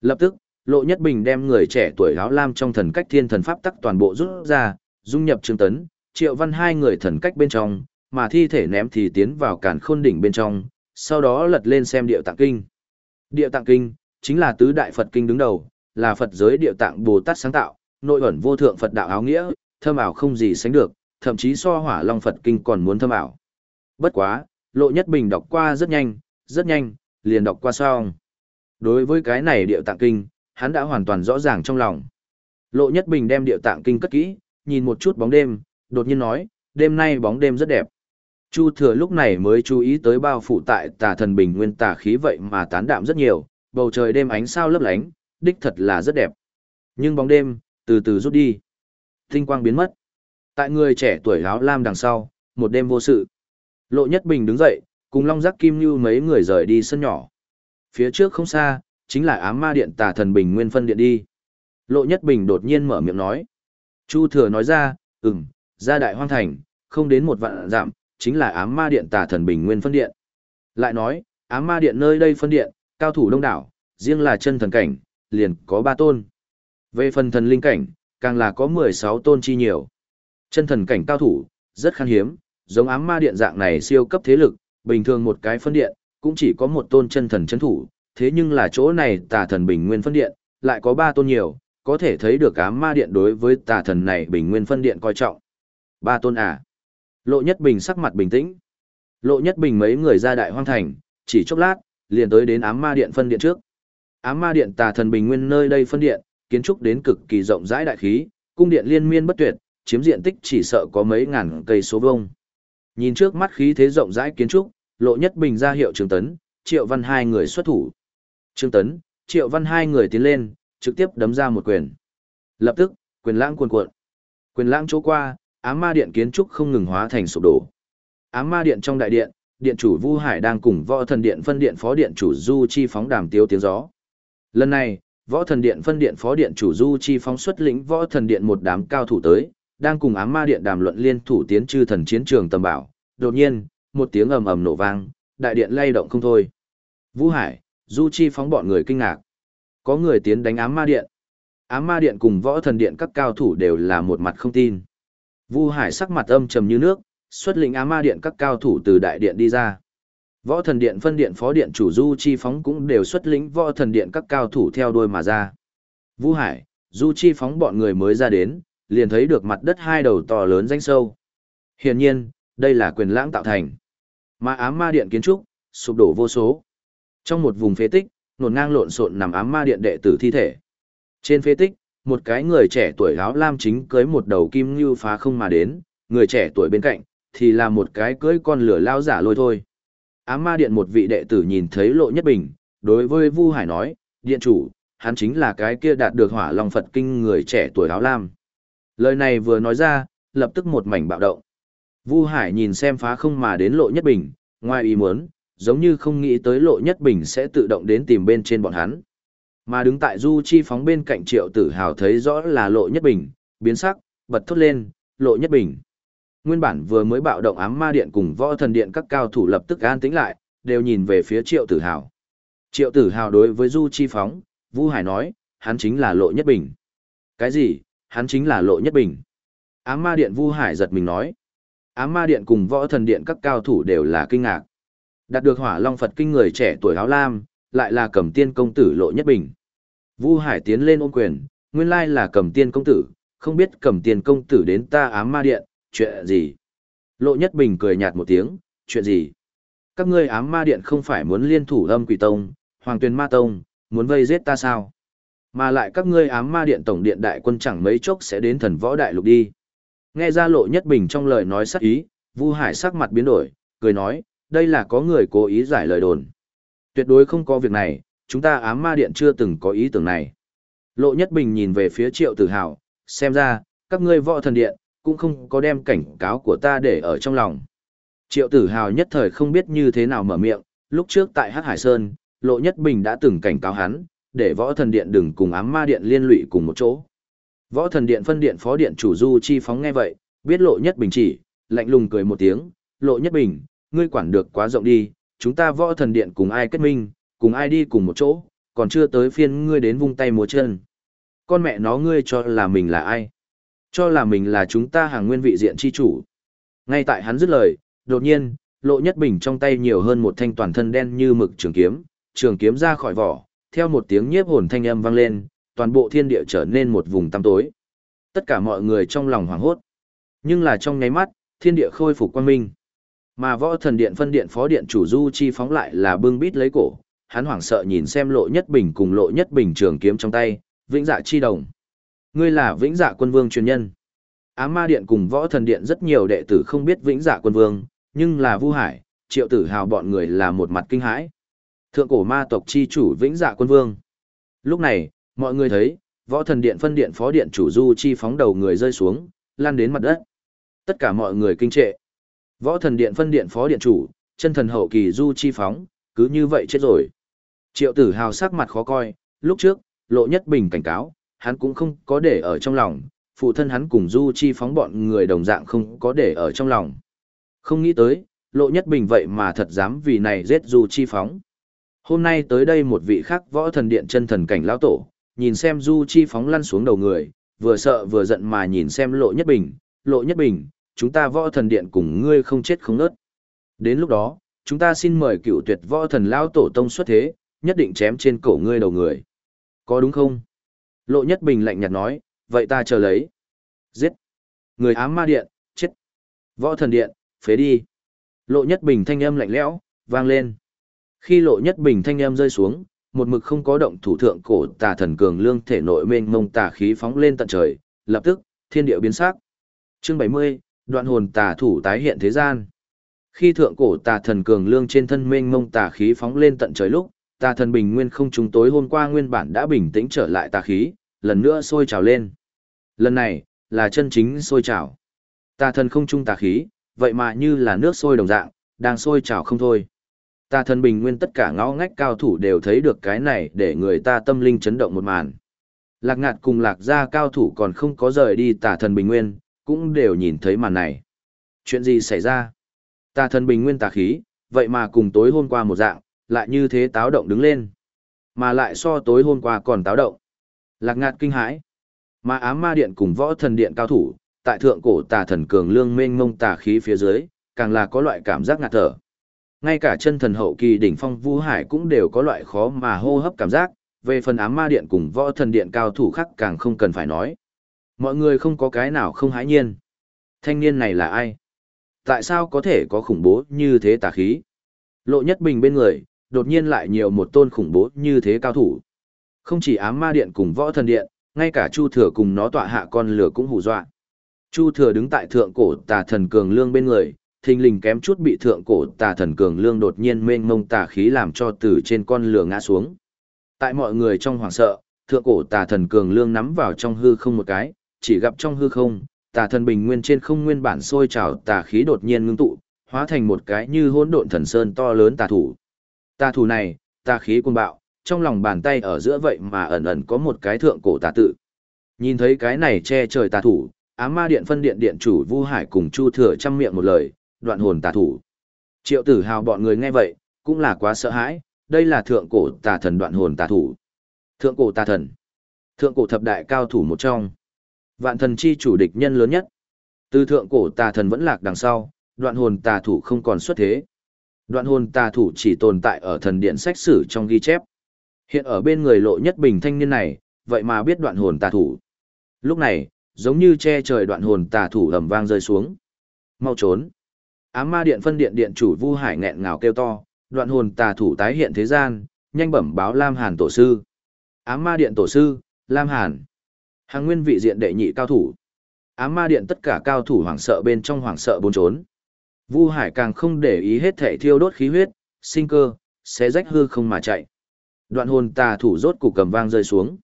Lập tức, Lộ Nhất Bình đem người trẻ tuổi áo lam trong thần cách thiên thần pháp tắc toàn bộ rút ra, dung nhập Trương Tấn, Triệu Văn hai người thần cách bên trong, mà thi thể ném thì tiến vào càn khôn đỉnh bên trong, sau đó lật lên xem địa tạng kinh. Địa tạng kinh, chính là tứ đại Phật kinh đứng đầu, là Phật giới địa tạng Bồ Tát sáng tạo, nội ẩn vô thượng Phật đạo áo nghĩa, thâm ảo không gì sánh được, thậm chí so hỏa long Phật kinh còn muốn thâm ảo. Bất quá, Lộ Nhất Bình đọc qua rất nhanh, rất nhanh, liền đọc qua xong. Đối với cái này địa tạng kinh, hắn đã hoàn toàn rõ ràng trong lòng. Lộ Nhất Bình đem địa tạng kinh cất kỹ, nhìn một chút bóng đêm, đột nhiên nói, đêm nay bóng đêm rất đẹp. Chu thừa lúc này mới chú ý tới bao phủ tại tà thần bình nguyên tà khí vậy mà tán đạm rất nhiều, bầu trời đêm ánh sao lấp lánh, đích thật là rất đẹp. Nhưng bóng đêm, từ từ rút đi. Tinh quang biến mất. Tại người trẻ tuổi áo lam đằng sau, một đêm vô sự. Lộ Nhất Bình đứng dậy, cùng Long Giác Kim Như mấy người rời đi sân nhỏ. Phía trước không xa, chính là ám ma điện tà thần bình nguyên phân điện đi. Lộ Nhất Bình đột nhiên mở miệng nói. Chu Thừa nói ra, ừm, ra đại hoang thành, không đến một vạn giảm, chính là ám ma điện tà thần bình nguyên phân điện. Lại nói, ám ma điện nơi đây phân điện, cao thủ đông đảo, riêng là chân thần cảnh, liền có ba tôn. Về phần thần linh cảnh, càng là có 16 tôn chi nhiều. Chân thần cảnh cao thủ, rất khan hiếm, giống ám ma điện dạng này siêu cấp thế lực, bình thường một cái phân điện, cũng chỉ có một tôn chân thần chân thủ, thế nhưng là chỗ này tà thần bình nguyên phân điện, lại có ba tôn nhiều, có thể thấy được ám ma điện đối với tà thần này bình nguyên phân điện coi trọng. Ba tôn à. Lộ Nhất Bình sắc mặt bình tĩnh. Lộ Nhất Bình mấy người ra đại hoang thành, chỉ chốc lát, liền tới đến ám ma điện phân điện trước. Ám ma điện tà thần bình nguyên nơi đây phân điện, kiến trúc đến cực kỳ rộng rãi đại khí, cung điện liên miên bất tuyệt, chiếm diện tích chỉ sợ có mấy ngàn cây số vuông. Nhìn trước mắt khí thế rộng rãi kiến trúc, Lộ Nhất Bình ra hiệu Trương Tấn, Triệu Văn hai người xuất thủ. Trương Tấn, Triệu Văn hai người tiến lên, trực tiếp đấm ra một quyền. Lập tức, quyền lãng cuồn cuộn. Quyền lãng chỗ qua, ám ma điện kiến trúc không ngừng hóa thành sụp đổ. Ám ma điện trong đại điện, điện chủ Vu Hải đang cùng võ thần điện phân điện phó điện chủ Du Chi phóng đàm tiêu tiếng gió. Lần này, võ thần điện phân điện phó điện chủ Du Chi phóng xuất lĩnh võ thần điện một đám cao thủ tới, đang cùng ám ma điện đàm luận liên thủ tiến chư thần chiến trường tầm bảo. Đột nhiên, một tiếng ầm ầm nổ vang, đại điện lay động không thôi. Vũ Hải, Du Chi phóng bọn người kinh ngạc. Có người tiến đánh ám ma điện. Ám ma điện cùng võ thần điện các cao thủ đều là một mặt không tin. Vu Hải sắc mặt âm trầm như nước, xuất lĩnh ám ma điện các cao thủ từ đại điện đi ra. Võ thần điện phân điện phó điện chủ Du Chi Phóng cũng đều xuất lĩnh võ thần điện các cao thủ theo đuôi mà ra. vũ Hải, Du Chi Phóng bọn người mới ra đến, liền thấy được mặt đất hai đầu to lớn danh sâu. Hiển nhiên, đây là quyền lãng tạo thành. Mà ám ma điện kiến trúc, sụp đổ vô số. Trong một vùng phế tích, nổn ngang lộn xộn nằm ám ma điện đệ tử thi thể. Trên phế tích, một cái người trẻ tuổi áo lam chính cưới một đầu kim như phá không mà đến, người trẻ tuổi bên cạnh, thì là một cái cưới con lửa lao giả lôi thôi. Ám ma điện một vị đệ tử nhìn thấy lộ nhất bình, đối với Vu Hải nói, điện chủ, hắn chính là cái kia đạt được hỏa long Phật kinh người trẻ tuổi áo lam. Lời này vừa nói ra, lập tức một mảnh bạo động. Vu Hải nhìn xem phá không mà đến lộ nhất bình, ngoài ý muốn, giống như không nghĩ tới lộ nhất bình sẽ tự động đến tìm bên trên bọn hắn. Mà đứng tại Du Chi phóng bên cạnh triệu tử hào thấy rõ là lộ nhất bình, biến sắc, bật thốt lên, lộ nhất bình. Nguyên bản vừa mới bạo động ám ma điện cùng võ thần điện các cao thủ lập tức an tĩnh lại, đều nhìn về phía triệu tử hào. Triệu tử hào đối với Du Chi phóng, Vu Hải nói, hắn chính là lộ nhất bình. Cái gì, hắn chính là lộ nhất bình. Ám ma điện Vu Hải giật mình nói. Ám ma điện cùng võ thần điện các cao thủ đều là kinh ngạc. Đạt được hỏa long Phật kinh người trẻ tuổi áo lam, lại là cầm tiên công tử lộ nhất bình. Vu Hải tiến lên ôm quyền, nguyên lai là cầm tiên công tử, không biết cầm tiên công tử đến ta ám ma điện, chuyện gì? Lộ nhất bình cười nhạt một tiếng, chuyện gì? Các ngươi ám ma điện không phải muốn liên thủ âm quỷ tông, hoàng tuyền ma tông, muốn vây giết ta sao? Mà lại các ngươi ám ma điện tổng điện đại quân chẳng mấy chốc sẽ đến thần võ đại lục đi. Nghe ra lộ nhất bình trong lời nói sắc ý, Vu Hải sắc mặt biến đổi, cười nói, đây là có người cố ý giải lời đồn. Tuyệt đối không có việc này, chúng ta ám ma điện chưa từng có ý tưởng này. Lộ Nhất Bình nhìn về phía triệu tử hào, xem ra, các ngươi võ thần điện, cũng không có đem cảnh cáo của ta để ở trong lòng. Triệu tử hào nhất thời không biết như thế nào mở miệng, lúc trước tại Hắc Hải Sơn, Lộ Nhất Bình đã từng cảnh cáo hắn, để võ thần điện đừng cùng ám ma điện liên lụy cùng một chỗ. Võ thần điện phân điện phó điện chủ Du Chi Phóng nghe vậy, biết Lộ Nhất Bình chỉ, lạnh lùng cười một tiếng, Lộ Nhất Bình, ngươi quản được quá rộng đi, chúng ta võ thần điện cùng ai kết minh, cùng ai đi cùng một chỗ, còn chưa tới phiên ngươi đến vung tay múa chân. Con mẹ nó ngươi cho là mình là ai? Cho là mình là chúng ta hàng nguyên vị diện chi chủ. Ngay tại hắn dứt lời, đột nhiên, lộ nhất bình trong tay nhiều hơn một thanh toàn thân đen như mực trường kiếm, trường kiếm ra khỏi vỏ, theo một tiếng nhiếp hồn thanh âm vang lên, toàn bộ thiên địa trở nên một vùng tăm tối. Tất cả mọi người trong lòng hoảng hốt. Nhưng là trong nháy mắt, thiên địa khôi phục quang minh. Mà võ thần điện phân điện phó điện chủ Du Chi phóng lại là bưng bít lấy cổ, hắn hoảng sợ nhìn xem lộ nhất bình cùng lộ nhất bình trường kiếm trong tay, vĩnh dạ chi đồng. Ngươi là vĩnh dạ quân vương truyền nhân. Ám ma điện cùng võ thần điện rất nhiều đệ tử không biết vĩnh dạ quân vương, nhưng là Vu Hải, triệu tử hào bọn người là một mặt kinh hãi. Thượng cổ ma tộc chi chủ vĩnh dạ quân vương. Lúc này, mọi người thấy, võ thần điện phân điện phó điện chủ Du Chi phóng đầu người rơi xuống, lan đến mặt đất. Tất cả mọi người kinh trệ. Võ thần điện phân điện phó điện chủ, chân thần hậu kỳ Du Chi phóng, cứ như vậy chết rồi. Triệu tử hào sắc mặt khó coi, lúc trước, lộ nhất bình cảnh cáo, hắn cũng không có để ở trong lòng, phụ thân hắn cùng Du Chi phóng bọn người đồng dạng không có để ở trong lòng. Không nghĩ tới, lộ nhất bình vậy mà thật dám vì này giết Du Chi phóng. Hôm nay tới đây một vị khác võ thần điện chân thần cảnh lão tổ, nhìn xem Du Chi phóng lăn xuống đầu người, vừa sợ vừa giận mà nhìn xem lộ nhất bình, lộ nhất bình, chúng ta võ thần điện cùng ngươi không chết không nớt. Đến lúc đó, chúng ta xin mời cựu tuyệt võ thần lão tổ tông xuất thế, nhất định chém trên cổ ngươi đầu người. Có đúng không? Lộ Nhất Bình lạnh nhạt nói, vậy ta chờ lấy. Giết. Người ám ma điện, chết. Võ thần điện, phế đi. Lộ Nhất Bình thanh âm lạnh lẽo, vang lên. Khi Lộ Nhất Bình thanh em rơi xuống, một mực không có động thủ thượng cổ tà thần cường lương thể nội mênh mông tà khí phóng lên tận trời, lập tức, thiên địa biến sắc. Chương 70, đoạn hồn tà thủ tái hiện thế gian. Khi thượng cổ tà thần cường lương trên thân mênh mông tà khí phóng lên tận trời lúc, tà thần bình nguyên không trung tối hôm qua nguyên bản đã bình tĩnh trở lại tà khí, lần nữa sôi trào lên. Lần này, là chân chính sôi trào. Tà thần không trung tà khí, vậy mà như là nước sôi đồng dạng, đang sôi trào không thôi. Tà thần bình nguyên tất cả ngõ ngách cao thủ đều thấy được cái này để người ta tâm linh chấn động một màn. Lạc ngạt cùng lạc gia cao thủ còn không có rời đi tà thần bình nguyên, cũng đều nhìn thấy màn này. Chuyện gì xảy ra? Tà thần bình nguyên tà khí, vậy mà cùng tối hôm qua một dạng, lại như thế táo động đứng lên. Mà lại so tối hôm qua còn táo động. Lạc ngạt kinh hãi. Mà ám ma điện cùng võ thần điện cao thủ, tại thượng cổ tà thần cường lương mênh mông tà khí phía dưới, càng là có loại cảm giác ngạt thở. Ngay cả chân thần hậu kỳ đỉnh phong Vu Hải cũng đều có loại khó mà hô hấp cảm giác, về phần ám ma điện cùng võ thần điện cao thủ khác càng không cần phải nói. Mọi người không có cái nào không hãi nhiên. Thanh niên này là ai? Tại sao có thể có khủng bố như thế tà khí? Lộ nhất bình bên người, đột nhiên lại nhiều một tôn khủng bố như thế cao thủ. Không chỉ ám ma điện cùng võ thần điện, ngay cả Chu Thừa cùng nó tọa hạ con lửa cũng hù dọa. Chu Thừa đứng tại thượng cổ tà thần cường lương bên người, thình lình kém chút bị thượng cổ tà thần cường lương đột nhiên mênh mông tà khí làm cho từ trên con lửa ngã xuống. Tại mọi người trong hoảng sợ, thượng cổ tà thần cường lương nắm vào trong hư không một cái, chỉ gặp trong hư không, tà thần bình nguyên trên không nguyên bản sôi trào tà khí đột nhiên ngưng tụ, hóa thành một cái như hỗn độn thần sơn to lớn tà thủ. Tà thủ này, tà khí cuồng bạo, trong lòng bàn tay ở giữa vậy mà ẩn ẩn có một cái thượng cổ tà tự. Nhìn thấy cái này che trời tà thủ, ám ma điện phân điện điện chủ Vu Hải cùng Chu Thừa trăm miệng một lời, đoạn hồn tà thủ. Triệu tử hào bọn người nghe vậy, cũng là quá sợ hãi, đây là thượng cổ tà thần đoạn hồn tà thủ. Thượng cổ tà thần. Thượng cổ thập đại cao thủ một trong. Vạn thần chi chủ địch nhân lớn nhất. Từ thượng cổ tà thần vẫn lạc đằng sau, đoạn hồn tà thủ không còn xuất thế. Đoạn hồn tà thủ chỉ tồn tại ở thần điện sách sử trong ghi chép. Hiện ở bên người lộ nhất bình thanh niên này, vậy mà biết đoạn hồn tà thủ. Lúc này, giống như che trời đoạn hồn tà thủ ầm vang rơi xuống. Mau trốn. Ám ma điện phân điện điện chủ Vu Hải nghẹn ngào kêu to, đoạn hồn tà thủ tái hiện thế gian, nhanh bẩm báo Lam Hàn tổ sư. Ám ma điện tổ sư, Lam Hàn. Hàng nguyên vị diện đệ nhị cao thủ. Ám ma điện tất cả cao thủ hoảng sợ bên trong hoảng sợ bốn trốn. Vu Hải càng không để ý hết thể thiêu đốt khí huyết, sinh cơ, sẽ rách hư không mà chạy. Đoạn hồn tà thủ rốt cục cầm vang rơi xuống.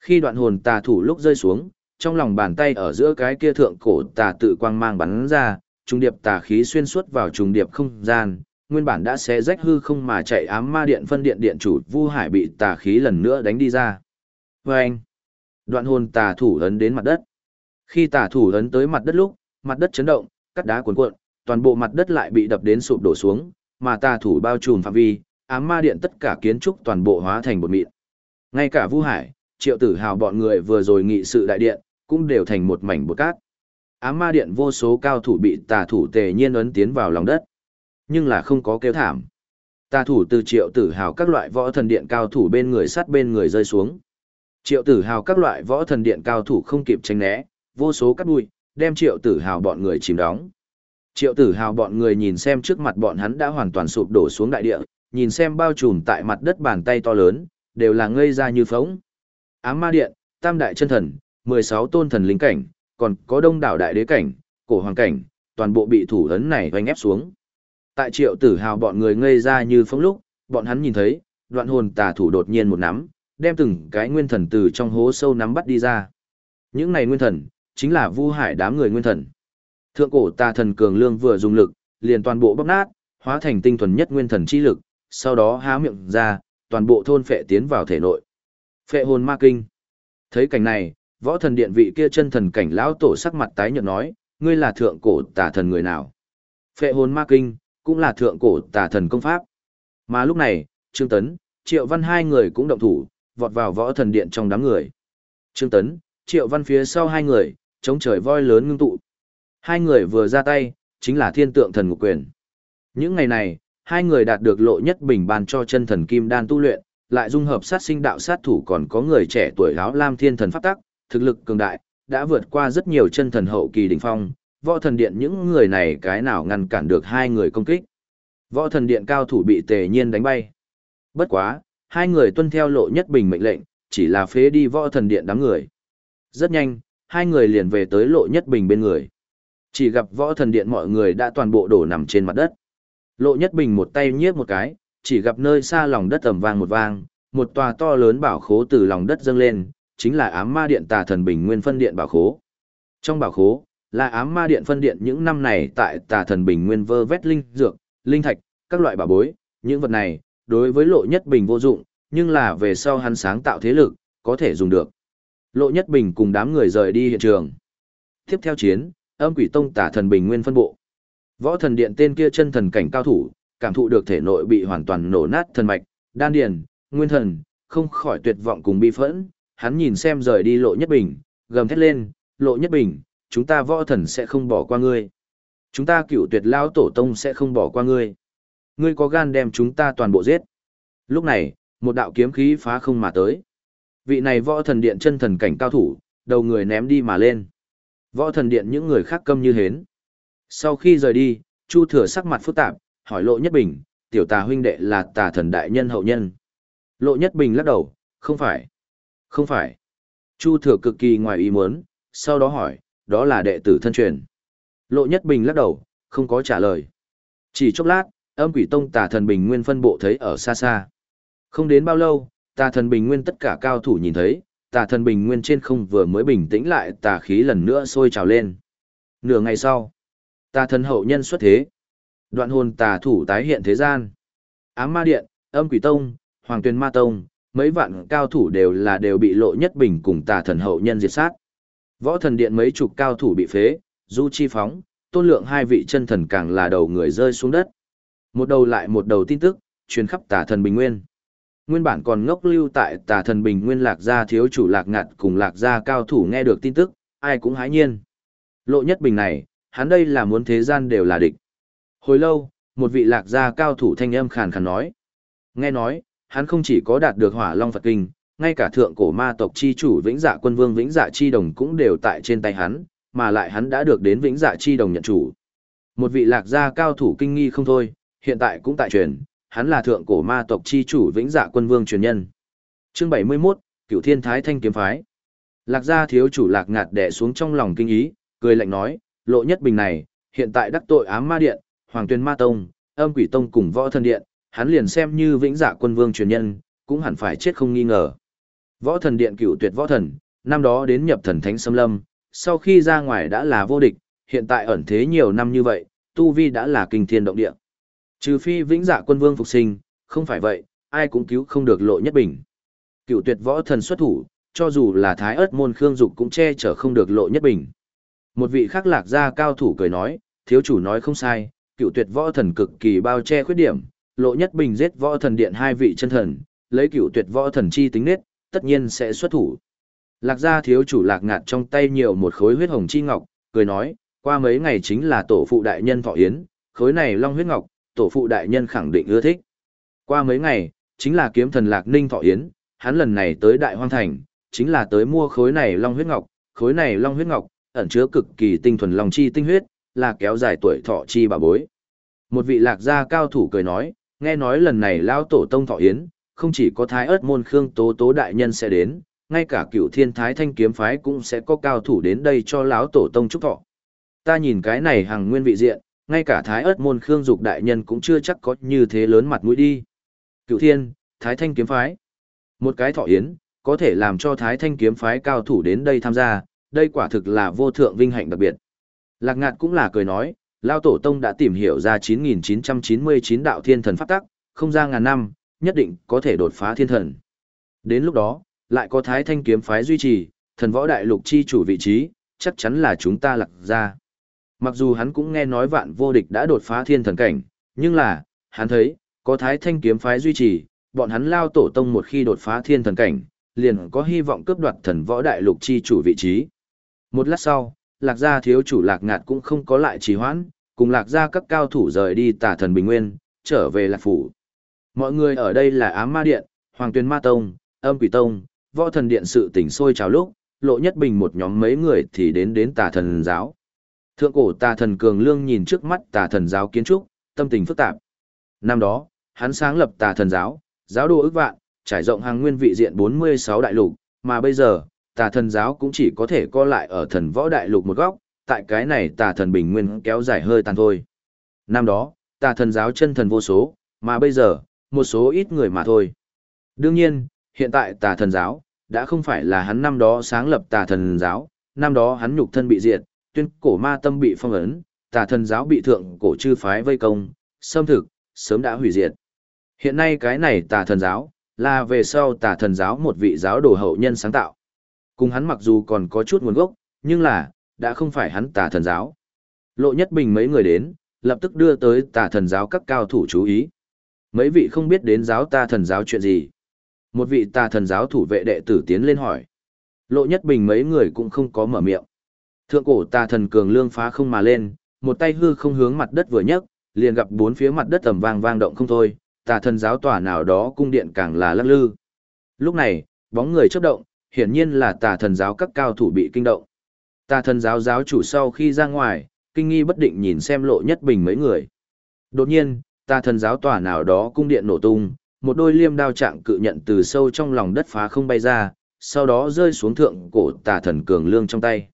Khi đoạn hồn tà thủ lúc rơi xuống, trong lòng bàn tay ở giữa cái kia thượng cổ tà tự quang mang bắn ra, trung điệp tà khí xuyên suốt vào trùng điệp không gian, nguyên bản đã xé rách hư không mà chạy ám ma điện phân điện điện chủ Vu Hải bị tà khí lần nữa đánh đi ra. Và anh, đoạn hồn tà thủ ấn đến mặt đất. Khi tà thủ ấn tới mặt đất lúc, mặt đất chấn động, cắt đá cuồn cuộn, toàn bộ mặt đất lại bị đập đến sụp đổ xuống, mà tà thủ bao trùm phạm vi, ám ma điện tất cả kiến trúc toàn bộ hóa thành bột mịn. Ngay cả Vu Hải, Triệu Tử Hào bọn người vừa rồi nghị sự đại điện, cũng đều thành một mảnh bột cát. Ám ma điện vô số cao thủ bị tà thủ tề nhiên ấn tiến vào lòng đất. Nhưng là không có kêu thảm. Tà thủ từ triệu tử hào các loại võ thần điện cao thủ bên người sát bên người rơi xuống. Triệu tử hào các loại võ thần điện cao thủ không kịp tránh né, vô số cắt bụi, đem triệu tử hào bọn người chìm đóng. Triệu tử hào bọn người nhìn xem trước mặt bọn hắn đã hoàn toàn sụp đổ xuống đại địa, nhìn xem bao trùm tại mặt đất bàn tay to lớn, đều là ngây ra như phóng. Ám ma điện, tam đại chân thần, 16 tôn thần linh cảnh, còn có đông đảo đại đế cảnh, cổ hoàng cảnh, toàn bộ bị thủ ấn này hoành ép xuống. Tại triệu tử hào bọn người ngây ra như phóng lúc, bọn hắn nhìn thấy, đoạn hồn tà thủ đột nhiên một nắm, đem từng cái nguyên thần từ trong hố sâu nắm bắt đi ra. Những này nguyên thần, chính là vu hải đám người nguyên thần. Thượng cổ tà thần cường lương vừa dùng lực, liền toàn bộ bóc nát, hóa thành tinh thuần nhất nguyên thần chi lực, sau đó há miệng ra, toàn bộ thôn phệ tiến vào thể nội. Phệ hồn ma kinh. Thấy cảnh này, võ thần điện vị kia chân thần cảnh lão tổ sắc mặt tái nhợt nói, ngươi là thượng cổ tà thần người nào? Phệ hồn ma kinh, cũng là thượng cổ tà thần công pháp. Mà lúc này, Trương Tấn, Triệu Văn hai người cũng động thủ, vọt vào võ thần điện trong đám người. Trương Tấn, Triệu Văn phía sau hai người, chống trời voi lớn ngưng tụ. Hai người vừa ra tay, chính là thiên tượng thần ngục quyền. Những ngày này, hai người đạt được lộ nhất bình ban cho chân thần kim đan tu luyện, lại dung hợp sát sinh đạo sát thủ còn có người trẻ tuổi áo lam thiên thần pháp tắc, thực lực cường đại, đã vượt qua rất nhiều chân thần hậu kỳ đỉnh phong, võ thần điện những người này cái nào ngăn cản được hai người công kích. Võ thần điện cao thủ bị tề nhiên đánh bay. Bất quá, hai người tuân theo lộ nhất bình mệnh lệnh, chỉ là phế đi võ thần điện đám người. Rất nhanh, hai người liền về tới lộ nhất bình bên người. Chỉ gặp võ thần điện mọi người đã toàn bộ đổ nằm trên mặt đất. Lộ nhất bình một tay nhiếp một cái, chỉ gặp nơi xa lòng đất tầm vang một vang, một tòa to lớn bảo khố từ lòng đất dâng lên, chính là ám ma điện tà thần bình nguyên phân điện bảo khố. Trong bảo khố, là ám ma điện phân điện những năm này tại tà thần bình nguyên vơ vét linh dược, linh thạch, các loại bảo bối, những vật này, đối với lộ nhất bình vô dụng, nhưng là về sau hắn sáng tạo thế lực, có thể dùng được. Lộ nhất bình cùng đám người rời đi hiện trường. Tiếp theo chiến, âm quỷ tông tà thần bình nguyên phân bộ. Võ thần điện tên kia chân thần cảnh cao thủ, cảm thụ được thể nội bị hoàn toàn nổ nát thần mạch, đan điền, nguyên thần, không khỏi tuyệt vọng cùng bi phẫn, hắn nhìn xem rời đi lộ nhất bình, gầm thét lên, lộ nhất bình, chúng ta võ thần sẽ không bỏ qua ngươi. Chúng ta cựu tuyệt lao tổ tông sẽ không bỏ qua ngươi. Ngươi có gan đem chúng ta toàn bộ giết. Lúc này, một đạo kiếm khí phá không mà tới. Vị này võ thần điện chân thần cảnh cao thủ, đầu người ném đi mà lên. Võ thần điện những người khác câm như hến. Sau khi rời đi, Chu Thừa sắc mặt phức tạp, hỏi Lộ Nhất Bình, tiểu tà huynh đệ là tà thần đại nhân hậu nhân. Lộ Nhất Bình lắc đầu, không phải. Không phải. Chu Thừa cực kỳ ngoài ý muốn, sau đó hỏi, đó là đệ tử thân truyền. Lộ Nhất Bình lắc đầu, không có trả lời. Chỉ chốc lát, âm quỷ tông tà thần bình nguyên phân bộ thấy ở xa xa. Không đến bao lâu, tà thần bình nguyên tất cả cao thủ nhìn thấy, tà thần bình nguyên trên không vừa mới bình tĩnh lại tà khí lần nữa sôi trào lên. Nửa ngày sau, tà thần hậu nhân xuất thế. Đoạn hồn tà thủ tái hiện thế gian. Ám ma điện, âm quỷ tông, hoàng tuyền ma tông, mấy vạn cao thủ đều là đều bị lộ nhất bình cùng tà thần hậu nhân diệt sát. Võ thần điện mấy chục cao thủ bị phế, du chi phóng, tôn lượng hai vị chân thần càng là đầu người rơi xuống đất. Một đầu lại một đầu tin tức, truyền khắp tà thần bình nguyên. Nguyên bản còn ngốc lưu tại tà thần bình nguyên lạc gia thiếu chủ lạc ngạt cùng lạc gia cao thủ nghe được tin tức, ai cũng hái nhiên. Lộ nhất bình này, hắn đây là muốn thế gian đều là địch. Hồi lâu, một vị lạc gia cao thủ thanh âm khàn khàn nói. Nghe nói, hắn không chỉ có đạt được hỏa long Phật kinh, ngay cả thượng cổ ma tộc chi chủ vĩnh dạ quân vương vĩnh dạ chi đồng cũng đều tại trên tay hắn, mà lại hắn đã được đến vĩnh dạ chi đồng nhận chủ. Một vị lạc gia cao thủ kinh nghi không thôi, hiện tại cũng tại truyền, hắn là thượng cổ ma tộc chi chủ vĩnh dạ quân vương truyền nhân. Chương 71, Cửu Thiên Thái Thanh kiếm phái. Lạc gia thiếu chủ lạc ngạt đè xuống trong lòng kinh ý, cười lạnh nói, lộ nhất bình này, hiện tại đắc tội ám ma điện, hoàng tuyên ma tông, âm quỷ tông cùng võ thân điện, hắn liền xem như vĩnh dạ quân vương truyền nhân, cũng hẳn phải chết không nghi ngờ. Võ thần điện cựu tuyệt võ thần, năm đó đến nhập thần thánh xâm lâm, sau khi ra ngoài đã là vô địch, hiện tại ẩn thế nhiều năm như vậy, tu vi đã là kinh thiên động địa. Trừ phi vĩnh dạ quân vương phục sinh, không phải vậy, ai cũng cứu không được lộ nhất bình. Cựu tuyệt võ thần xuất thủ, cho dù là thái ớt môn khương dục cũng che chở không được lộ nhất bình. Một vị khác lạc gia cao thủ cười nói, thiếu chủ nói không sai, cựu tuyệt võ thần cực kỳ bao che khuyết điểm, lộ nhất bình giết võ thần điện hai vị chân thần, lấy cựu tuyệt võ thần chi tính nết, tất nhiên sẽ xuất thủ. Lạc gia thiếu chủ lạc ngạt trong tay nhiều một khối huyết hồng chi ngọc, cười nói, qua mấy ngày chính là tổ phụ đại nhân thọ yến, khối này long huyết ngọc, tổ phụ đại nhân khẳng định ưa thích. Qua mấy ngày, chính là kiếm thần lạc ninh thọ yến, hắn lần này tới đại hoang thành, chính là tới mua khối này long huyết ngọc, khối này long huyết ngọc, ẩn chứa cực kỳ tinh thuần long chi tinh huyết, là kéo dài tuổi thọ chi bà bối. Một vị lạc gia cao thủ cười nói, nghe nói lần này lao tổ tông thọ yến, không chỉ có thái ớt môn khương tố tố đại nhân sẽ đến, ngay cả cựu thiên thái thanh kiếm phái cũng sẽ có cao thủ đến đây cho lão tổ tông chúc thọ. Ta nhìn cái này hàng nguyên vị diện, ngay cả thái ớt môn khương dục đại nhân cũng chưa chắc có như thế lớn mặt mũi đi. Cựu thiên, thái thanh kiếm phái. Một cái thọ yến, có thể làm cho thái thanh kiếm phái cao thủ đến đây tham gia, đây quả thực là vô thượng vinh hạnh đặc biệt. Lạc ngạt cũng là cười nói, Lao Tổ Tông đã tìm hiểu ra 9.999 đạo thiên thần pháp tắc, không ra ngàn năm, nhất định có thể đột phá thiên thần. Đến lúc đó, lại có thái thanh kiếm phái duy trì, thần võ đại lục chi chủ vị trí, chắc chắn là chúng ta lạc ra. Mặc dù hắn cũng nghe nói vạn vô địch đã đột phá thiên thần cảnh, nhưng là, hắn thấy, có thái thanh kiếm phái duy trì, bọn hắn lao tổ tông một khi đột phá thiên thần cảnh, liền có hy vọng cướp đoạt thần võ đại lục chi chủ vị trí. Một lát sau, lạc gia thiếu chủ lạc ngạt cũng không có lại trì hoãn, cùng lạc gia các cao thủ rời đi tả thần bình nguyên, trở về lạc phủ. Mọi người ở đây là ám ma điện, hoàng tuyên ma tông, âm quỷ tông, võ thần điện sự tỉnh sôi trào lúc, lộ nhất bình một nhóm mấy người thì đến đến tà thần giáo. Thượng cổ tà thần cường lương nhìn trước mắt tà thần giáo kiến trúc, tâm tình phức tạp. Năm đó, hắn sáng lập tà thần giáo, giáo đồ ước vạn, trải rộng hàng nguyên vị diện 46 đại lục, mà bây giờ, tà thần giáo cũng chỉ có thể co lại ở thần võ đại lục một góc, tại cái này tà thần bình nguyên kéo dài hơi tàn thôi. Năm đó, tà thần giáo chân thần vô số, mà bây giờ, một số ít người mà thôi. Đương nhiên, hiện tại tà thần giáo, đã không phải là hắn năm đó sáng lập tà thần giáo, năm đó hắn nhục thân bị diệt, tuyên cổ ma tâm bị phong ấn, tà thần giáo bị thượng cổ chư phái vây công, xâm thực, sớm đã hủy diệt. Hiện nay cái này tà thần giáo, là về sau tà thần giáo một vị giáo đồ hậu nhân sáng tạo. Cùng hắn mặc dù còn có chút nguồn gốc, nhưng là, đã không phải hắn tà thần giáo. Lộ nhất bình mấy người đến, lập tức đưa tới tà thần giáo các cao thủ chú ý. Mấy vị không biết đến giáo ta thần giáo chuyện gì. Một vị tà thần giáo thủ vệ đệ tử tiến lên hỏi. Lộ nhất bình mấy người cũng không có mở miệng. Thượng cổ tà thần cường lương phá không mà lên, một tay hư không hướng mặt đất vừa nhấc, liền gặp bốn phía mặt đất tầm vang vang động không thôi, tà thần giáo tòa nào đó cung điện càng là lắc lư. Lúc này, bóng người chớp động, hiển nhiên là tà thần giáo các cao thủ bị kinh động. Tà thần giáo giáo chủ sau khi ra ngoài, kinh nghi bất định nhìn xem lộ nhất bình mấy người. Đột nhiên, tà thần giáo tòa nào đó cung điện nổ tung, một đôi liêm đao trạng cự nhận từ sâu trong lòng đất phá không bay ra, sau đó rơi xuống thượng cổ tà thần cường lương trong tay.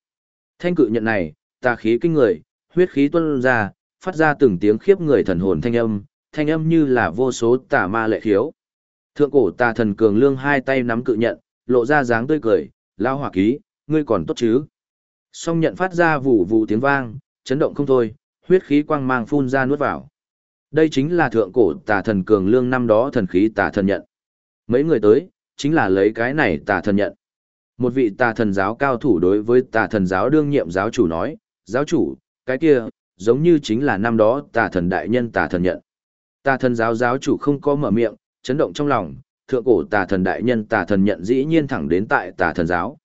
Thanh cự nhận này, tà khí kinh người, huyết khí tuôn ra, phát ra từng tiếng khiếp người thần hồn thanh âm, thanh âm như là vô số tà ma lệ khiếu. Thượng cổ tà thần cường lương hai tay nắm cự nhận, lộ ra dáng tươi cười, lao hỏa ký, ngươi còn tốt chứ. Song nhận phát ra vụ vụ tiếng vang, chấn động không thôi, huyết khí quang mang phun ra nuốt vào. Đây chính là thượng cổ tà thần cường lương năm đó thần khí tà thần nhận. Mấy người tới, chính là lấy cái này tà thần nhận. Một vị tà thần giáo cao thủ đối với tà thần giáo đương nhiệm giáo chủ nói, giáo chủ, cái kia, giống như chính là năm đó tà thần đại nhân tà thần nhận. Tà thần giáo giáo chủ không có mở miệng, chấn động trong lòng, thượng cổ tà thần đại nhân tà thần nhận dĩ nhiên thẳng đến tại tà thần giáo.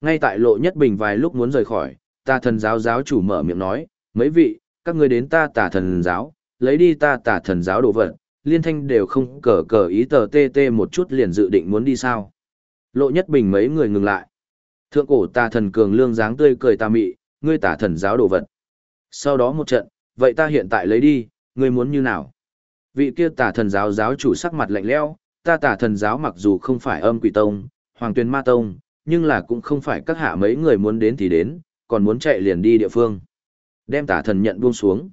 Ngay tại lộ nhất bình vài lúc muốn rời khỏi, tà thần giáo giáo chủ mở miệng nói, mấy vị, các ngươi đến ta tà thần giáo, lấy đi ta tà thần giáo đồ vật, liên thanh đều không cờ cờ ý tờ tê tê một chút liền dự định muốn đi sao. Lộ nhất bình mấy người ngừng lại. Thượng cổ tà thần cường lương dáng tươi cười tà mị, ngươi tà thần giáo đồ vật. Sau đó một trận, vậy ta hiện tại lấy đi, ngươi muốn như nào? Vị kia tà thần giáo giáo chủ sắc mặt lạnh lẽo, ta tả thần giáo mặc dù không phải âm quỷ tông, hoàng tuyên ma tông, nhưng là cũng không phải các hạ mấy người muốn đến thì đến, còn muốn chạy liền đi địa phương. Đem tả thần nhận buông xuống.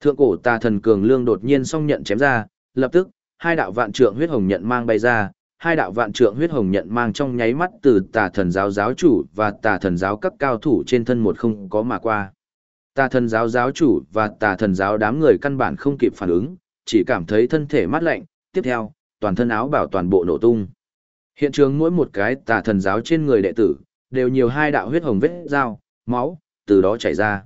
Thượng cổ tà thần cường lương đột nhiên song nhận chém ra, lập tức, hai đạo vạn trượng huyết hồng nhận mang bay ra, hai đạo vạn trượng huyết hồng nhận mang trong nháy mắt từ tà thần giáo giáo chủ và tà thần giáo các cao thủ trên thân một không có mà qua. Tà thần giáo giáo chủ và tà thần giáo đám người căn bản không kịp phản ứng, chỉ cảm thấy thân thể mát lạnh, tiếp theo, toàn thân áo bảo toàn bộ nổ tung. Hiện trường mỗi một cái tà thần giáo trên người đệ tử, đều nhiều hai đạo huyết hồng vết dao, máu, từ đó chảy ra.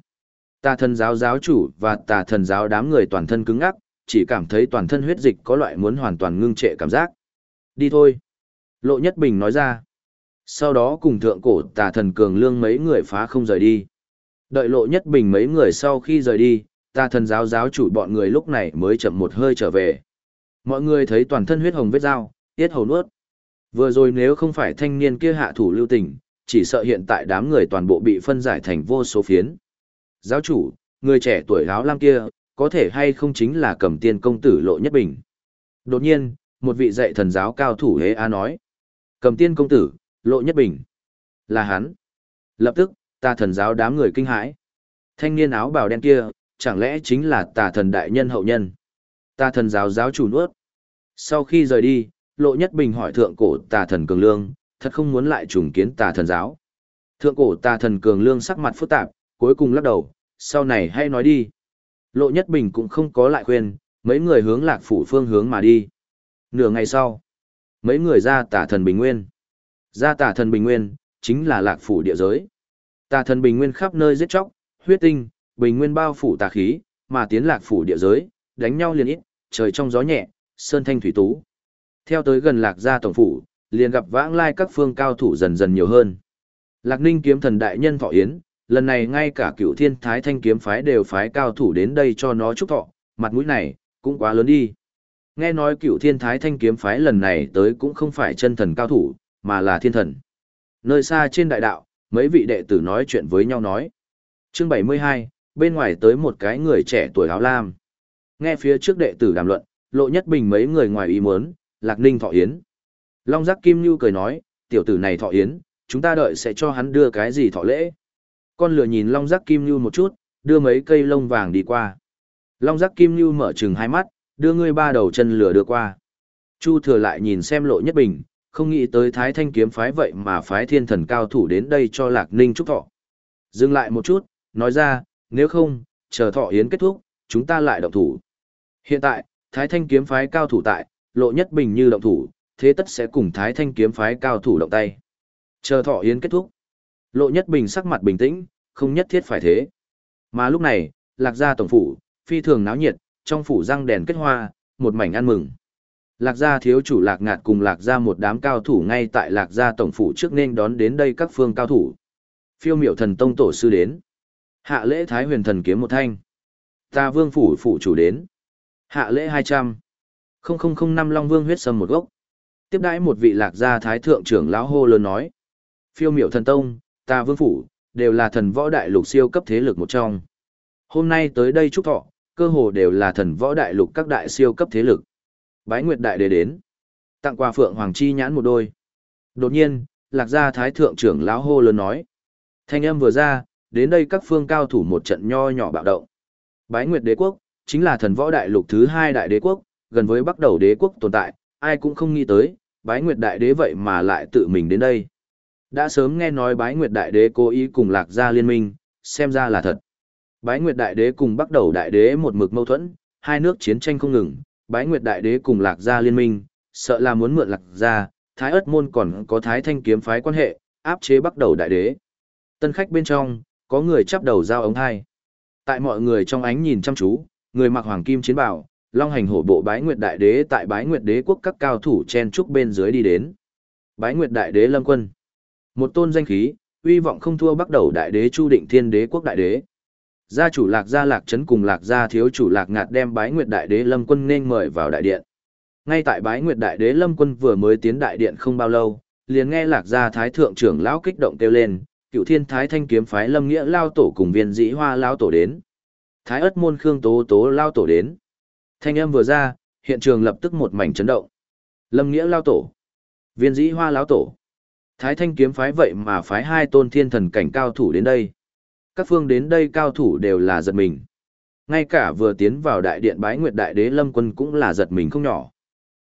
Tà thần giáo giáo chủ và tà thần giáo đám người toàn thân cứng ngắc, chỉ cảm thấy toàn thân huyết dịch có loại muốn hoàn toàn ngưng trệ cảm giác. Đi thôi. Lộ Nhất Bình nói ra. Sau đó cùng thượng cổ tà thần cường lương mấy người phá không rời đi. Đợi Lộ Nhất Bình mấy người sau khi rời đi, tà thần giáo giáo chủ bọn người lúc này mới chậm một hơi trở về. Mọi người thấy toàn thân huyết hồng vết dao, tiết hầu nuốt. Vừa rồi nếu không phải thanh niên kia hạ thủ lưu tình, chỉ sợ hiện tại đám người toàn bộ bị phân giải thành vô số phiến. Giáo chủ, người trẻ tuổi áo lam kia, có thể hay không chính là cầm tiên công tử lộ nhất bình. Đột nhiên, một vị dạy thần giáo cao thủ hế a nói. Cầm tiên công tử, lộ nhất bình. Là hắn. Lập tức, ta thần giáo đám người kinh hãi. Thanh niên áo bào đen kia, chẳng lẽ chính là tà thần đại nhân hậu nhân. Ta thần giáo giáo chủ nuốt. Sau khi rời đi, lộ nhất bình hỏi thượng cổ tà thần cường lương, thật không muốn lại trùng kiến tà thần giáo. Thượng cổ tà thần cường lương sắc mặt phức tạp, cuối cùng lắc đầu, sau này hay nói đi. Lộ Nhất Bình cũng không có lại khuyên, mấy người hướng lạc phủ phương hướng mà đi. Nửa ngày sau, mấy người ra tả thần Bình Nguyên. Ra tả thần Bình Nguyên, chính là lạc phủ địa giới. Tà thần Bình Nguyên khắp nơi giết chóc, huyết tinh, Bình Nguyên bao phủ tà khí, mà tiến lạc phủ địa giới, đánh nhau liền ít, trời trong gió nhẹ, sơn thanh thủy tú. Theo tới gần lạc gia tổng phủ, liền gặp vãng lai các phương cao thủ dần dần nhiều hơn. Lạc Ninh kiếm thần đại nhân thọ yến, lần này ngay cả cựu thiên thái thanh kiếm phái đều phái cao thủ đến đây cho nó chúc thọ, mặt mũi này, cũng quá lớn đi. Nghe nói cựu thiên thái thanh kiếm phái lần này tới cũng không phải chân thần cao thủ, mà là thiên thần. Nơi xa trên đại đạo, mấy vị đệ tử nói chuyện với nhau nói. Chương 72, bên ngoài tới một cái người trẻ tuổi áo lam. Nghe phía trước đệ tử đàm luận, lộ nhất bình mấy người ngoài ý muốn, lạc ninh thọ yến. Long giác kim Nhu cười nói, tiểu tử này thọ yến, chúng ta đợi sẽ cho hắn đưa cái gì thọ lễ. Con lừa nhìn long giác kim Nhu một chút, đưa mấy cây lông vàng đi qua. Long giác kim Nhu mở chừng hai mắt, đưa ngươi ba đầu chân lửa đưa qua. Chu thừa lại nhìn xem lộ nhất bình, không nghĩ tới thái thanh kiếm phái vậy mà phái thiên thần cao thủ đến đây cho lạc ninh trúc thọ. Dừng lại một chút, nói ra, nếu không, chờ thọ yến kết thúc, chúng ta lại động thủ. Hiện tại, thái thanh kiếm phái cao thủ tại, lộ nhất bình như động thủ, thế tất sẽ cùng thái thanh kiếm phái cao thủ động tay. Chờ thọ yến kết thúc. Lộ nhất bình sắc mặt bình tĩnh, không nhất thiết phải thế. Mà lúc này, lạc gia tổng phủ, phi thường náo nhiệt, trong phủ răng đèn kết hoa, một mảnh ăn mừng. Lạc gia thiếu chủ lạc ngạt cùng lạc gia một đám cao thủ ngay tại lạc gia tổng phủ trước nên đón đến đây các phương cao thủ. Phiêu miểu thần tông tổ sư đến. Hạ lễ thái huyền thần kiếm một thanh. Ta vương phủ phủ chủ đến. Hạ lễ hai trăm không không không năm long vương huyết sâm một gốc. Tiếp đãi một vị lạc gia thái thượng trưởng lão hô lớn nói. Phiêu miểu thần tông, ta vương phủ, đều là thần võ đại lục siêu cấp thế lực một trong. Hôm nay tới đây chúc thọ, cơ hồ đều là thần võ đại lục các đại siêu cấp thế lực. Bái Nguyệt Đại Đế đến, tặng quà Phượng Hoàng Chi nhãn một đôi. Đột nhiên, lạc gia thái thượng trưởng lão hô lớn nói. Thanh âm vừa ra, đến đây các phương cao thủ một trận nho nhỏ bạo động. Bái Nguyệt Đế quốc, chính là thần võ đại lục thứ hai đại đế quốc, gần với bắt đầu đế quốc tồn tại, ai cũng không nghĩ tới, Bái Nguyệt Đại Đế vậy mà lại tự mình đến đây. Đã sớm nghe nói Bái Nguyệt Đại Đế cố ý cùng Lạc Gia liên minh, xem ra là thật. Bái Nguyệt Đại Đế cùng bắt đầu Đại Đế một mực mâu thuẫn, hai nước chiến tranh không ngừng, Bái Nguyệt Đại Đế cùng Lạc Gia liên minh, sợ là muốn mượn Lạc Gia, Thái ất môn còn có Thái thanh kiếm phái quan hệ, áp chế bắt đầu Đại Đế. Tân khách bên trong, có người chắp đầu giao ống hai. Tại mọi người trong ánh nhìn chăm chú, người mặc hoàng kim chiến bào, long hành hổ bộ bái nguyệt đại đế tại bái nguyệt đế quốc các cao thủ chen trúc bên dưới đi đến. Bái nguyệt đại đế lâm quân. Một tôn danh khí, uy vọng không thua bắt đầu đại đế chu định thiên đế quốc đại đế. Gia chủ lạc gia lạc trấn cùng lạc gia thiếu chủ lạc ngạt đem bái nguyệt đại đế lâm quân nên mời vào đại điện. Ngay tại bái nguyệt đại đế lâm quân vừa mới tiến đại điện không bao lâu, liền nghe lạc gia thái thượng trưởng lão kích động kêu lên, cựu thiên thái thanh kiếm phái lâm nghĩa lao tổ cùng viên dĩ hoa lao tổ đến. Thái ất môn khương tố tố lao tổ đến. Thanh âm vừa ra, hiện trường lập tức một mảnh chấn động. Lâm nghĩa lao tổ. Viên dĩ hoa lao tổ. Thái thanh kiếm phái vậy mà phái hai tôn thiên thần cảnh cao thủ đến đây. Các phương đến đây cao thủ đều là giật mình. Ngay cả vừa tiến vào đại điện bái nguyệt đại đế lâm quân cũng là giật mình không nhỏ.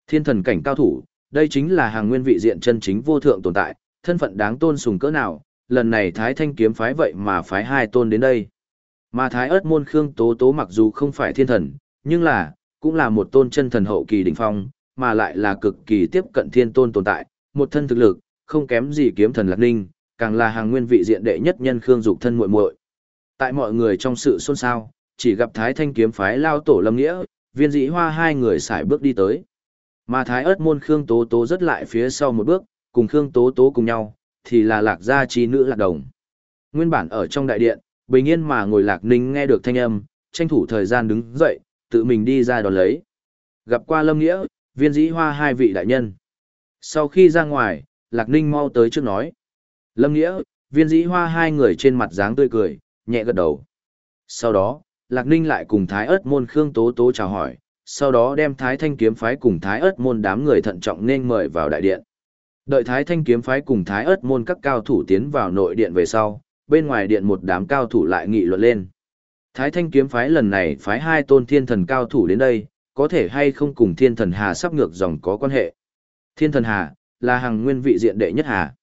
Thiên thần cảnh cao thủ, đây chính là hàng nguyên vị diện chân chính vô thượng tồn tại, thân phận đáng tôn sùng cỡ nào, lần này Thái Thanh kiếm phái vậy mà phái hai tôn đến đây. Mà Thái ớt môn Khương Tố Tố mặc dù không phải thiên thần, nhưng là, cũng là một tôn chân thần hậu kỳ đỉnh phong, mà lại là cực kỳ tiếp cận thiên tôn tồn tại, một thân thực lực, không kém gì kiếm thần Lạc Ninh, càng là hàng nguyên vị diện đệ nhất nhân Khương Dục thân muội muội. Tại mọi người trong sự xôn xao, chỉ gặp Thái Thanh kiếm phái lao tổ Lâm Nghĩa, viên dĩ hoa hai người xài bước đi tới. Mà Thái ớt môn Khương Tố Tố rất lại phía sau một bước, cùng Khương Tố Tố cùng nhau, thì là lạc gia trí nữ lạc đồng. Nguyên bản ở trong đại điện, bình yên mà ngồi lạc ninh nghe được thanh âm, tranh thủ thời gian đứng dậy, tự mình đi ra đón lấy. Gặp qua Lâm Nghĩa, viên dĩ hoa hai vị đại nhân. Sau khi ra ngoài, lạc ninh mau tới trước nói. Lâm Nghĩa, viên dĩ hoa hai người trên mặt dáng tươi cười, nhẹ gật đầu. Sau đó, lạc ninh lại cùng thái ớt môn Khương Tố Tố chào hỏi, sau đó đem thái thanh kiếm phái cùng thái ớt môn đám người thận trọng nên mời vào đại điện. Đợi Thái Thanh kiếm phái cùng Thái ớt môn các cao thủ tiến vào nội điện về sau, bên ngoài điện một đám cao thủ lại nghị luận lên. Thái Thanh kiếm phái lần này phái hai tôn thiên thần cao thủ đến đây, có thể hay không cùng thiên thần hà sắp ngược dòng có quan hệ. Thiên thần hà, là hàng nguyên vị diện đệ nhất hà.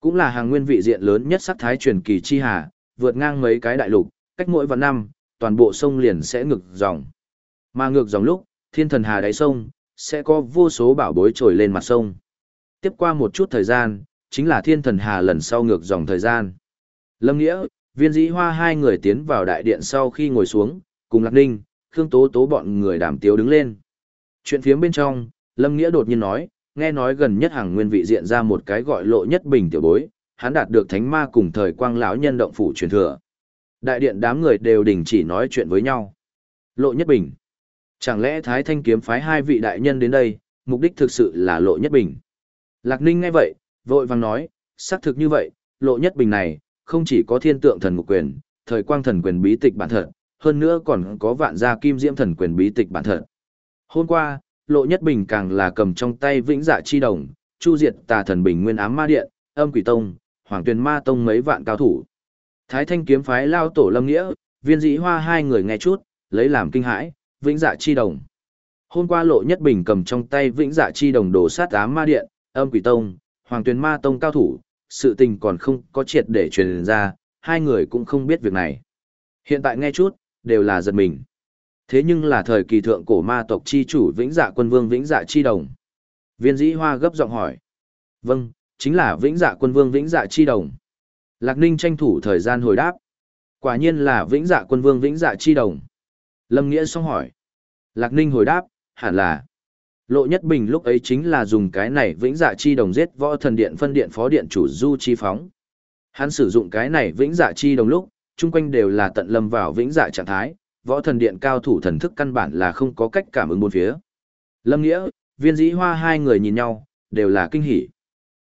Cũng là hàng nguyên vị diện lớn nhất sắc thái truyền kỳ chi hà, vượt ngang mấy cái đại lục, cách mỗi vạn năm, toàn bộ sông liền sẽ ngược dòng. Mà ngược dòng lúc, thiên thần hà đáy sông, sẽ có vô số bảo bối trồi lên mặt sông. Tiếp qua một chút thời gian, chính là thiên thần hà lần sau ngược dòng thời gian. Lâm Nghĩa, viên dĩ hoa hai người tiến vào đại điện sau khi ngồi xuống, cùng Lạc Ninh, Khương Tố Tố bọn người đàm tiếu đứng lên. Chuyện phía bên trong, Lâm Nghĩa đột nhiên nói, nghe nói gần nhất hàng nguyên vị diện ra một cái gọi lộ nhất bình tiểu bối, hắn đạt được thánh ma cùng thời quang lão nhân động phủ truyền thừa. Đại điện đám người đều đình chỉ nói chuyện với nhau. Lộ nhất bình. Chẳng lẽ Thái Thanh kiếm phái hai vị đại nhân đến đây, mục đích thực sự là lộ nhất bình. Lạc Ninh nghe vậy, vội vàng nói, xác thực như vậy, lộ nhất bình này, không chỉ có thiên tượng thần ngục quyền, thời quang thần quyền bí tịch bản thật, hơn nữa còn có vạn gia kim diễm thần quyền bí tịch bản thật. Hôm qua, lộ nhất bình càng là cầm trong tay vĩnh dạ chi đồng, chu diệt tà thần bình nguyên ám ma điện, âm quỷ tông, hoàng tuyền ma tông mấy vạn cao thủ. Thái thanh kiếm phái lao tổ lâm nghĩa, viên dĩ hoa hai người nghe chút, lấy làm kinh hãi, vĩnh dạ chi đồng. Hôm qua lộ nhất bình cầm trong tay vĩnh dạ chi đồng đổ sát ám ma điện, âm quỷ tông, hoàng tuyền ma tông cao thủ, sự tình còn không có triệt để truyền ra, hai người cũng không biết việc này. Hiện tại nghe chút, đều là giật mình. Thế nhưng là thời kỳ thượng cổ ma tộc chi chủ vĩnh dạ quân vương vĩnh dạ chi đồng. Viên dĩ hoa gấp giọng hỏi. Vâng, chính là vĩnh dạ quân vương vĩnh dạ chi đồng. Lạc Ninh tranh thủ thời gian hồi đáp. Quả nhiên là vĩnh dạ quân vương vĩnh dạ chi đồng. Lâm Nghĩa xong hỏi. Lạc Ninh hồi đáp, hẳn là. Lộ Nhất Bình lúc ấy chính là dùng cái này vĩnh dạ chi đồng giết võ thần điện phân điện phó điện chủ Du Chi Phóng. Hắn sử dụng cái này vĩnh dạ chi đồng lúc, chung quanh đều là tận lâm vào vĩnh dạ trạng thái, võ thần điện cao thủ thần thức căn bản là không có cách cảm ứng bốn phía. Lâm Nghĩa, viên dĩ hoa hai người nhìn nhau, đều là kinh hỉ.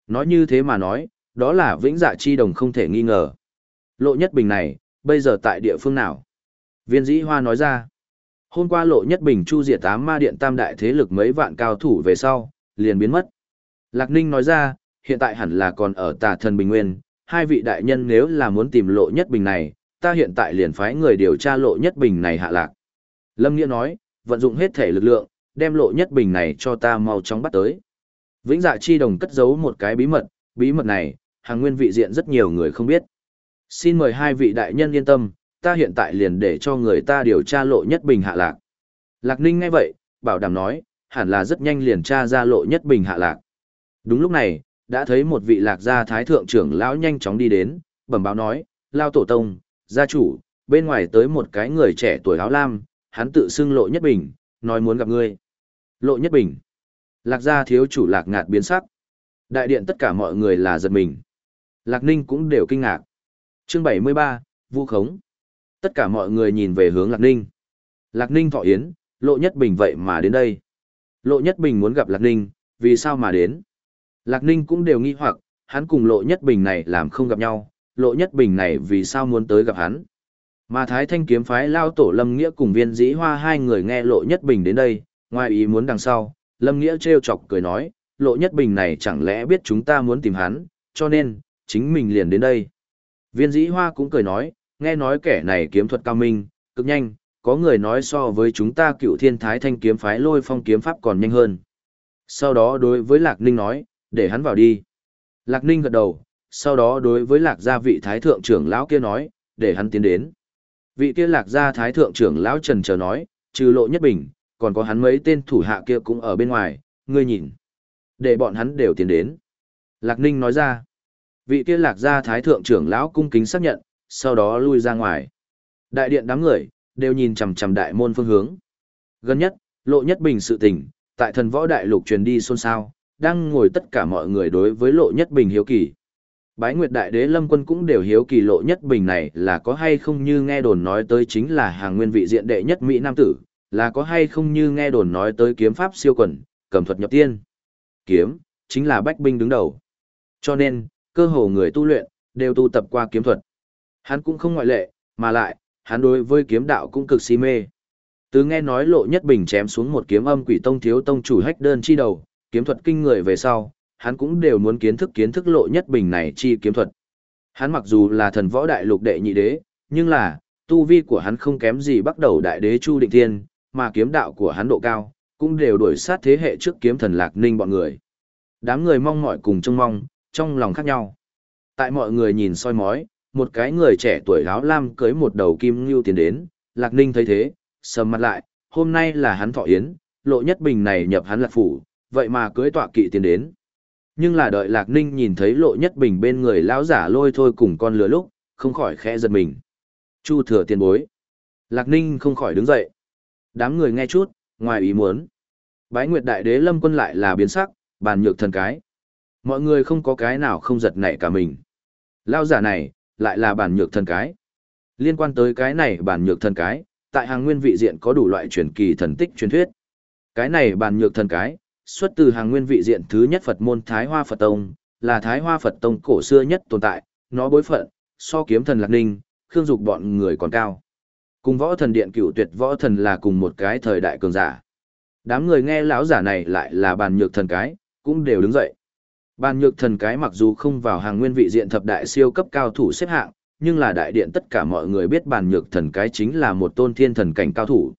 Nói như thế mà nói, đó là vĩnh dạ chi đồng không thể nghi ngờ. Lộ Nhất Bình này, bây giờ tại địa phương nào? Viên dĩ hoa nói ra. Hôm qua lộ nhất bình chu diệt tám ma điện tam đại thế lực mấy vạn cao thủ về sau, liền biến mất. Lạc Ninh nói ra, hiện tại hẳn là còn ở tà thần bình nguyên, hai vị đại nhân nếu là muốn tìm lộ nhất bình này, ta hiện tại liền phái người điều tra lộ nhất bình này hạ lạc. Lâm Nghĩa nói, vận dụng hết thể lực lượng, đem lộ nhất bình này cho ta mau chóng bắt tới. Vĩnh dạ chi đồng cất giấu một cái bí mật, bí mật này, hàng nguyên vị diện rất nhiều người không biết. Xin mời hai vị đại nhân yên tâm, ta hiện tại liền để cho người ta điều tra lộ nhất bình hạ lạc. Lạc Ninh ngay vậy, bảo đảm nói, hẳn là rất nhanh liền tra ra lộ nhất bình hạ lạc. Đúng lúc này, đã thấy một vị lạc gia thái thượng trưởng lão nhanh chóng đi đến, bẩm báo nói, lao tổ tông, gia chủ, bên ngoài tới một cái người trẻ tuổi áo lam, hắn tự xưng lộ nhất bình, nói muốn gặp ngươi. Lộ nhất bình. Lạc gia thiếu chủ lạc ngạt biến sắc. Đại điện tất cả mọi người là giật mình. Lạc Ninh cũng đều kinh ngạc. Chương 73, Vu khống. Tất cả mọi người nhìn về hướng Lạc Ninh. Lạc Ninh thọ yến, Lộ Nhất Bình vậy mà đến đây. Lộ Nhất Bình muốn gặp Lạc Ninh, vì sao mà đến? Lạc Ninh cũng đều nghi hoặc, hắn cùng Lộ Nhất Bình này làm không gặp nhau, Lộ Nhất Bình này vì sao muốn tới gặp hắn? Mà Thái Thanh kiếm phái lao tổ Lâm Nghĩa cùng viên dĩ hoa hai người nghe Lộ Nhất Bình đến đây, ngoài ý muốn đằng sau, Lâm Nghĩa trêu chọc cười nói, Lộ Nhất Bình này chẳng lẽ biết chúng ta muốn tìm hắn, cho nên, chính mình liền đến đây. Viên dĩ hoa cũng cười nói, nghe nói kẻ này kiếm thuật cao minh, cực nhanh, có người nói so với chúng ta cựu thiên thái thanh kiếm phái lôi phong kiếm pháp còn nhanh hơn. Sau đó đối với Lạc Ninh nói, để hắn vào đi. Lạc Ninh gật đầu, sau đó đối với Lạc gia vị thái thượng trưởng lão kia nói, để hắn tiến đến. Vị kia Lạc gia thái thượng trưởng lão trần chờ nói, trừ lộ nhất bình, còn có hắn mấy tên thủ hạ kia cũng ở bên ngoài, ngươi nhìn. Để bọn hắn đều tiến đến. Lạc Ninh nói ra, vị kia Lạc gia thái thượng trưởng lão cung kính xác nhận, sau đó lui ra ngoài. Đại điện đám người, đều nhìn chằm chằm đại môn phương hướng. Gần nhất, lộ nhất bình sự tình, tại thần võ đại lục truyền đi xôn xao, đang ngồi tất cả mọi người đối với lộ nhất bình hiếu kỳ. Bái Nguyệt Đại Đế Lâm Quân cũng đều hiếu kỳ lộ nhất bình này là có hay không như nghe đồn nói tới chính là hàng nguyên vị diện đệ nhất Mỹ Nam Tử, là có hay không như nghe đồn nói tới kiếm pháp siêu quần, cầm thuật nhập tiên. Kiếm, chính là bách binh đứng đầu. Cho nên, cơ hồ người tu luyện, đều tu tập qua kiếm thuật. Hắn cũng không ngoại lệ, mà lại, hắn đối với kiếm đạo cũng cực si mê. Từ nghe nói lộ nhất bình chém xuống một kiếm âm quỷ tông thiếu tông chủ hách đơn chi đầu, kiếm thuật kinh người về sau, hắn cũng đều muốn kiến thức kiến thức lộ nhất bình này chi kiếm thuật. Hắn mặc dù là thần võ đại lục đệ nhị đế, nhưng là, tu vi của hắn không kém gì bắt đầu đại đế Chu Định Thiên, mà kiếm đạo của hắn độ cao, cũng đều đuổi sát thế hệ trước kiếm thần lạc ninh bọn người. Đám người mong mỏi cùng trông mong, trong lòng khác nhau. Tại mọi người nhìn soi mói, một cái người trẻ tuổi áo lam cưới một đầu kim ngưu tiến đến, lạc ninh thấy thế, sầm mặt lại, hôm nay là hắn thọ yến, lộ nhất bình này nhập hắn lạc phủ, vậy mà cưới tọa kỵ tiến đến. Nhưng là đợi lạc ninh nhìn thấy lộ nhất bình bên người lão giả lôi thôi cùng con lừa lúc, không khỏi khẽ giật mình. Chu thừa tiền bối. Lạc ninh không khỏi đứng dậy. Đám người nghe chút, ngoài ý muốn. Bái Nguyệt Đại Đế Lâm Quân lại là biến sắc, bàn nhược thần cái. Mọi người không có cái nào không giật nảy cả mình. Lao giả này, lại là bản nhược thần cái. Liên quan tới cái này bản nhược thần cái, tại hàng nguyên vị diện có đủ loại truyền kỳ thần tích truyền thuyết. Cái này bản nhược thần cái, xuất từ hàng nguyên vị diện thứ nhất Phật môn Thái Hoa Phật Tông, là Thái Hoa Phật Tông cổ xưa nhất tồn tại, nó bối phận, so kiếm thần lạc ninh, khương dục bọn người còn cao. Cùng võ thần điện cựu tuyệt võ thần là cùng một cái thời đại cường giả. Đám người nghe lão giả này lại là bàn nhược thần cái, cũng đều đứng dậy. Bàn nhược thần cái mặc dù không vào hàng nguyên vị diện thập đại siêu cấp cao thủ xếp hạng, nhưng là đại điện tất cả mọi người biết bàn nhược thần cái chính là một tôn thiên thần cảnh cao thủ.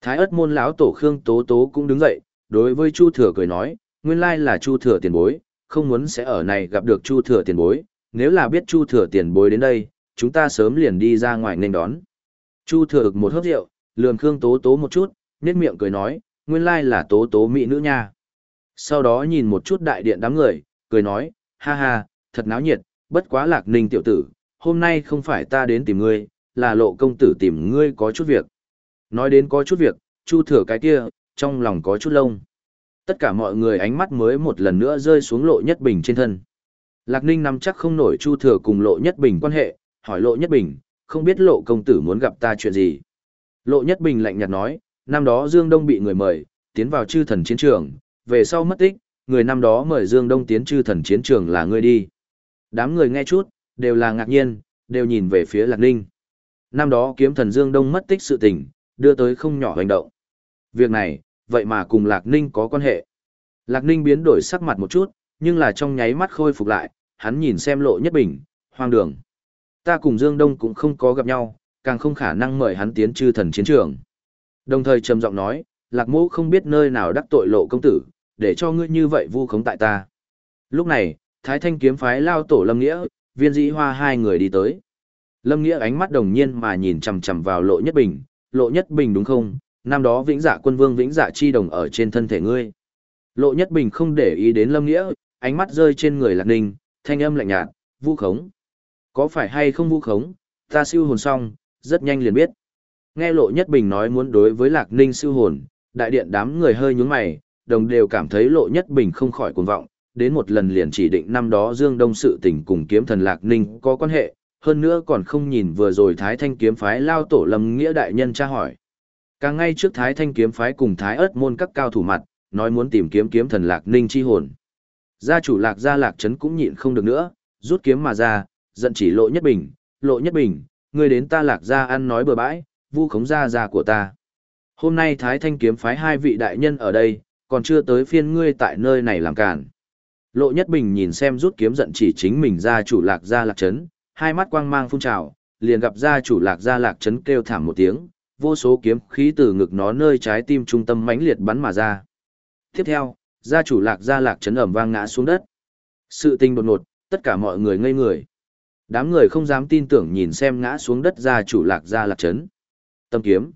Thái ất môn lão tổ Khương Tố Tố cũng đứng dậy, đối với Chu Thừa cười nói, nguyên lai là Chu Thừa tiền bối, không muốn sẽ ở này gặp được Chu Thừa tiền bối, nếu là biết Chu Thừa tiền bối đến đây, chúng ta sớm liền đi ra ngoài nên đón. Chu Thừa ực một hớp rượu, lườm Khương Tố Tố một chút, nét miệng cười nói, nguyên lai là Tố Tố mỹ nữ nha. Sau đó nhìn một chút đại điện đám người, cười nói, ha ha, thật náo nhiệt, bất quá lạc ninh tiểu tử, hôm nay không phải ta đến tìm ngươi, là lộ công tử tìm ngươi có chút việc. Nói đến có chút việc, chu thừa cái kia, trong lòng có chút lông. Tất cả mọi người ánh mắt mới một lần nữa rơi xuống lộ nhất bình trên thân. Lạc ninh nắm chắc không nổi chu thừa cùng lộ nhất bình quan hệ, hỏi lộ nhất bình, không biết lộ công tử muốn gặp ta chuyện gì. Lộ nhất bình lạnh nhạt nói, năm đó Dương Đông bị người mời, tiến vào chư thần chiến trường, về sau mất tích, người năm đó mời Dương Đông tiến chư thần chiến trường là ngươi đi. Đám người nghe chút, đều là ngạc nhiên, đều nhìn về phía Lạc Ninh. Năm đó kiếm thần Dương Đông mất tích sự tình, đưa tới không nhỏ hành động. Việc này, vậy mà cùng Lạc Ninh có quan hệ. Lạc Ninh biến đổi sắc mặt một chút, nhưng là trong nháy mắt khôi phục lại, hắn nhìn xem lộ nhất bình, hoang đường. Ta cùng Dương Đông cũng không có gặp nhau, càng không khả năng mời hắn tiến chư thần chiến trường. Đồng thời trầm giọng nói, Lạc Mũ không biết nơi nào đắc tội lộ công tử, để cho ngươi như vậy vu khống tại ta. Lúc này, Thái Thanh kiếm phái lao tổ Lâm Nghĩa, viên dĩ hoa hai người đi tới. Lâm Nghĩa ánh mắt đồng nhiên mà nhìn chằm chằm vào lộ nhất bình, lộ nhất bình đúng không, năm đó vĩnh dạ quân vương vĩnh dạ chi đồng ở trên thân thể ngươi. Lộ nhất bình không để ý đến Lâm Nghĩa, ánh mắt rơi trên người lạc ninh, thanh âm lạnh nhạt, vu khống. Có phải hay không vu khống, ta siêu hồn xong, rất nhanh liền biết. Nghe lộ nhất bình nói muốn đối với lạc ninh siêu hồn, đại điện đám người hơi nhướng mày, đồng đều cảm thấy lộ nhất bình không khỏi cuồng vọng, đến một lần liền chỉ định năm đó Dương Đông sự tình cùng kiếm thần Lạc Ninh có quan hệ, hơn nữa còn không nhìn vừa rồi Thái Thanh kiếm phái lao tổ Lâm Nghĩa đại nhân tra hỏi. Càng ngay trước Thái Thanh kiếm phái cùng Thái ớt môn các cao thủ mặt, nói muốn tìm kiếm kiếm thần Lạc Ninh chi hồn. Gia chủ Lạc gia Lạc Trấn cũng nhịn không được nữa, rút kiếm mà ra, giận chỉ Lộ Nhất Bình, Lộ Nhất Bình, ngươi đến ta Lạc gia ăn nói bừa bãi, vu khống gia gia của ta. Hôm nay Thái Thanh kiếm phái hai vị đại nhân ở đây, còn chưa tới phiên ngươi tại nơi này làm cản. Lộ Nhất Bình nhìn xem rút kiếm giận chỉ chính mình gia chủ Lạc gia Lạc Trấn, hai mắt quang mang phun trào, liền gặp gia chủ Lạc gia Lạc Trấn kêu thảm một tiếng, vô số kiếm khí từ ngực nó nơi trái tim trung tâm mãnh liệt bắn mà ra. Tiếp theo, gia chủ Lạc gia Lạc Trấn ẩm vang ngã xuống đất. Sự tình đột ngột, tất cả mọi người ngây người. Đám người không dám tin tưởng nhìn xem ngã xuống đất gia chủ Lạc gia Lạc Trấn. Tâm kiếm.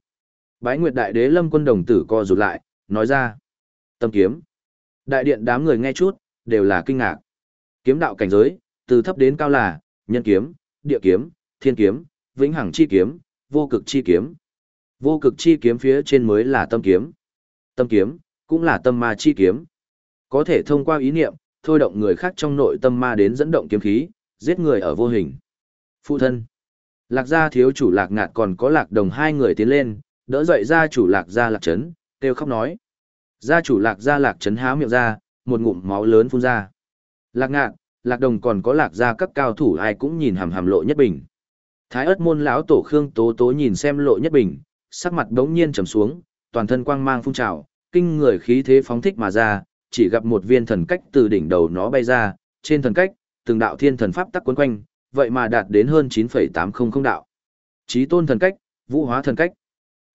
Bái Nguyệt Đại Đế Lâm Quân đồng tử co rụt lại, nói ra: "Tâm kiếm." Đại điện đám người nghe chút, đều là kinh ngạc. Kiếm đạo cảnh giới, từ thấp đến cao là nhân kiếm, địa kiếm, thiên kiếm, vĩnh hằng chi kiếm, vô cực chi kiếm. Vô cực chi kiếm phía trên mới là tâm kiếm. Tâm kiếm, cũng là tâm ma chi kiếm. Có thể thông qua ý niệm, thôi động người khác trong nội tâm ma đến dẫn động kiếm khí, giết người ở vô hình. Phụ thân. Lạc gia thiếu chủ lạc ngạt còn có lạc đồng hai người tiến lên, đỡ dậy gia chủ lạc gia lạc trấn, kêu khóc nói. Gia chủ lạc gia lạc chấn há miệng ra, một ngụm máu lớn phun ra. Lạc ngạn, lạc đồng còn có lạc gia các cao thủ ai cũng nhìn hàm hàm lộ nhất bình. Thái ớt môn lão tổ Khương Tố Tố nhìn xem lộ nhất bình, sắc mặt đống nhiên trầm xuống, toàn thân quang mang phun trào, kinh người khí thế phóng thích mà ra, chỉ gặp một viên thần cách từ đỉnh đầu nó bay ra, trên thần cách, từng đạo thiên thần pháp tắc quấn quanh, vậy mà đạt đến hơn 9.800 đạo. Chí tôn thần cách, vũ hóa thần cách,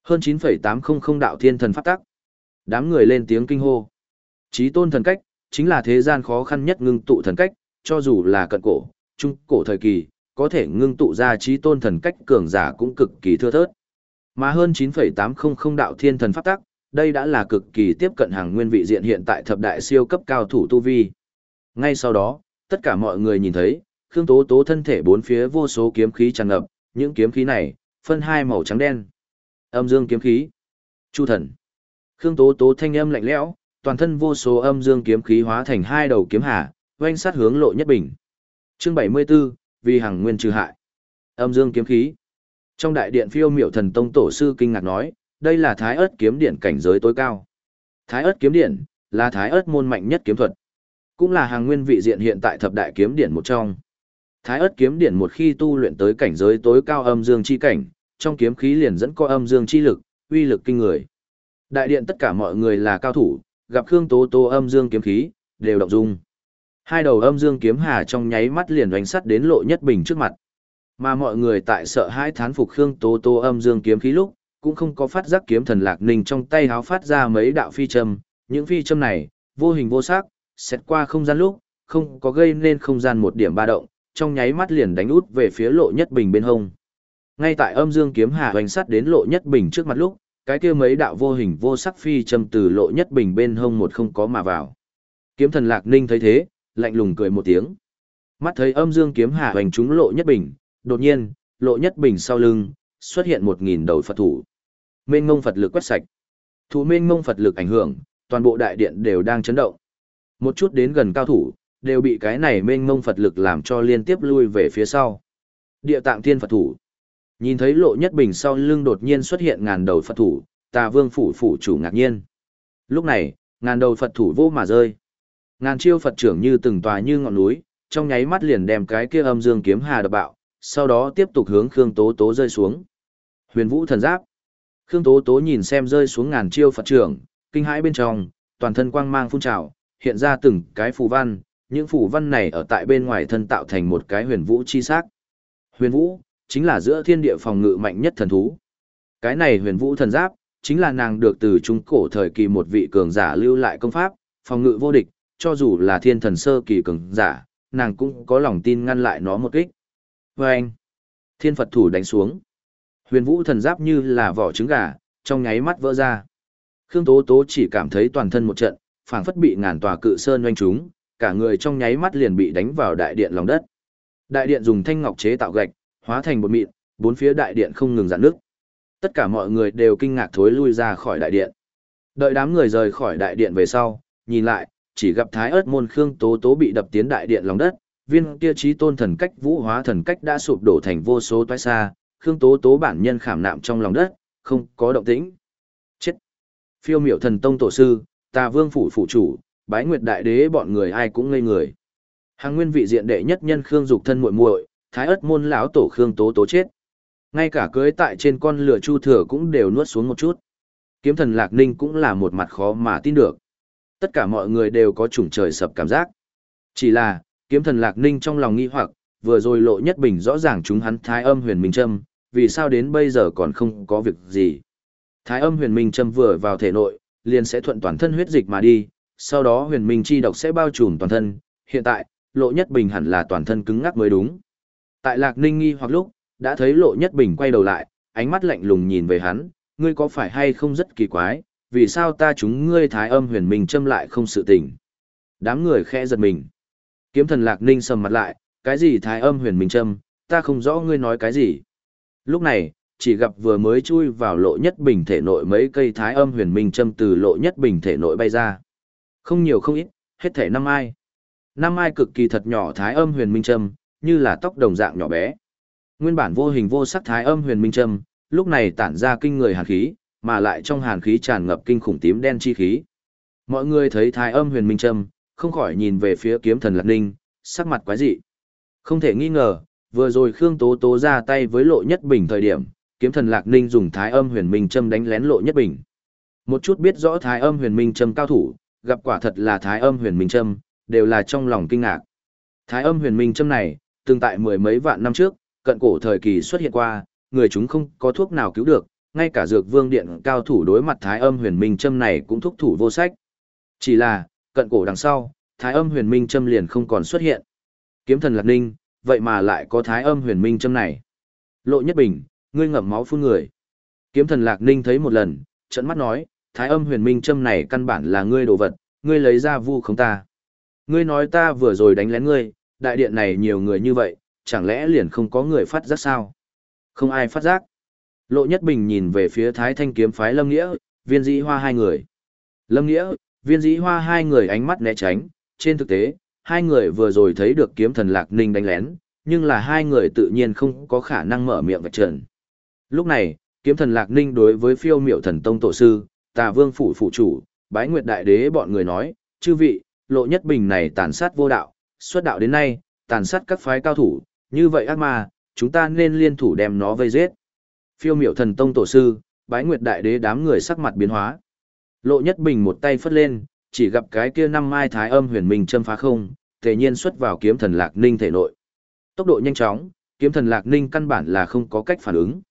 hơn 9.800 đạo thiên thần pháp tắc. Đám người lên tiếng kinh hô. Chí tôn thần cách, chính là thế gian khó khăn nhất ngưng tụ thần cách, cho dù là cận cổ, trung cổ thời kỳ, có thể ngưng tụ ra chí tôn thần cách cường giả cũng cực kỳ thưa thớt. Mà hơn 9.800 đạo thiên thần pháp tắc, đây đã là cực kỳ tiếp cận hàng nguyên vị diện hiện tại thập đại siêu cấp cao thủ tu vi. Ngay sau đó, tất cả mọi người nhìn thấy, Khương Tố Tố thân thể bốn phía vô số kiếm khí tràn ngập, những kiếm khí này, phân hai màu trắng đen. Âm dương kiếm khí. Chu thần. Khương Tố Tố thanh âm lạnh lẽo, toàn thân vô số âm dương kiếm khí hóa thành hai đầu kiếm hà, oanh sát hướng lộ nhất bình. Chương 74, vì hàng nguyên trừ hại. Âm dương kiếm khí. Trong đại điện phiêu miểu thần tông tổ sư kinh ngạc nói, đây là thái Ức kiếm điện cảnh giới tối cao. Thái Ức kiếm điện, là thái Ức môn mạnh nhất kiếm thuật. Cũng là hàng nguyên vị diện hiện tại thập đại kiếm điện một trong. Thái Ức kiếm điện một khi tu luyện tới cảnh giới tối cao âm dương chi cảnh, trong kiếm khí liền dẫn có âm dương chi lực, uy lực kinh người. Đại điện tất cả mọi người là cao thủ, gặp Khương Tố Tố âm dương kiếm khí, đều động dung. Hai đầu âm dương kiếm hà trong nháy mắt liền đánh sắt đến lộ nhất bình trước mặt. Mà mọi người tại sợ hãi thán phục Khương Tố Tố âm dương kiếm khí lúc, cũng không có phát giác kiếm thần lạc ninh trong tay háo phát ra mấy đạo phi châm, những phi châm này, vô hình vô sắc, xét qua không gian lúc, không có gây nên không gian một điểm ba động, trong nháy mắt liền đánh út về phía lộ nhất bình bên hông. Ngay tại âm dương kiếm hà hoành sắt đến lộ nhất bình trước mặt lúc, cái kia mấy đạo vô hình vô sắc phi châm từ lộ nhất bình bên hông một không có mà vào. Kiếm thần lạc ninh thấy thế, lạnh lùng cười một tiếng. Mắt thấy âm dương kiếm hà hoành trúng lộ nhất bình, đột nhiên, lộ nhất bình sau lưng, xuất hiện một nghìn đầu Phật thủ. Mênh ngông Phật lực quét sạch. Thủ mênh ngông Phật lực ảnh hưởng, toàn bộ đại điện đều đang chấn động. Một chút đến gần cao thủ, đều bị cái này mênh ngông Phật lực làm cho liên tiếp lui về phía sau. Địa tạng thiên Phật thủ. Nhìn thấy lộ nhất bình sau lưng đột nhiên xuất hiện ngàn đầu Phật thủ, tà vương phủ phủ chủ ngạc nhiên. Lúc này, ngàn đầu Phật thủ vô mà rơi. Ngàn chiêu Phật trưởng như từng tòa như ngọn núi, trong nháy mắt liền đem cái kia âm dương kiếm hà đập bạo, sau đó tiếp tục hướng Khương Tố Tố rơi xuống. Huyền Vũ thần giáp. Khương Tố Tố nhìn xem rơi xuống ngàn chiêu Phật trưởng, kinh hãi bên trong, toàn thân quang mang phun trào, hiện ra từng cái phù văn, những phù văn này ở tại bên ngoài thân tạo thành một cái huyền vũ chi sắc. Huyền vũ chính là giữa thiên địa phòng ngự mạnh nhất thần thú. Cái này huyền vũ thần giáp chính là nàng được từ trung cổ thời kỳ một vị cường giả lưu lại công pháp, phòng ngự vô địch, cho dù là thiên thần sơ kỳ cường giả, nàng cũng có lòng tin ngăn lại nó một kích. Và anh, thiên Phật thủ đánh xuống. Huyền vũ thần giáp như là vỏ trứng gà, trong nháy mắt vỡ ra. Khương Tố Tố chỉ cảm thấy toàn thân một trận, phảng phất bị ngàn tòa cự sơn oanh trúng, cả người trong nháy mắt liền bị đánh vào đại điện lòng đất. Đại điện dùng thanh ngọc chế tạo gạch, hóa thành bột mịn, bốn phía đại điện không ngừng dạn nước. Tất cả mọi người đều kinh ngạc thối lui ra khỏi đại điện. Đợi đám người rời khỏi đại điện về sau, nhìn lại, chỉ gặp Thái ớt môn Khương Tố Tố bị đập tiến đại điện lòng đất, viên kia trí tôn thần cách vũ hóa thần cách đã sụp đổ thành vô số toái xa, Khương Tố Tố bản nhân khảm nạm trong lòng đất, không có động tĩnh. Chết! Phiêu miểu thần tông tổ sư, tà vương phủ phủ chủ, bái nguyệt đại đế bọn người ai cũng ngây người. Hàng nguyên vị diện đệ nhất nhân Khương Dục thân muội muội, thái ất môn lão tổ Khương Tố Tố chết. Ngay cả cưới tại trên con lửa chu thừa cũng đều nuốt xuống một chút. Kiếm thần Lạc Ninh cũng là một mặt khó mà tin được. Tất cả mọi người đều có chủng trời sập cảm giác. Chỉ là, kiếm thần Lạc Ninh trong lòng nghi hoặc, vừa rồi lộ nhất bình rõ ràng chúng hắn thái âm huyền minh trâm, vì sao đến bây giờ còn không có việc gì. Thái âm huyền minh trâm vừa vào thể nội, liền sẽ thuận toàn thân huyết dịch mà đi, sau đó huyền minh chi độc sẽ bao trùm toàn thân, hiện tại, lộ nhất bình hẳn là toàn thân cứng ngắc mới đúng. Tại lạc ninh nghi hoặc lúc, đã thấy lộ nhất bình quay đầu lại, ánh mắt lạnh lùng nhìn về hắn, ngươi có phải hay không rất kỳ quái, vì sao ta chúng ngươi thái âm huyền minh châm lại không sự tình. Đám người khẽ giật mình. Kiếm thần lạc ninh sầm mặt lại, cái gì thái âm huyền minh châm, ta không rõ ngươi nói cái gì. Lúc này, chỉ gặp vừa mới chui vào lộ nhất bình thể nội mấy cây thái âm huyền minh châm từ lộ nhất bình thể nội bay ra. Không nhiều không ít, hết thể năm ai. Năm ai cực kỳ thật nhỏ thái âm huyền minh châm, như là tóc đồng dạng nhỏ bé. Nguyên bản vô hình vô sắc thái âm huyền minh châm, lúc này tản ra kinh người hàn khí, mà lại trong hàn khí tràn ngập kinh khủng tím đen chi khí. Mọi người thấy thái âm huyền minh châm, không khỏi nhìn về phía kiếm thần lạc ninh, sắc mặt quái dị. Không thể nghi ngờ, vừa rồi Khương Tố Tố ra tay với lộ nhất bình thời điểm, kiếm thần lạc ninh dùng thái âm huyền minh châm đánh lén lộ nhất bình. Một chút biết rõ thái âm huyền minh châm cao thủ, gặp quả thật là thái âm huyền minh châm, đều là trong lòng kinh ngạc. Thái âm huyền minh châm này, từng tại mười mấy vạn năm trước, cận cổ thời kỳ xuất hiện qua, người chúng không có thuốc nào cứu được, ngay cả dược vương điện cao thủ đối mặt thái âm huyền minh châm này cũng thúc thủ vô sách. Chỉ là, cận cổ đằng sau, thái âm huyền minh châm liền không còn xuất hiện. Kiếm thần lạc ninh, vậy mà lại có thái âm huyền minh châm này. Lộ nhất bình, ngươi ngậm máu phun người. Kiếm thần lạc ninh thấy một lần, trận mắt nói, thái âm huyền minh châm này căn bản là ngươi đồ vật, ngươi lấy ra vu không ta. Ngươi nói ta vừa rồi đánh lén ngươi, đại điện này nhiều người như vậy, chẳng lẽ liền không có người phát giác sao? Không ai phát giác. Lộ Nhất Bình nhìn về phía Thái Thanh kiếm phái Lâm Nghĩa, viên dĩ hoa hai người. Lâm Nghĩa, viên dĩ hoa hai người ánh mắt né tránh, trên thực tế, hai người vừa rồi thấy được kiếm thần Lạc Ninh đánh lén, nhưng là hai người tự nhiên không có khả năng mở miệng vạch trần. Lúc này, kiếm thần Lạc Ninh đối với phiêu miệu thần tông tổ sư, tà vương phủ phụ chủ, bái nguyệt đại đế bọn người nói, chư vị, lộ nhất bình này tàn sát vô đạo, xuất đạo đến nay, tàn sát các phái cao thủ, như vậy ác ma, chúng ta nên liên thủ đem nó vây giết. Phiêu miểu thần tông tổ sư, bái nguyệt đại đế đám người sắc mặt biến hóa. Lộ nhất bình một tay phất lên, chỉ gặp cái kia năm mai thái âm huyền minh châm phá không, tề nhiên xuất vào kiếm thần lạc ninh thể nội. Tốc độ nhanh chóng, kiếm thần lạc ninh căn bản là không có cách phản ứng.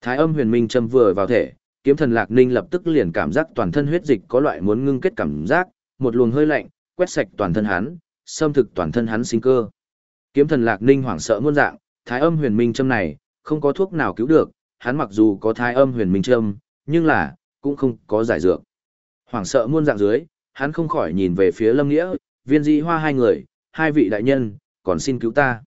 Thái âm huyền minh châm vừa vào thể, kiếm thần lạc ninh lập tức liền cảm giác toàn thân huyết dịch có loại muốn ngưng kết cảm giác, một luồng hơi lạnh, quét sạch toàn thân hắn, xâm thực toàn thân hắn sinh cơ. Kiếm thần Lạc Ninh hoảng sợ muôn dạng, thái âm huyền minh châm này, không có thuốc nào cứu được, hắn mặc dù có thái âm huyền minh châm, nhưng là, cũng không có giải dược. Hoảng sợ muôn dạng dưới, hắn không khỏi nhìn về phía Lâm Nghĩa, viên dĩ hoa hai người, hai vị đại nhân, còn xin cứu ta.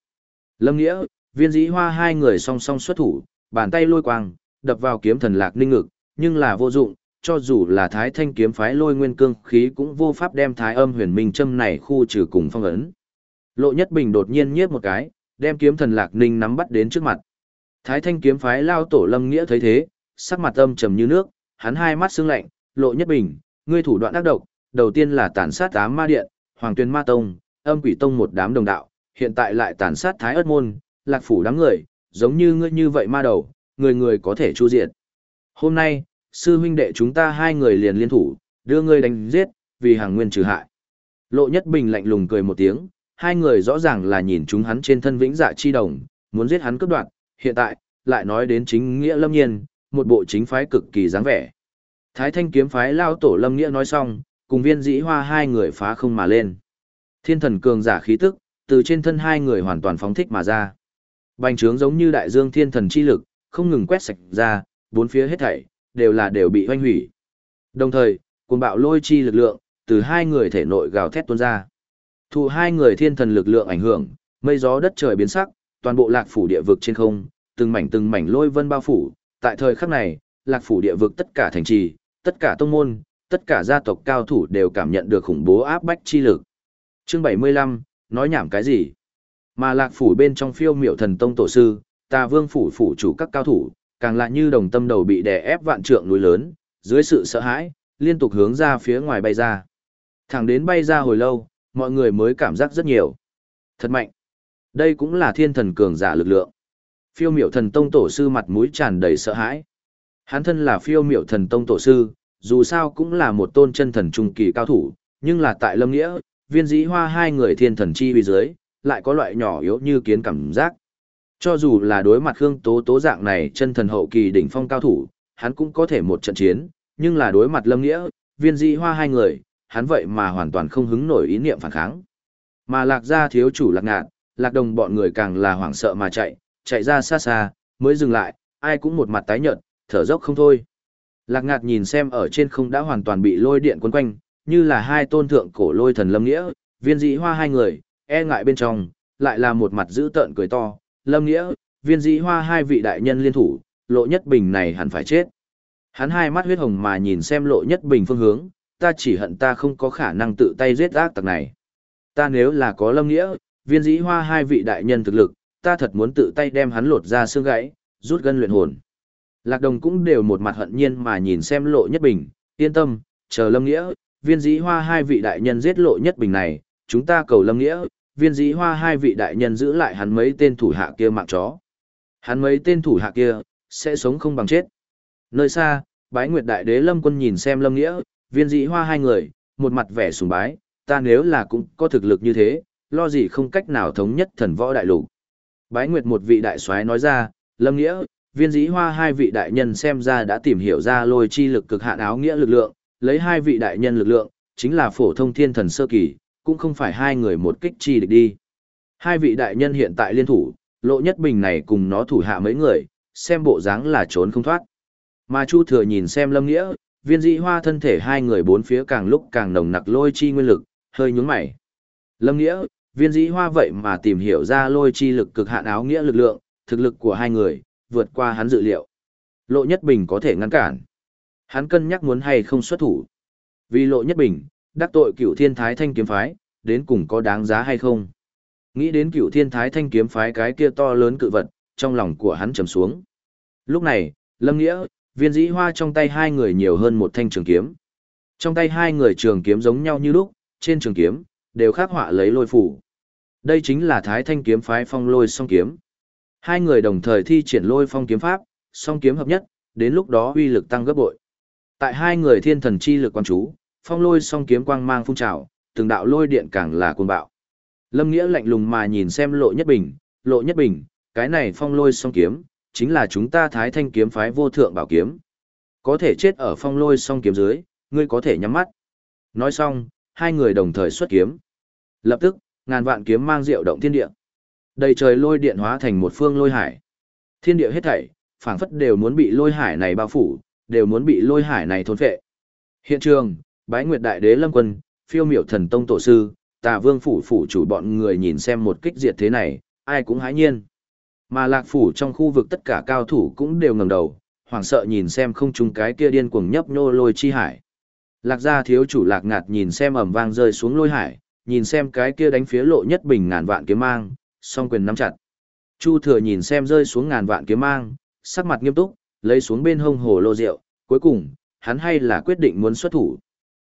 Lâm Nghĩa, viên dĩ hoa hai người song song xuất thủ, bàn tay lôi quang, đập vào kiếm thần Lạc Ninh ngực, nhưng là vô dụng, cho dù là thái thanh kiếm phái lôi nguyên cương khí cũng vô pháp đem thái âm huyền minh châm này khu trừ cùng phong ấn. Lộ Nhất Bình đột nhiên nhiếp một cái, đem kiếm thần Lạc Ninh nắm bắt đến trước mặt. Thái thanh kiếm phái lao tổ lâm nghĩa thấy thế, sắc mặt âm trầm như nước, hắn hai mắt sưng lạnh, Lộ Nhất Bình, ngươi thủ đoạn ác độc, đầu tiên là tàn sát ám ma điện, hoàng tuyên ma tông, âm quỷ tông một đám đồng đạo, hiện tại lại tàn sát thái ất môn, lạc phủ đám người, giống như ngươi như vậy ma đầu, người người có thể chu diệt. Hôm nay, sư huynh đệ chúng ta hai người liền liên thủ, đưa ngươi đánh giết, vì hàng nguyên trừ hại. Lộ Nhất Bình lạnh lùng cười một tiếng, hai người rõ ràng là nhìn chúng hắn trên thân vĩnh dạ chi đồng, muốn giết hắn cướp đoạt, hiện tại, lại nói đến chính nghĩa lâm nhiên, một bộ chính phái cực kỳ dáng vẻ. Thái thanh kiếm phái lao tổ lâm nghĩa nói xong, cùng viên dĩ hoa hai người phá không mà lên. Thiên thần cường giả khí tức, từ trên thân hai người hoàn toàn phóng thích mà ra. Bành trướng giống như đại dương thiên thần chi lực, không ngừng quét sạch ra, bốn phía hết thảy, đều là đều bị hoanh hủy. Đồng thời, cuồng bạo lôi chi lực lượng, từ hai người thể nội gào thét tuôn ra. Thụ hai người thiên thần lực lượng ảnh hưởng, mây gió đất trời biến sắc, toàn bộ lạc phủ địa vực trên không, từng mảnh từng mảnh lôi vân bao phủ, tại thời khắc này, lạc phủ địa vực tất cả thành trì, tất cả tông môn, tất cả gia tộc cao thủ đều cảm nhận được khủng bố áp bách chi lực. Chương 75, nói nhảm cái gì? Mà lạc phủ bên trong phiêu miểu thần tông tổ sư, tà vương phủ phủ chủ các cao thủ, càng lại như đồng tâm đầu bị đè ép vạn trượng núi lớn, dưới sự sợ hãi, liên tục hướng ra phía ngoài bay ra. Thẳng đến bay ra hồi lâu, mọi người mới cảm giác rất nhiều. Thật mạnh. Đây cũng là thiên thần cường giả lực lượng. Phiêu miểu thần tông tổ sư mặt mũi tràn đầy sợ hãi. Hắn thân là phiêu miểu thần tông tổ sư, dù sao cũng là một tôn chân thần trung kỳ cao thủ, nhưng là tại lâm nghĩa, viên dĩ hoa hai người thiên thần chi vì dưới, lại có loại nhỏ yếu như kiến cảm giác. Cho dù là đối mặt Khương Tố Tố dạng này chân thần hậu kỳ đỉnh phong cao thủ, hắn cũng có thể một trận chiến, nhưng là đối mặt Lâm Nghĩa, viên di hoa hai người, hắn vậy mà hoàn toàn không hứng nổi ý niệm phản kháng. Mà lạc gia thiếu chủ lạc ngạn, lạc đồng bọn người càng là hoảng sợ mà chạy, chạy ra xa xa, mới dừng lại, ai cũng một mặt tái nhợt, thở dốc không thôi. Lạc ngạt nhìn xem ở trên không đã hoàn toàn bị lôi điện quấn quanh, như là hai tôn thượng cổ lôi thần lâm nghĩa, viên dĩ hoa hai người, e ngại bên trong, lại là một mặt giữ tợn cười to, lâm nghĩa, viên dĩ hoa hai vị đại nhân liên thủ, lộ nhất bình này hẳn phải chết. Hắn hai mắt huyết hồng mà nhìn xem lộ nhất bình phương hướng, ta chỉ hận ta không có khả năng tự tay giết ác tặc này. Ta nếu là có lâm nghĩa, viên dĩ hoa hai vị đại nhân thực lực, ta thật muốn tự tay đem hắn lột ra xương gãy, rút gân luyện hồn. Lạc đồng cũng đều một mặt hận nhiên mà nhìn xem lộ nhất bình, yên tâm, chờ lâm nghĩa, viên dĩ hoa hai vị đại nhân giết lộ nhất bình này, chúng ta cầu lâm nghĩa, viên dĩ hoa hai vị đại nhân giữ lại hắn mấy tên thủ hạ kia mạng chó. Hắn mấy tên thủ hạ kia, sẽ sống không bằng chết. Nơi xa, bái nguyệt đại đế lâm quân nhìn xem lâm nghĩa, viên dĩ hoa hai người, một mặt vẻ sùng bái, ta nếu là cũng có thực lực như thế, lo gì không cách nào thống nhất thần võ đại lục. Bái nguyệt một vị đại soái nói ra, lâm nghĩa, viên dĩ hoa hai vị đại nhân xem ra đã tìm hiểu ra lôi chi lực cực hạn áo nghĩa lực lượng, lấy hai vị đại nhân lực lượng, chính là phổ thông thiên thần sơ kỳ, cũng không phải hai người một kích chi địch đi. Hai vị đại nhân hiện tại liên thủ, lộ nhất bình này cùng nó thủ hạ mấy người, xem bộ dáng là trốn không thoát. Mà Chu Thừa nhìn xem Lâm Nghĩa, viên dị hoa thân thể hai người bốn phía càng lúc càng nồng nặc lôi chi nguyên lực, hơi nhướng mày. Lâm Nghĩa, viên dĩ hoa vậy mà tìm hiểu ra lôi chi lực cực hạn áo nghĩa lực lượng, thực lực của hai người, vượt qua hắn dự liệu. Lộ Nhất Bình có thể ngăn cản. Hắn cân nhắc muốn hay không xuất thủ. Vì Lộ Nhất Bình, đắc tội cựu thiên thái thanh kiếm phái, đến cùng có đáng giá hay không. Nghĩ đến cựu thiên thái thanh kiếm phái cái kia to lớn cự vật, trong lòng của hắn trầm xuống. Lúc này, Lâm Nghĩa, viên dĩ hoa trong tay hai người nhiều hơn một thanh trường kiếm. Trong tay hai người trường kiếm giống nhau như lúc, trên trường kiếm, đều khắc họa lấy lôi phủ. Đây chính là thái thanh kiếm phái phong lôi song kiếm. Hai người đồng thời thi triển lôi phong kiếm pháp, song kiếm hợp nhất, đến lúc đó uy lực tăng gấp bội. Tại hai người thiên thần chi lực quan chú, phong lôi song kiếm quang mang phun trào, từng đạo lôi điện càng là cuồng bạo. Lâm Nghĩa lạnh lùng mà nhìn xem Lộ Nhất Bình, Lộ Nhất Bình, cái này phong lôi song kiếm, chính là chúng ta Thái Thanh kiếm phái vô thượng bảo kiếm. Có thể chết ở phong lôi song kiếm dưới, ngươi có thể nhắm mắt. Nói xong, hai người đồng thời xuất kiếm. Lập tức, ngàn vạn kiếm mang diệu động thiên địa. Đầy trời lôi điện hóa thành một phương lôi hải. Thiên địa hết thảy, phảng phất đều muốn bị lôi hải này bao phủ, đều muốn bị lôi hải này thôn phệ. Hiện trường, Bái Nguyệt Đại Đế Lâm Quân, Phiêu Miểu Thần Tông tổ sư, Tà Vương phủ phủ chủ bọn người nhìn xem một kích diệt thế này, ai cũng hãi nhiên. Mà Lạc phủ trong khu vực tất cả cao thủ cũng đều ngẩng đầu, hoảng sợ nhìn xem không trung cái kia điên cuồng nhấp nhô lôi chi hải. Lạc gia thiếu chủ Lạc Ngạt nhìn xem ầm vang rơi xuống lôi hải, nhìn xem cái kia đánh phía lộ nhất bình ngàn vạn kiếm mang, song quyền nắm chặt. Chu thừa nhìn xem rơi xuống ngàn vạn kiếm mang, sắc mặt nghiêm túc, lấy xuống bên hông hồ lô rượu, cuối cùng, hắn hay là quyết định muốn xuất thủ.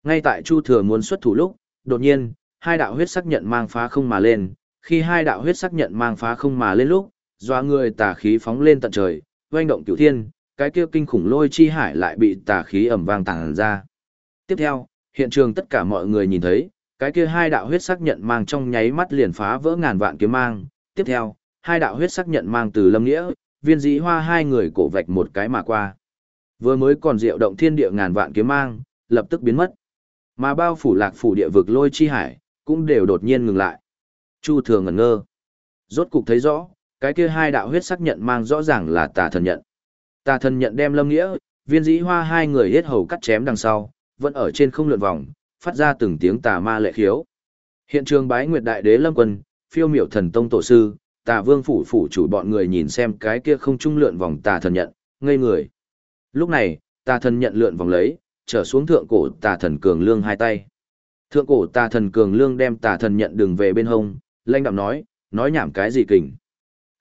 Ngay tại Chu thừa muốn xuất thủ lúc, đột nhiên, hai đạo huyết sắc nhận mang phá không mà lên, khi hai đạo huyết sắc nhận mang phá không mà lên lúc, doa người tà khí phóng lên tận trời, oanh động cửu thiên, cái kia kinh khủng lôi chi hải lại bị tà khí ẩm vang tàng ra. Tiếp theo, hiện trường tất cả mọi người nhìn thấy, cái kia hai đạo huyết sắc nhận mang trong nháy mắt liền phá vỡ ngàn vạn kiếm mang. Tiếp theo, hai đạo huyết sắc nhận mang từ lâm nghĩa, viên dĩ hoa hai người cổ vạch một cái mà qua. Vừa mới còn diệu động thiên địa ngàn vạn kiếm mang, lập tức biến mất. Mà bao phủ lạc phủ địa vực lôi chi hải, cũng đều đột nhiên ngừng lại. Chu thường ngẩn ngơ. Rốt cục thấy rõ, cái kia hai đạo huyết sắc nhận mang rõ ràng là tà thần nhận. Tà thần nhận đem lâm nghĩa, viên dĩ hoa hai người hết hầu cắt chém đằng sau, vẫn ở trên không lượn vòng, phát ra từng tiếng tà ma lệ khiếu. Hiện trường bái nguyệt đại đế lâm quân, phiêu miểu thần tông tổ sư, tà vương phủ phủ chủ bọn người nhìn xem cái kia không trung lượn vòng tà thần nhận, ngây người. Lúc này, tà thần nhận lượn vòng lấy, trở xuống thượng cổ tà thần cường lương hai tay. Thượng cổ tà thần cường lương đem tà thần nhận đường về bên hông, lanh đạm nói, nói nhảm cái gì kình.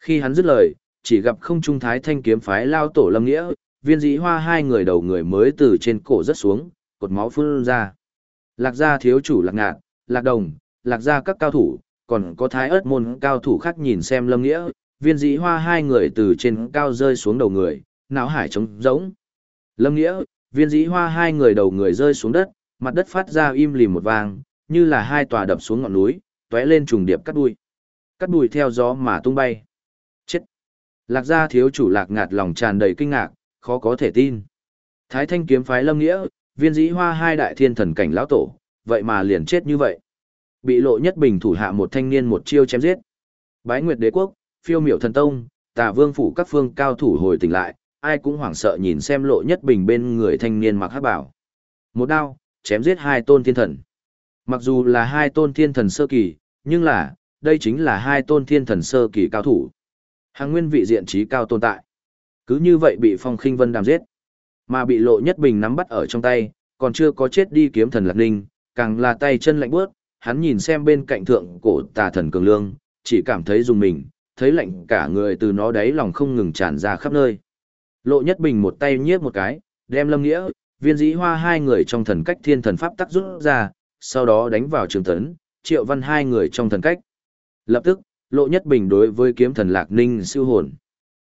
Khi hắn dứt lời, chỉ gặp không trung thái thanh kiếm phái lao tổ lâm nghĩa, viên dĩ hoa hai người đầu người mới từ trên cổ rất xuống, cột máu phun ra. Lạc gia thiếu chủ lạc ngạn, lạc đồng, lạc gia các cao thủ, còn có thái ớt môn cao thủ khác nhìn xem lâm nghĩa, viên dĩ hoa hai người từ trên cao rơi xuống đầu người, não hải trống rỗng. Lâm nghĩa, viên dĩ hoa hai người đầu người rơi xuống đất, mặt đất phát ra im lìm một vang, như là hai tòa đập xuống ngọn núi, tóe lên trùng điệp cắt đuôi. Cắt đuôi theo gió mà tung bay. Chết! Lạc gia thiếu chủ lạc ngạt lòng tràn đầy kinh ngạc, khó có thể tin. Thái thanh kiếm phái lâm nghĩa, viên dĩ hoa hai đại thiên thần cảnh lão tổ, vậy mà liền chết như vậy. Bị lộ nhất bình thủ hạ một thanh niên một chiêu chém giết. Bái Nguyệt Đế quốc, phiêu miểu thần tông, tà vương phủ các phương cao thủ hồi tỉnh lại, ai cũng hoảng sợ nhìn xem lộ nhất bình bên người thanh niên mặc hát bảo. Một đao, chém giết hai tôn thiên thần. Mặc dù là hai tôn thiên thần sơ kỳ, nhưng là, đây chính là hai tôn thiên thần sơ kỳ cao thủ. Hàng nguyên vị diện trí cao tồn tại. Cứ như vậy bị phong khinh vân đàm giết. Mà bị lộ nhất bình nắm bắt ở trong tay, còn chưa có chết đi kiếm thần lạc ninh, càng là tay chân lạnh bước, hắn nhìn xem bên cạnh thượng cổ tà thần cường lương, chỉ cảm thấy dùng mình, thấy lạnh cả người từ nó đáy lòng không ngừng tràn ra khắp nơi. Lộ nhất bình một tay nhiếp một cái, đem lâm nghĩa, viên dĩ hoa hai người trong thần cách thiên thần pháp tắc rút ra, sau đó đánh vào trường tấn, triệu văn hai người trong thần cách. Lập tức, lộ nhất bình đối với kiếm thần lạc ninh siêu hồn.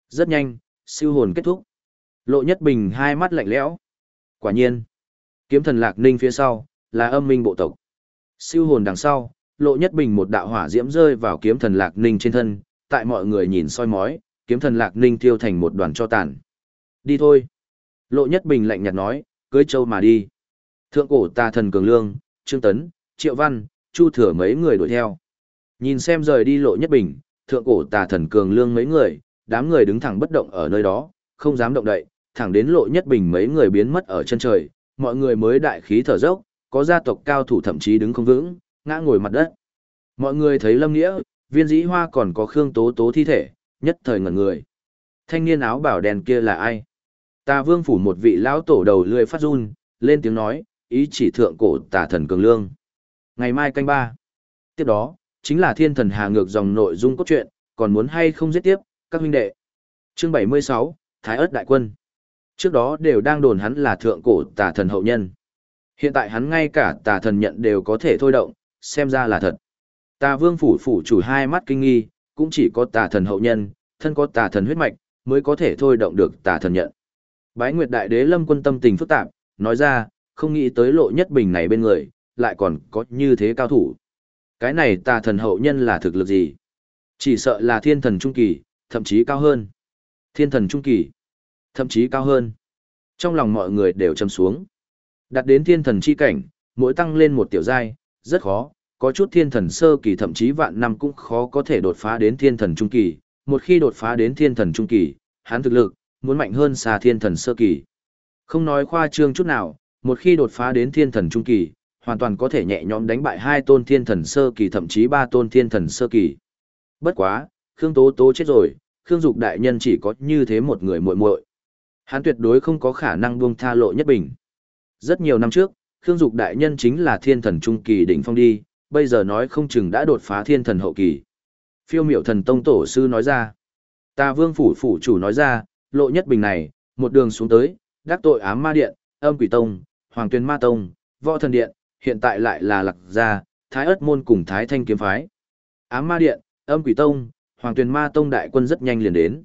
Rất nhanh, siêu hồn kết thúc. Lộ nhất bình hai mắt lạnh lẽo. Quả nhiên, kiếm thần lạc ninh phía sau, là âm minh bộ tộc. Siêu hồn đằng sau, lộ nhất bình một đạo hỏa diễm rơi vào kiếm thần lạc ninh trên thân, tại mọi người nhìn soi mói, kiếm thần lạc ninh tiêu thành một đoàn cho tàn. Đi thôi. Lộ nhất bình lạnh nhạt nói, cưới châu mà đi. Thượng cổ tà thần cường lương, trương tấn, triệu văn, chu thừa mấy người đuổi theo. Nhìn xem rời đi lộ nhất bình, thượng cổ tà thần cường lương mấy người, đám người đứng thẳng bất động ở nơi đó, không dám động đậy, thẳng đến lộ nhất bình mấy người biến mất ở chân trời, mọi người mới đại khí thở dốc, có gia tộc cao thủ thậm chí đứng không vững, ngã ngồi mặt đất. Mọi người thấy Lâm Nghĩa, viên dĩ hoa còn có Khương Tố Tố thi thể, nhất thời ngẩn người. Thanh niên áo bảo đèn kia là ai? Ta vương phủ một vị lão tổ đầu lười phát run, lên tiếng nói, ý chỉ thượng cổ tà thần cường lương. Ngày mai canh ba. Tiếp đó, chính là thiên thần hà ngược dòng nội dung cốt truyện, còn muốn hay không giết tiếp, các huynh đệ. Chương 76, Thái ớt đại quân. Trước đó đều đang đồn hắn là thượng cổ tà thần hậu nhân. Hiện tại hắn ngay cả tà thần nhận đều có thể thôi động, xem ra là thật. Tà vương phủ phủ chủ hai mắt kinh nghi, cũng chỉ có tà thần hậu nhân, thân có tà thần huyết mạch, mới có thể thôi động được tà thần nhận. Bái Nguyệt Đại Đế lâm quân tâm tình phức tạp, nói ra, không nghĩ tới lộ nhất bình này bên người, lại còn có như thế cao thủ. Cái này tà thần hậu nhân là thực lực gì? Chỉ sợ là thiên thần trung kỳ, thậm chí cao hơn. Thiên thần trung kỳ, thậm chí cao hơn. Trong lòng mọi người đều châm xuống. Đặt đến thiên thần chi cảnh, mỗi tăng lên một tiểu giai, rất khó, có chút thiên thần sơ kỳ thậm chí vạn năm cũng khó có thể đột phá đến thiên thần trung kỳ, một khi đột phá đến thiên thần trung kỳ, hắn thực lực, muốn mạnh hơn xa thiên thần sơ kỳ. Không nói khoa trương chút nào, một khi đột phá đến thiên thần trung kỳ, hoàn toàn có thể nhẹ nhõm đánh bại hai tôn thiên thần sơ kỳ thậm chí ba tôn thiên thần sơ kỳ. Bất quá, Khương Tố Tố chết rồi, Khương Dục đại nhân chỉ có như thế một người muội muội. Hắn tuyệt đối không có khả năng buông tha lộ nhất bình. Rất nhiều năm trước, Khương Dục đại nhân chính là thiên thần trung kỳ đỉnh phong đi, bây giờ nói không chừng đã đột phá thiên thần hậu kỳ. Phiêu miểu thần tông tổ sư nói ra. Ta vương phủ phủ chủ nói ra, lộ nhất bình này, một đường xuống tới, đắc tội ám ma điện, âm quỷ tông, hoàng tuyên ma tông, võ thần điện, hiện tại lại là lạc gia, thái ất môn cùng thái thanh kiếm phái. Ám ma điện, âm quỷ tông, hoàng tuyên ma tông đại quân rất nhanh liền đến.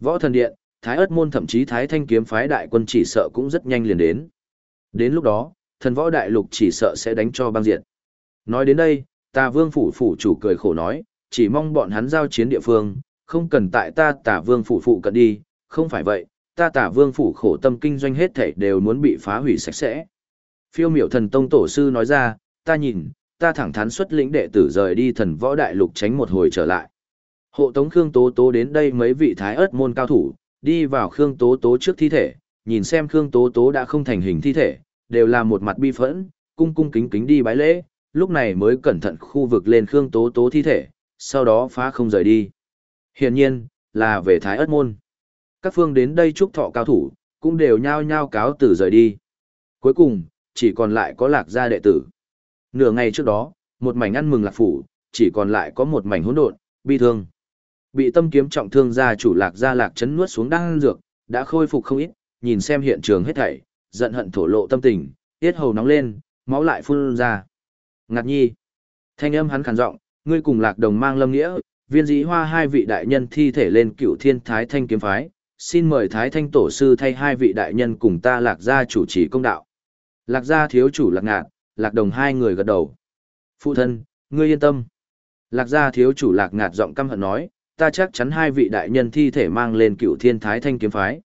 Võ thần điện, thái ất môn thậm chí thái thanh kiếm phái đại quân chỉ sợ cũng rất nhanh liền đến. Đến lúc đó, thần võ đại lục chỉ sợ sẽ đánh cho băng diện. Nói đến đây, ta vương phủ phủ chủ cười khổ nói, chỉ mong bọn hắn giao chiến địa phương, không cần tại ta tả vương phủ phụ cận đi, không phải vậy, ta tả vương phủ khổ tâm kinh doanh hết thảy đều muốn bị phá hủy sạch sẽ. Phiêu miểu thần tông tổ sư nói ra, ta nhìn, ta thẳng thắn xuất lĩnh đệ tử rời đi thần võ đại lục tránh một hồi trở lại. Hộ tống Khương Tố Tố đến đây mấy vị thái ớt môn cao thủ, đi vào Khương Tố Tố trước thi thể, nhìn xem Khương Tố Tố đã không thành hình thi thể, đều là một mặt bi phẫn, cung cung kính kính đi bái lễ, lúc này mới cẩn thận khu vực lên Khương Tố Tố thi thể, sau đó phá không rời đi. Hiển nhiên, là về Thái ất môn. Các phương đến đây chúc thọ cao thủ, cũng đều nhao nhao cáo từ rời đi. Cuối cùng, chỉ còn lại có lạc gia đệ tử. Nửa ngày trước đó, một mảnh ăn mừng lạc phủ, chỉ còn lại có một mảnh hỗn độn, bi thương. Bị tâm kiếm trọng thương gia chủ lạc gia lạc chấn nuốt xuống đang dược, đã khôi phục không ít, nhìn xem hiện trường hết thảy, giận hận thổ lộ tâm tình, tiết hầu nóng lên, máu lại phun ra. Ngạc nhi. Thanh âm hắn khàn giọng, ngươi cùng lạc đồng mang lâm nghĩa, viên dĩ hoa hai vị đại nhân thi thể lên cựu thiên thái thanh kiếm phái, xin mời thái thanh tổ sư thay hai vị đại nhân cùng ta lạc gia chủ trì công đạo. Lạc gia thiếu chủ lạc ngạn, lạc đồng hai người gật đầu. Phụ thân, ngươi yên tâm. Lạc gia thiếu chủ lạc ngạt giọng căm hận nói, ta chắc chắn hai vị đại nhân thi thể mang lên cựu thiên thái thanh kiếm phái.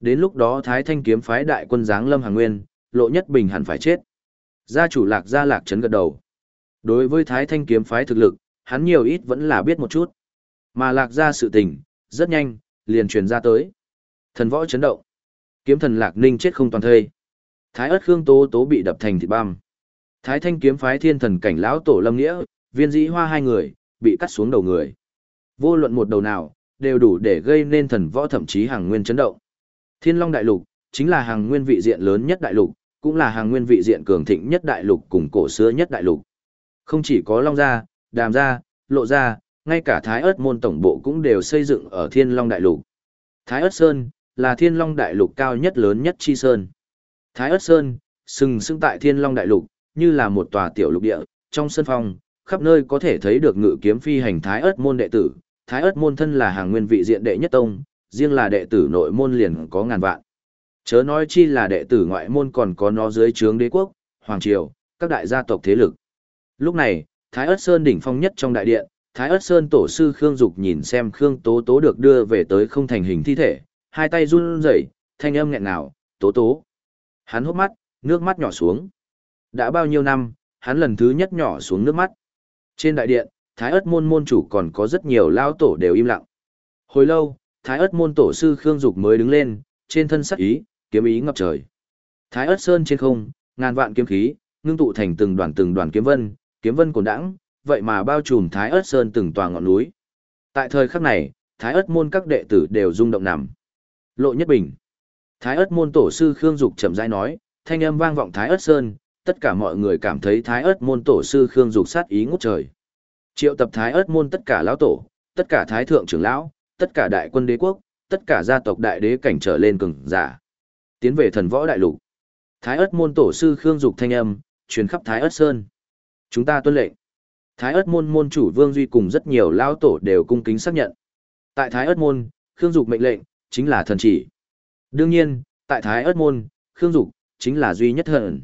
Đến lúc đó thái thanh kiếm phái đại quân giáng lâm hàng nguyên, lộ nhất bình hẳn phải chết. Gia chủ lạc gia lạc chấn gật đầu. Đối với thái thanh kiếm phái thực lực, hắn nhiều ít vẫn là biết một chút. Mà lạc gia sự tình, rất nhanh, liền truyền ra tới. Thần võ chấn động. Kiếm thần lạc ninh chết không toàn thây. Thái ớt khương tố tố bị đập thành thịt băm. Thái thanh kiếm phái thiên thần cảnh lão tổ lâm nghĩa, viên dĩ hoa hai người, bị cắt xuống đầu người. Vô luận một đầu nào, đều đủ để gây nên thần võ thậm chí hàng nguyên chấn động. Thiên Long Đại Lục, chính là hàng nguyên vị diện lớn nhất đại lục, cũng là hàng nguyên vị diện cường thịnh nhất đại lục cùng cổ xưa nhất đại lục. Không chỉ có Long Gia, Đàm Gia, Lộ Gia, ngay cả Thái ớt môn tổng bộ cũng đều xây dựng ở Thiên Long Đại Lục. Thái ớt Sơn, là Thiên Long Đại Lục cao nhất lớn nhất chi sơn. Thái ớt Sơn, sừng sững tại Thiên Long Đại Lục, như là một tòa tiểu lục địa, trong sân phong, khắp nơi có thể thấy được ngự kiếm phi hành Thái ớt môn đệ tử. Thái ớt môn thân là hàng nguyên vị diện đệ nhất tông, riêng là đệ tử nội môn liền có ngàn vạn. Chớ nói chi là đệ tử ngoại môn còn có nó dưới trướng đế quốc, hoàng triều, các đại gia tộc thế lực. Lúc này, Thái Ức Sơn đỉnh phong nhất trong đại điện, Thái ớt Sơn tổ sư Khương Dục nhìn xem Khương Tố Tố được đưa về tới không thành hình thi thể, hai tay run rẩy, thanh âm nghẹn ngào, "Tố Tố." Hắn hốc mắt, nước mắt nhỏ xuống. Đã bao nhiêu năm, hắn lần thứ nhất nhỏ xuống nước mắt. Trên đại điện, Thái ớt môn môn chủ còn có rất nhiều lao tổ đều im lặng. Hồi lâu, Thái ớt môn tổ sư Khương Dục mới đứng lên, trên thân sắc ý, kiếm ý ngập trời. Thái ớt sơn trên không, ngàn vạn kiếm khí, ngưng tụ thành từng đoàn từng đoàn kiếm vân, kiếm vân cồn đãng, vậy mà bao trùm Thái ớt sơn từng tòa ngọn núi. Tại thời khắc này, Thái ớt môn các đệ tử đều rung động nằm. Lộ Nhất Bình. Thái ớt môn tổ sư Khương Dục chậm rãi nói, thanh âm vang vọng Thái ớt sơn, tất cả mọi người cảm thấy Thái ớt môn tổ sư Khương Dục sát ý ngút trời. Triệu tập Thái ớt môn tất cả lão tổ, tất cả thái thượng trưởng lão, tất cả đại quân đế quốc, tất cả gia tộc đại đế cảnh trở lên cường giả. Tiến về thần võ đại lục. Thái ớt môn tổ sư Khương Dục thanh âm, truyền khắp Thái ớt Sơn. Chúng ta tuân lệnh. Thái ớt môn môn chủ Vương Duy cùng rất nhiều lao tổ đều cung kính xác nhận. Tại Thái ớt môn, Khương Dục mệnh lệnh, chính là thần chỉ. Đương nhiên, tại Thái ớt môn, Khương Dục chính là duy nhất thần.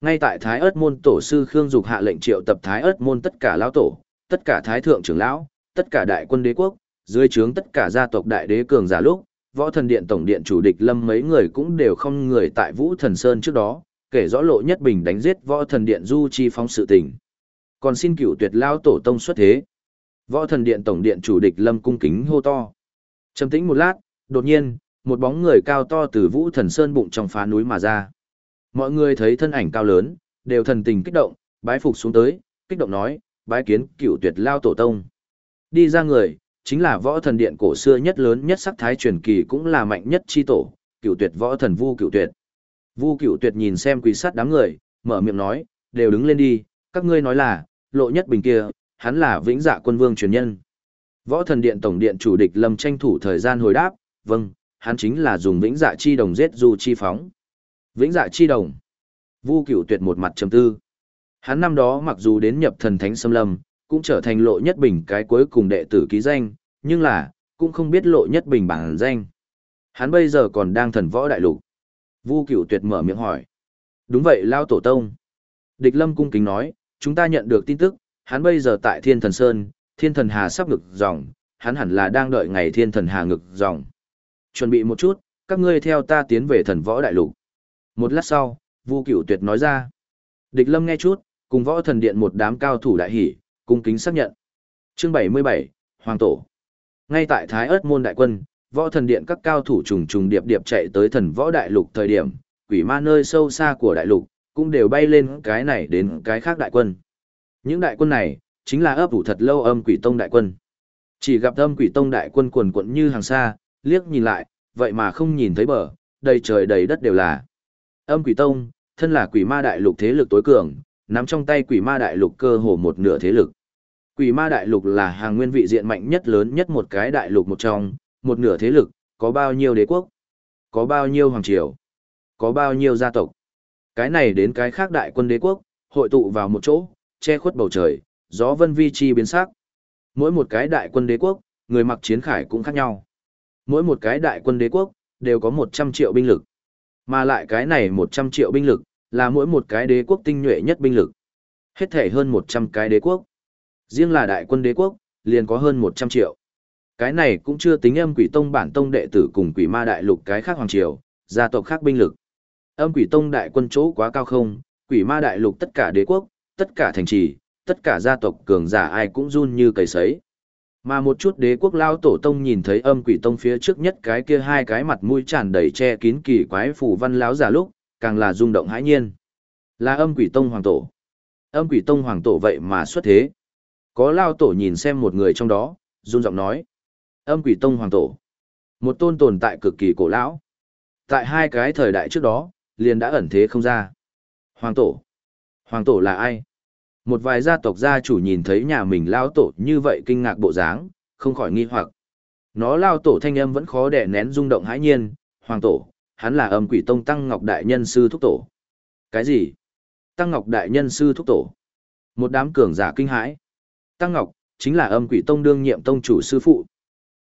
Ngay tại Thái ớt môn tổ sư Khương Dục hạ lệnh triệu tập Thái ớt môn tất cả lao tổ, tất cả Thái thượng trưởng lão, tất cả đại quân đế quốc, dưới trướng tất cả gia tộc đại đế cường giả lúc, võ thần điện tổng điện chủ địch lâm mấy người cũng đều không người tại vũ thần sơn trước đó, kể rõ lộ nhất bình đánh giết võ thần điện du chi phóng sự tình. Còn xin cửu tuyệt lao tổ tông xuất thế. Võ thần điện tổng điện chủ địch lâm cung kính hô to. Trầm tĩnh một lát, đột nhiên, một bóng người cao to từ vũ thần sơn bụng trong phá núi mà ra. Mọi người thấy thân ảnh cao lớn, đều thần tình kích động, bái phục xuống tới, kích động nói, bái kiến cửu tuyệt lao tổ tông. Đi ra người, chính là võ thần điện cổ xưa nhất lớn nhất sắc thái truyền kỳ cũng là mạnh nhất chi tổ, cựu tuyệt võ thần vu cựu tuyệt. Vu cựu tuyệt nhìn xem quỷ sát đám người, mở miệng nói, đều đứng lên đi, các ngươi nói là, lộ nhất bình kia, hắn là vĩnh dạ quân vương truyền nhân. Võ thần điện tổng điện chủ địch lâm tranh thủ thời gian hồi đáp, vâng, hắn chính là dùng vĩnh dạ chi đồng giết du chi phóng. Vĩnh dạ chi đồng. Vu Cửu tuyệt một mặt trầm tư. Hắn năm đó mặc dù đến nhập thần thánh xâm lâm, cũng trở thành lộ nhất bình cái cuối cùng đệ tử ký danh, nhưng là, cũng không biết lộ nhất bình bản danh. Hắn bây giờ còn đang thần võ đại lục. Vu cửu tuyệt mở miệng hỏi. Đúng vậy lao tổ tông. Địch lâm cung kính nói, chúng ta nhận được tin tức, hắn bây giờ tại thiên thần sơn, thiên thần hà sắp ngực dòng, hắn hẳn là đang đợi ngày thiên thần hà ngực dòng. Chuẩn bị một chút, các ngươi theo ta tiến về thần võ đại lục. Một lát sau, Vu Cửu Tuyệt nói ra. Địch Lâm nghe chút, cùng võ thần điện một đám cao thủ đại hỉ, cung kính xác nhận. Chương 77, Hoàng Tổ. Ngay tại Thái Ức môn đại quân, võ thần điện các cao thủ trùng trùng điệp điệp chạy tới thần võ đại lục thời điểm, quỷ ma nơi sâu xa của đại lục, cũng đều bay lên cái này đến cái khác đại quân. Những đại quân này, chính là ấp ủ thật lâu âm quỷ tông đại quân. Chỉ gặp âm quỷ tông đại quân quần quận như hàng xa, liếc nhìn lại, vậy mà không nhìn thấy bờ, đầy trời đầy đất đều là. Âm quỷ tông, thân là quỷ ma đại lục thế lực tối cường, nắm trong tay quỷ ma đại lục cơ hồ một nửa thế lực. Quỷ ma đại lục là hàng nguyên vị diện mạnh nhất lớn nhất một cái đại lục một trong, một nửa thế lực, có bao nhiêu đế quốc, có bao nhiêu hoàng triều, có bao nhiêu gia tộc. Cái này đến cái khác đại quân đế quốc, hội tụ vào một chỗ, che khuất bầu trời, gió vân vi chi biến sắc. Mỗi một cái đại quân đế quốc, người mặc chiến khải cũng khác nhau. Mỗi một cái đại quân đế quốc, đều có 100 triệu binh lực. Mà lại cái này 100 triệu binh lực, là mỗi một cái đế quốc tinh nhuệ nhất binh lực. Hết thể hơn 100 cái đế quốc. Riêng là đại quân đế quốc, liền có hơn 100 triệu. Cái này cũng chưa tính âm quỷ tông bản tông đệ tử cùng quỷ ma đại lục cái khác hoàng triều, gia tộc khác binh lực. Âm quỷ tông đại quân chỗ quá cao không, quỷ ma đại lục tất cả đế quốc, tất cả thành trì, tất cả gia tộc cường giả ai cũng run như cầy sấy. Mà một chút đế quốc lao tổ tông nhìn thấy âm quỷ tông phía trước nhất cái kia hai cái mặt mũi tràn đầy che kín kỳ quái phủ văn láo giả lúc, càng là rung động hãi nhiên. Là âm quỷ tông hoàng tổ. Âm quỷ tông hoàng tổ vậy mà xuất thế. Có lao tổ nhìn xem một người trong đó, run giọng nói. Âm quỷ tông hoàng tổ. Một tôn tồn tại cực kỳ cổ lão. Tại hai cái thời đại trước đó, liền đã ẩn thế không ra. Hoàng tổ. Hoàng tổ là ai? Một vài gia tộc gia chủ nhìn thấy nhà mình lao tổ như vậy kinh ngạc bộ dáng, không khỏi nghi hoặc. Nó lao tổ thanh âm vẫn khó đè nén rung động hãi nhiên, hoàng tổ, hắn là âm quỷ tông Tăng Ngọc Đại Nhân Sư Thúc Tổ. Cái gì? Tăng Ngọc Đại Nhân Sư Thúc Tổ. Một đám cường giả kinh hãi. Tăng Ngọc, chính là âm quỷ tông đương nhiệm tông chủ sư phụ.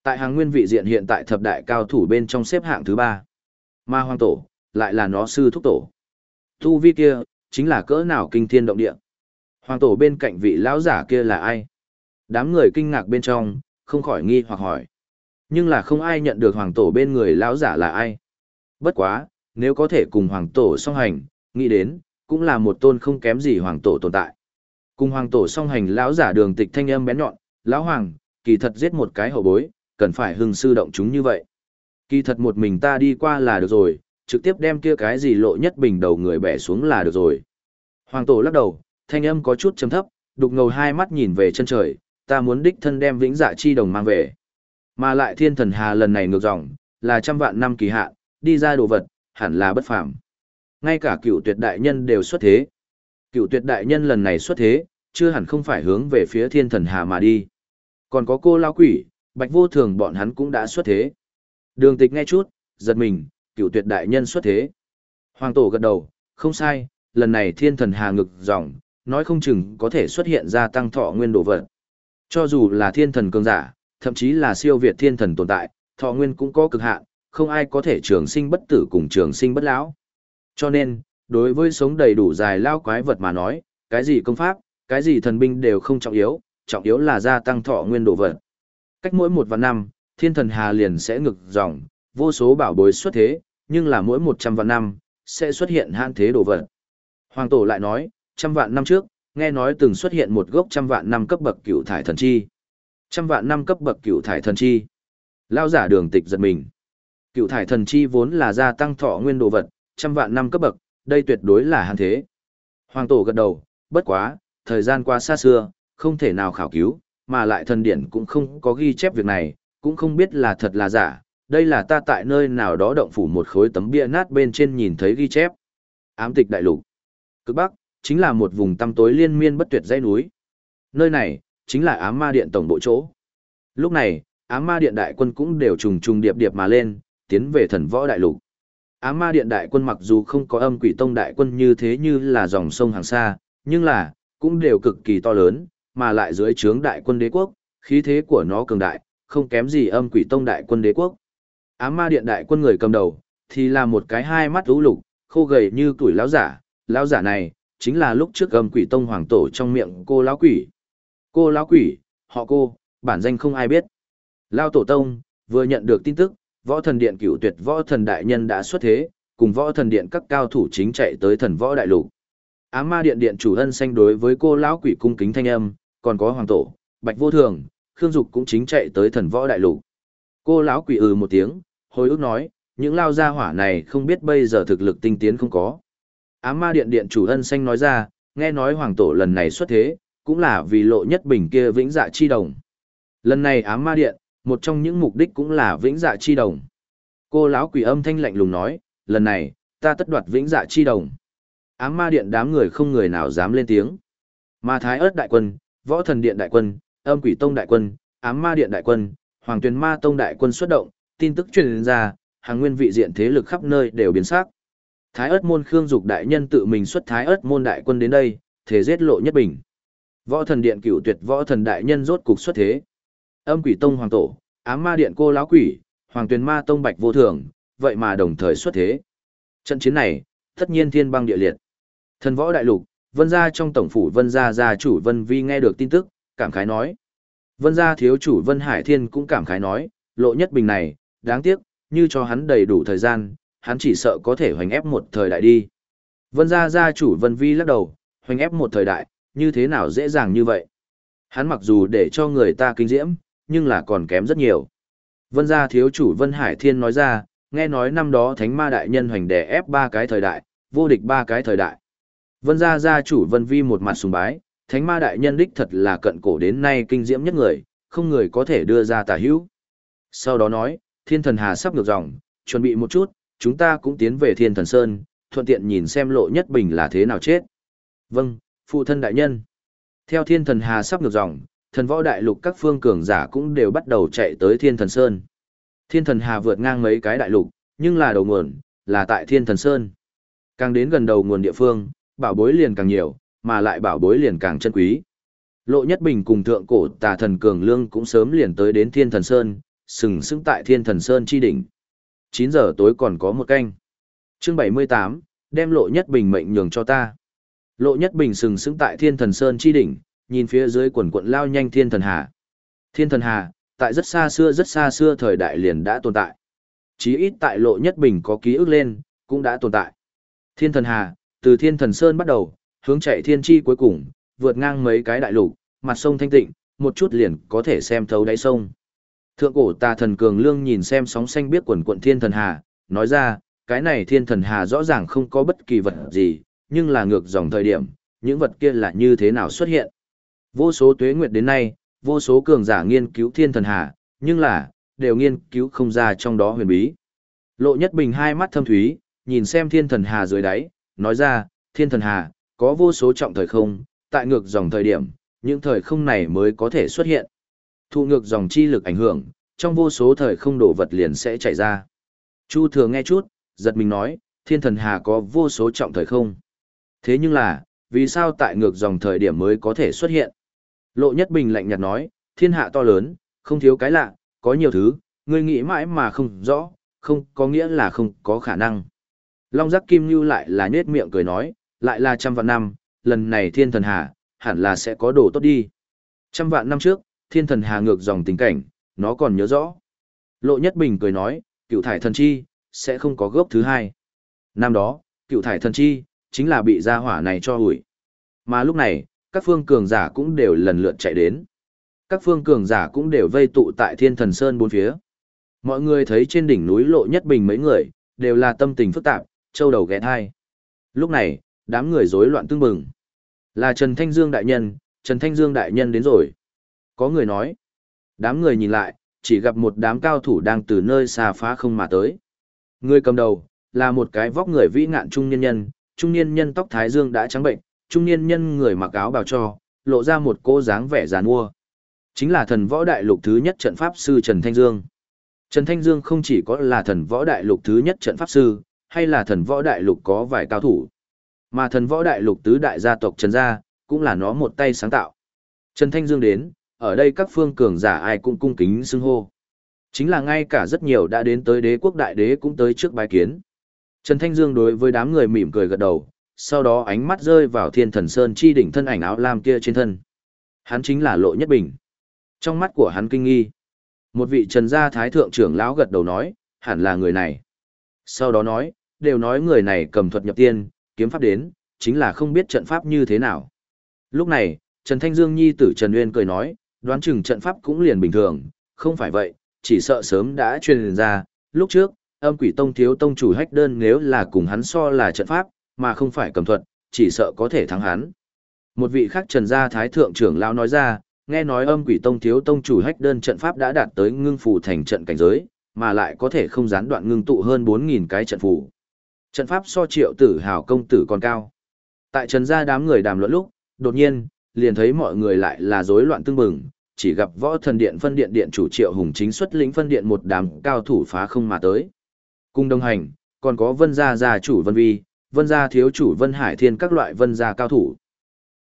Tại hàng nguyên vị diện hiện tại thập đại cao thủ bên trong xếp hạng thứ ba. Ma Hoàng Tổ, lại là nó sư thúc tổ. Tu vi kia, chính là cỡ nào kinh thiên động địa. Hoàng tổ bên cạnh vị lão giả kia là ai? Đám người kinh ngạc bên trong, không khỏi nghi hoặc hỏi. Nhưng là không ai nhận được hoàng tổ bên người lão giả là ai. Bất quá, nếu có thể cùng hoàng tổ song hành, nghĩ đến, cũng là một tôn không kém gì hoàng tổ tồn tại. Cùng hoàng tổ song hành lão giả đường tịch thanh âm bén nhọn, lão hoàng, kỳ thật giết một cái hậu bối, cần phải hưng sư động chúng như vậy. Kỳ thật một mình ta đi qua là được rồi, trực tiếp đem kia cái gì lộ nhất bình đầu người bẻ xuống là được rồi. Hoàng tổ lắc đầu, thanh âm có chút chấm thấp, đục ngầu hai mắt nhìn về chân trời, ta muốn đích thân đem vĩnh dạ chi đồng mang về. Mà lại thiên thần hà lần này ngược dòng, là trăm vạn năm kỳ hạn, đi ra đồ vật, hẳn là bất phàm. Ngay cả cựu tuyệt đại nhân đều xuất thế. Cựu tuyệt đại nhân lần này xuất thế, chưa hẳn không phải hướng về phía thiên thần hà mà đi. Còn có cô lao quỷ, bạch vô thường bọn hắn cũng đã xuất thế. Đường tịch nghe chút, giật mình, cựu tuyệt đại nhân xuất thế. Hoàng tổ gật đầu, không sai, lần này thiên thần hà ngực dòng, nói không chừng có thể xuất hiện ra tăng thọ nguyên đồ vật. Cho dù là thiên thần cường giả, thậm chí là siêu việt thiên thần tồn tại, thọ nguyên cũng có cực hạn, không ai có thể trường sinh bất tử cùng trường sinh bất lão. Cho nên, đối với sống đầy đủ dài lao quái vật mà nói, cái gì công pháp, cái gì thần binh đều không trọng yếu, trọng yếu là gia tăng thọ nguyên đồ vật. Cách mỗi một vạn năm, thiên thần hà liền sẽ ngực dòng, vô số bảo bối xuất thế, nhưng là mỗi một trăm vạn năm, sẽ xuất hiện hạn thế đồ vật. Hoàng tổ lại nói, trăm vạn năm trước, nghe nói từng xuất hiện một gốc trăm vạn năm cấp bậc cựu thải thần chi. Trăm vạn năm cấp bậc cựu thải thần chi. Lao giả đường tịch giật mình. Cựu thải thần chi vốn là gia tăng thọ nguyên đồ vật, trăm vạn năm cấp bậc, đây tuyệt đối là hạn thế. Hoàng tổ gật đầu, bất quá, thời gian qua xa xưa, không thể nào khảo cứu, mà lại thần điển cũng không có ghi chép việc này, cũng không biết là thật là giả. Đây là ta tại nơi nào đó động phủ một khối tấm bia nát bên trên nhìn thấy ghi chép. Ám tịch đại lục. Cực Bắc, chính là một vùng tăm tối liên miên bất tuyệt dãy núi. Nơi này, chính là ám ma điện tổng bộ chỗ. Lúc này, ám ma điện đại quân cũng đều trùng trùng điệp điệp mà lên, tiến về thần võ đại lục. Ám ma điện đại quân mặc dù không có âm quỷ tông đại quân như thế như là dòng sông hàng xa, nhưng là, cũng đều cực kỳ to lớn, mà lại dưới trướng đại quân đế quốc, khí thế của nó cường đại, không kém gì âm quỷ tông đại quân đế quốc. Ám ma điện đại quân người cầm đầu, thì là một cái hai mắt lũ lục, khô gầy như tuổi lão giả, lão giả này, chính là lúc trước gầm quỷ tông hoàng tổ trong miệng cô lão quỷ. Cô lão quỷ, họ cô, bản danh không ai biết. Lão tổ tông, vừa nhận được tin tức, võ thần điện cửu tuyệt võ thần đại nhân đã xuất thế, cùng võ thần điện các cao thủ chính chạy tới thần võ đại lục. Ám ma điện điện chủ ân xanh đối với cô lão quỷ cung kính thanh âm, còn có hoàng tổ, bạch vô thường, khương dục cũng chính chạy tới thần võ đại lục. Cô lão quỷ ừ một tiếng, hồi ức nói, những lao gia hỏa này không biết bây giờ thực lực tinh tiến không có. Ám ma điện điện chủ ân xanh nói ra, nghe nói hoàng tổ lần này xuất thế, cũng là vì lộ nhất bình kia vĩnh dạ chi đồng. Lần này ám ma điện, một trong những mục đích cũng là vĩnh dạ chi đồng. Cô lão quỷ âm thanh lạnh lùng nói, lần này, ta tất đoạt vĩnh dạ chi đồng. Ám ma điện đám người không người nào dám lên tiếng. Ma thái ớt đại quân, võ thần điện đại quân, âm quỷ tông đại quân, ám ma điện đại quân, hoàng tuyền ma tông đại quân xuất động, tin tức truyền ra, hàng nguyên vị diện thế lực khắp nơi đều biến sắc. Thái ớt môn khương dục đại nhân tự mình xuất thái ớt môn đại quân đến đây, thế giết lộ nhất bình. Võ thần điện cửu tuyệt võ thần đại nhân rốt cục xuất thế. Âm quỷ tông hoàng tổ, ám ma điện cô lão quỷ, hoàng tuyền ma tông bạch vô thường, vậy mà đồng thời xuất thế. Trận chiến này, tất nhiên thiên băng địa liệt. Thần võ đại lục, vân gia trong tổng phủ vân gia gia chủ vân vi nghe được tin tức, cảm khái nói. Vân gia thiếu chủ vân hải thiên cũng cảm khái nói, lộ nhất bình này, đáng tiếc, như cho hắn đầy đủ thời gian, hắn chỉ sợ có thể hoành ép một thời đại đi. Vân gia gia chủ vân vi lắc đầu, hoành ép một thời đại, như thế nào dễ dàng như vậy. Hắn mặc dù để cho người ta kinh diễm, nhưng là còn kém rất nhiều. Vân gia thiếu chủ Vân Hải Thiên nói ra, nghe nói năm đó thánh ma đại nhân hoành đè ép ba cái thời đại, vô địch ba cái thời đại. Vân gia gia chủ Vân Vi một mặt sùng bái, thánh ma đại nhân đích thật là cận cổ đến nay kinh diễm nhất người, không người có thể đưa ra tả hữu. Sau đó nói, thiên thần hà sắp ngược dòng, chuẩn bị một chút, chúng ta cũng tiến về thiên thần sơn, thuận tiện nhìn xem lộ nhất bình là thế nào chết. Vâng, phụ thân đại nhân. Theo thiên thần hà sắp ngược dòng, thần võ đại lục các phương cường giả cũng đều bắt đầu chạy tới thiên thần sơn. Thiên thần hà vượt ngang mấy cái đại lục, nhưng là đầu nguồn, là tại thiên thần sơn. Càng đến gần đầu nguồn địa phương, bảo bối liền càng nhiều, mà lại bảo bối liền càng chân quý. Lộ Nhất Bình cùng thượng cổ tà thần Cường Lương cũng sớm liền tới đến Thiên Thần Sơn, sừng sững tại Thiên Thần Sơn chi đỉnh. 9 giờ tối còn có một canh. Chương 78, đem Lộ Nhất Bình mệnh nhường cho ta. Lộ Nhất Bình sừng sững tại Thiên Thần Sơn chi đỉnh, nhìn phía dưới quần quận lao nhanh Thiên Thần Hà. Thiên Thần Hà, tại rất xa xưa rất xa xưa thời đại liền đã tồn tại. Chí ít tại Lộ Nhất Bình có ký ức lên, cũng đã tồn tại. Thiên Thần Hà, từ Thiên Thần Sơn bắt đầu, hướng chạy thiên chi cuối cùng, vượt ngang mấy cái đại lục, mặt sông thanh tịnh, một chút liền có thể xem thấu đáy sông. Thượng cổ tà thần cường lương nhìn xem sóng xanh biết quần quận thiên thần hà, nói ra, cái này thiên thần hà rõ ràng không có bất kỳ vật gì, nhưng là ngược dòng thời điểm, những vật kia là như thế nào xuất hiện. Vô số tuế nguyệt đến nay, vô số cường giả nghiên cứu thiên thần hà, nhưng là, đều nghiên cứu không ra trong đó huyền bí. Lộ nhất bình hai mắt thâm thúy, nhìn xem thiên thần hà dưới đáy, nói ra, thiên thần hà, có vô số trọng thời không, tại ngược dòng thời điểm, những thời không này mới có thể xuất hiện. Thụ ngược dòng chi lực ảnh hưởng, trong vô số thời không đổ vật liền sẽ chạy ra. Chu thừa nghe chút, giật mình nói, thiên thần hà có vô số trọng thời không. Thế nhưng là, vì sao tại ngược dòng thời điểm mới có thể xuất hiện? Lộ Nhất Bình lạnh nhạt nói, thiên hạ to lớn, không thiếu cái lạ, có nhiều thứ, ngươi nghĩ mãi mà không rõ, không có nghĩa là không có khả năng. Long giác kim như lại là nhết miệng cười nói, lại là trăm vạn năm, lần này thiên thần hà, hẳn là sẽ có đồ tốt đi. Trăm vạn năm trước, thiên thần hà ngược dòng tình cảnh, nó còn nhớ rõ. Lộ Nhất Bình cười nói, cựu thải thần chi, sẽ không có gốc thứ hai. Năm đó, cựu thải thần chi, chính là bị gia hỏa này cho hủy. Mà lúc này, các phương cường giả cũng đều lần lượt chạy đến. Các phương cường giả cũng đều vây tụ tại thiên thần sơn bốn phía. Mọi người thấy trên đỉnh núi lộ nhất bình mấy người, đều là tâm tình phức tạp, châu đầu ghé thai. Lúc này, đám người rối loạn tương bừng. Là Trần Thanh Dương đại nhân, Trần Thanh Dương đại nhân đến rồi. Có người nói. Đám người nhìn lại, chỉ gặp một đám cao thủ đang từ nơi xa phá không mà tới. Người cầm đầu, là một cái vóc người vĩ ngạn trung niên nhân, trung niên nhân tóc thái dương đã trắng bệnh, trung niên nhân người mặc áo bào cho, lộ ra một cô dáng vẻ giàn mua. Chính là thần võ đại lục thứ nhất trận pháp sư Trần Thanh Dương. Trần Thanh Dương không chỉ có là thần võ đại lục thứ nhất trận pháp sư, hay là thần võ đại lục có vài cao thủ. Mà thần võ đại lục tứ đại gia tộc Trần Gia, cũng là nó một tay sáng tạo. Trần Thanh Dương đến, ở đây các phương cường giả ai cũng cung kính xưng hô. Chính là ngay cả rất nhiều đã đến tới đế quốc đại đế cũng tới trước bài kiến. Trần Thanh Dương đối với đám người mỉm cười gật đầu, sau đó ánh mắt rơi vào thiên thần sơn chi đỉnh thân ảnh áo lam kia trên thân. Hắn chính là lộ nhất bình. Trong mắt của hắn kinh nghi. Một vị trần gia thái thượng trưởng lão gật đầu nói, hẳn là người này. Sau đó nói, đều nói người này cầm thuật nhập tiên, kiếm pháp đến, chính là không biết trận pháp như thế nào. Lúc này, Trần Thanh Dương nhi tử Trần Uyên cười nói, đoán chừng trận pháp cũng liền bình thường, không phải vậy, chỉ sợ sớm đã truyền ra, lúc trước, âm quỷ tông thiếu tông chủ hách đơn nếu là cùng hắn so là trận pháp, mà không phải cầm thuật, chỉ sợ có thể thắng hắn. Một vị khác Trần gia thái thượng trưởng lão nói ra, nghe nói âm quỷ tông thiếu tông chủ hách đơn trận pháp đã đạt tới ngưng phù thành trận cảnh giới, mà lại có thể không gián đoạn ngưng tụ hơn 4.000 cái trận phù. Trận pháp so triệu tử hào công tử còn cao. Tại trần gia đám người đàm luận lúc, đột nhiên, liền thấy mọi người lại là rối loạn tương bừng, chỉ gặp võ thần điện phân điện điện chủ triệu hùng chính xuất lĩnh phân điện một đám cao thủ phá không mà tới. Cùng đồng hành, còn có vân gia gia chủ vân vi, vân gia thiếu chủ vân hải thiên các loại vân gia cao thủ.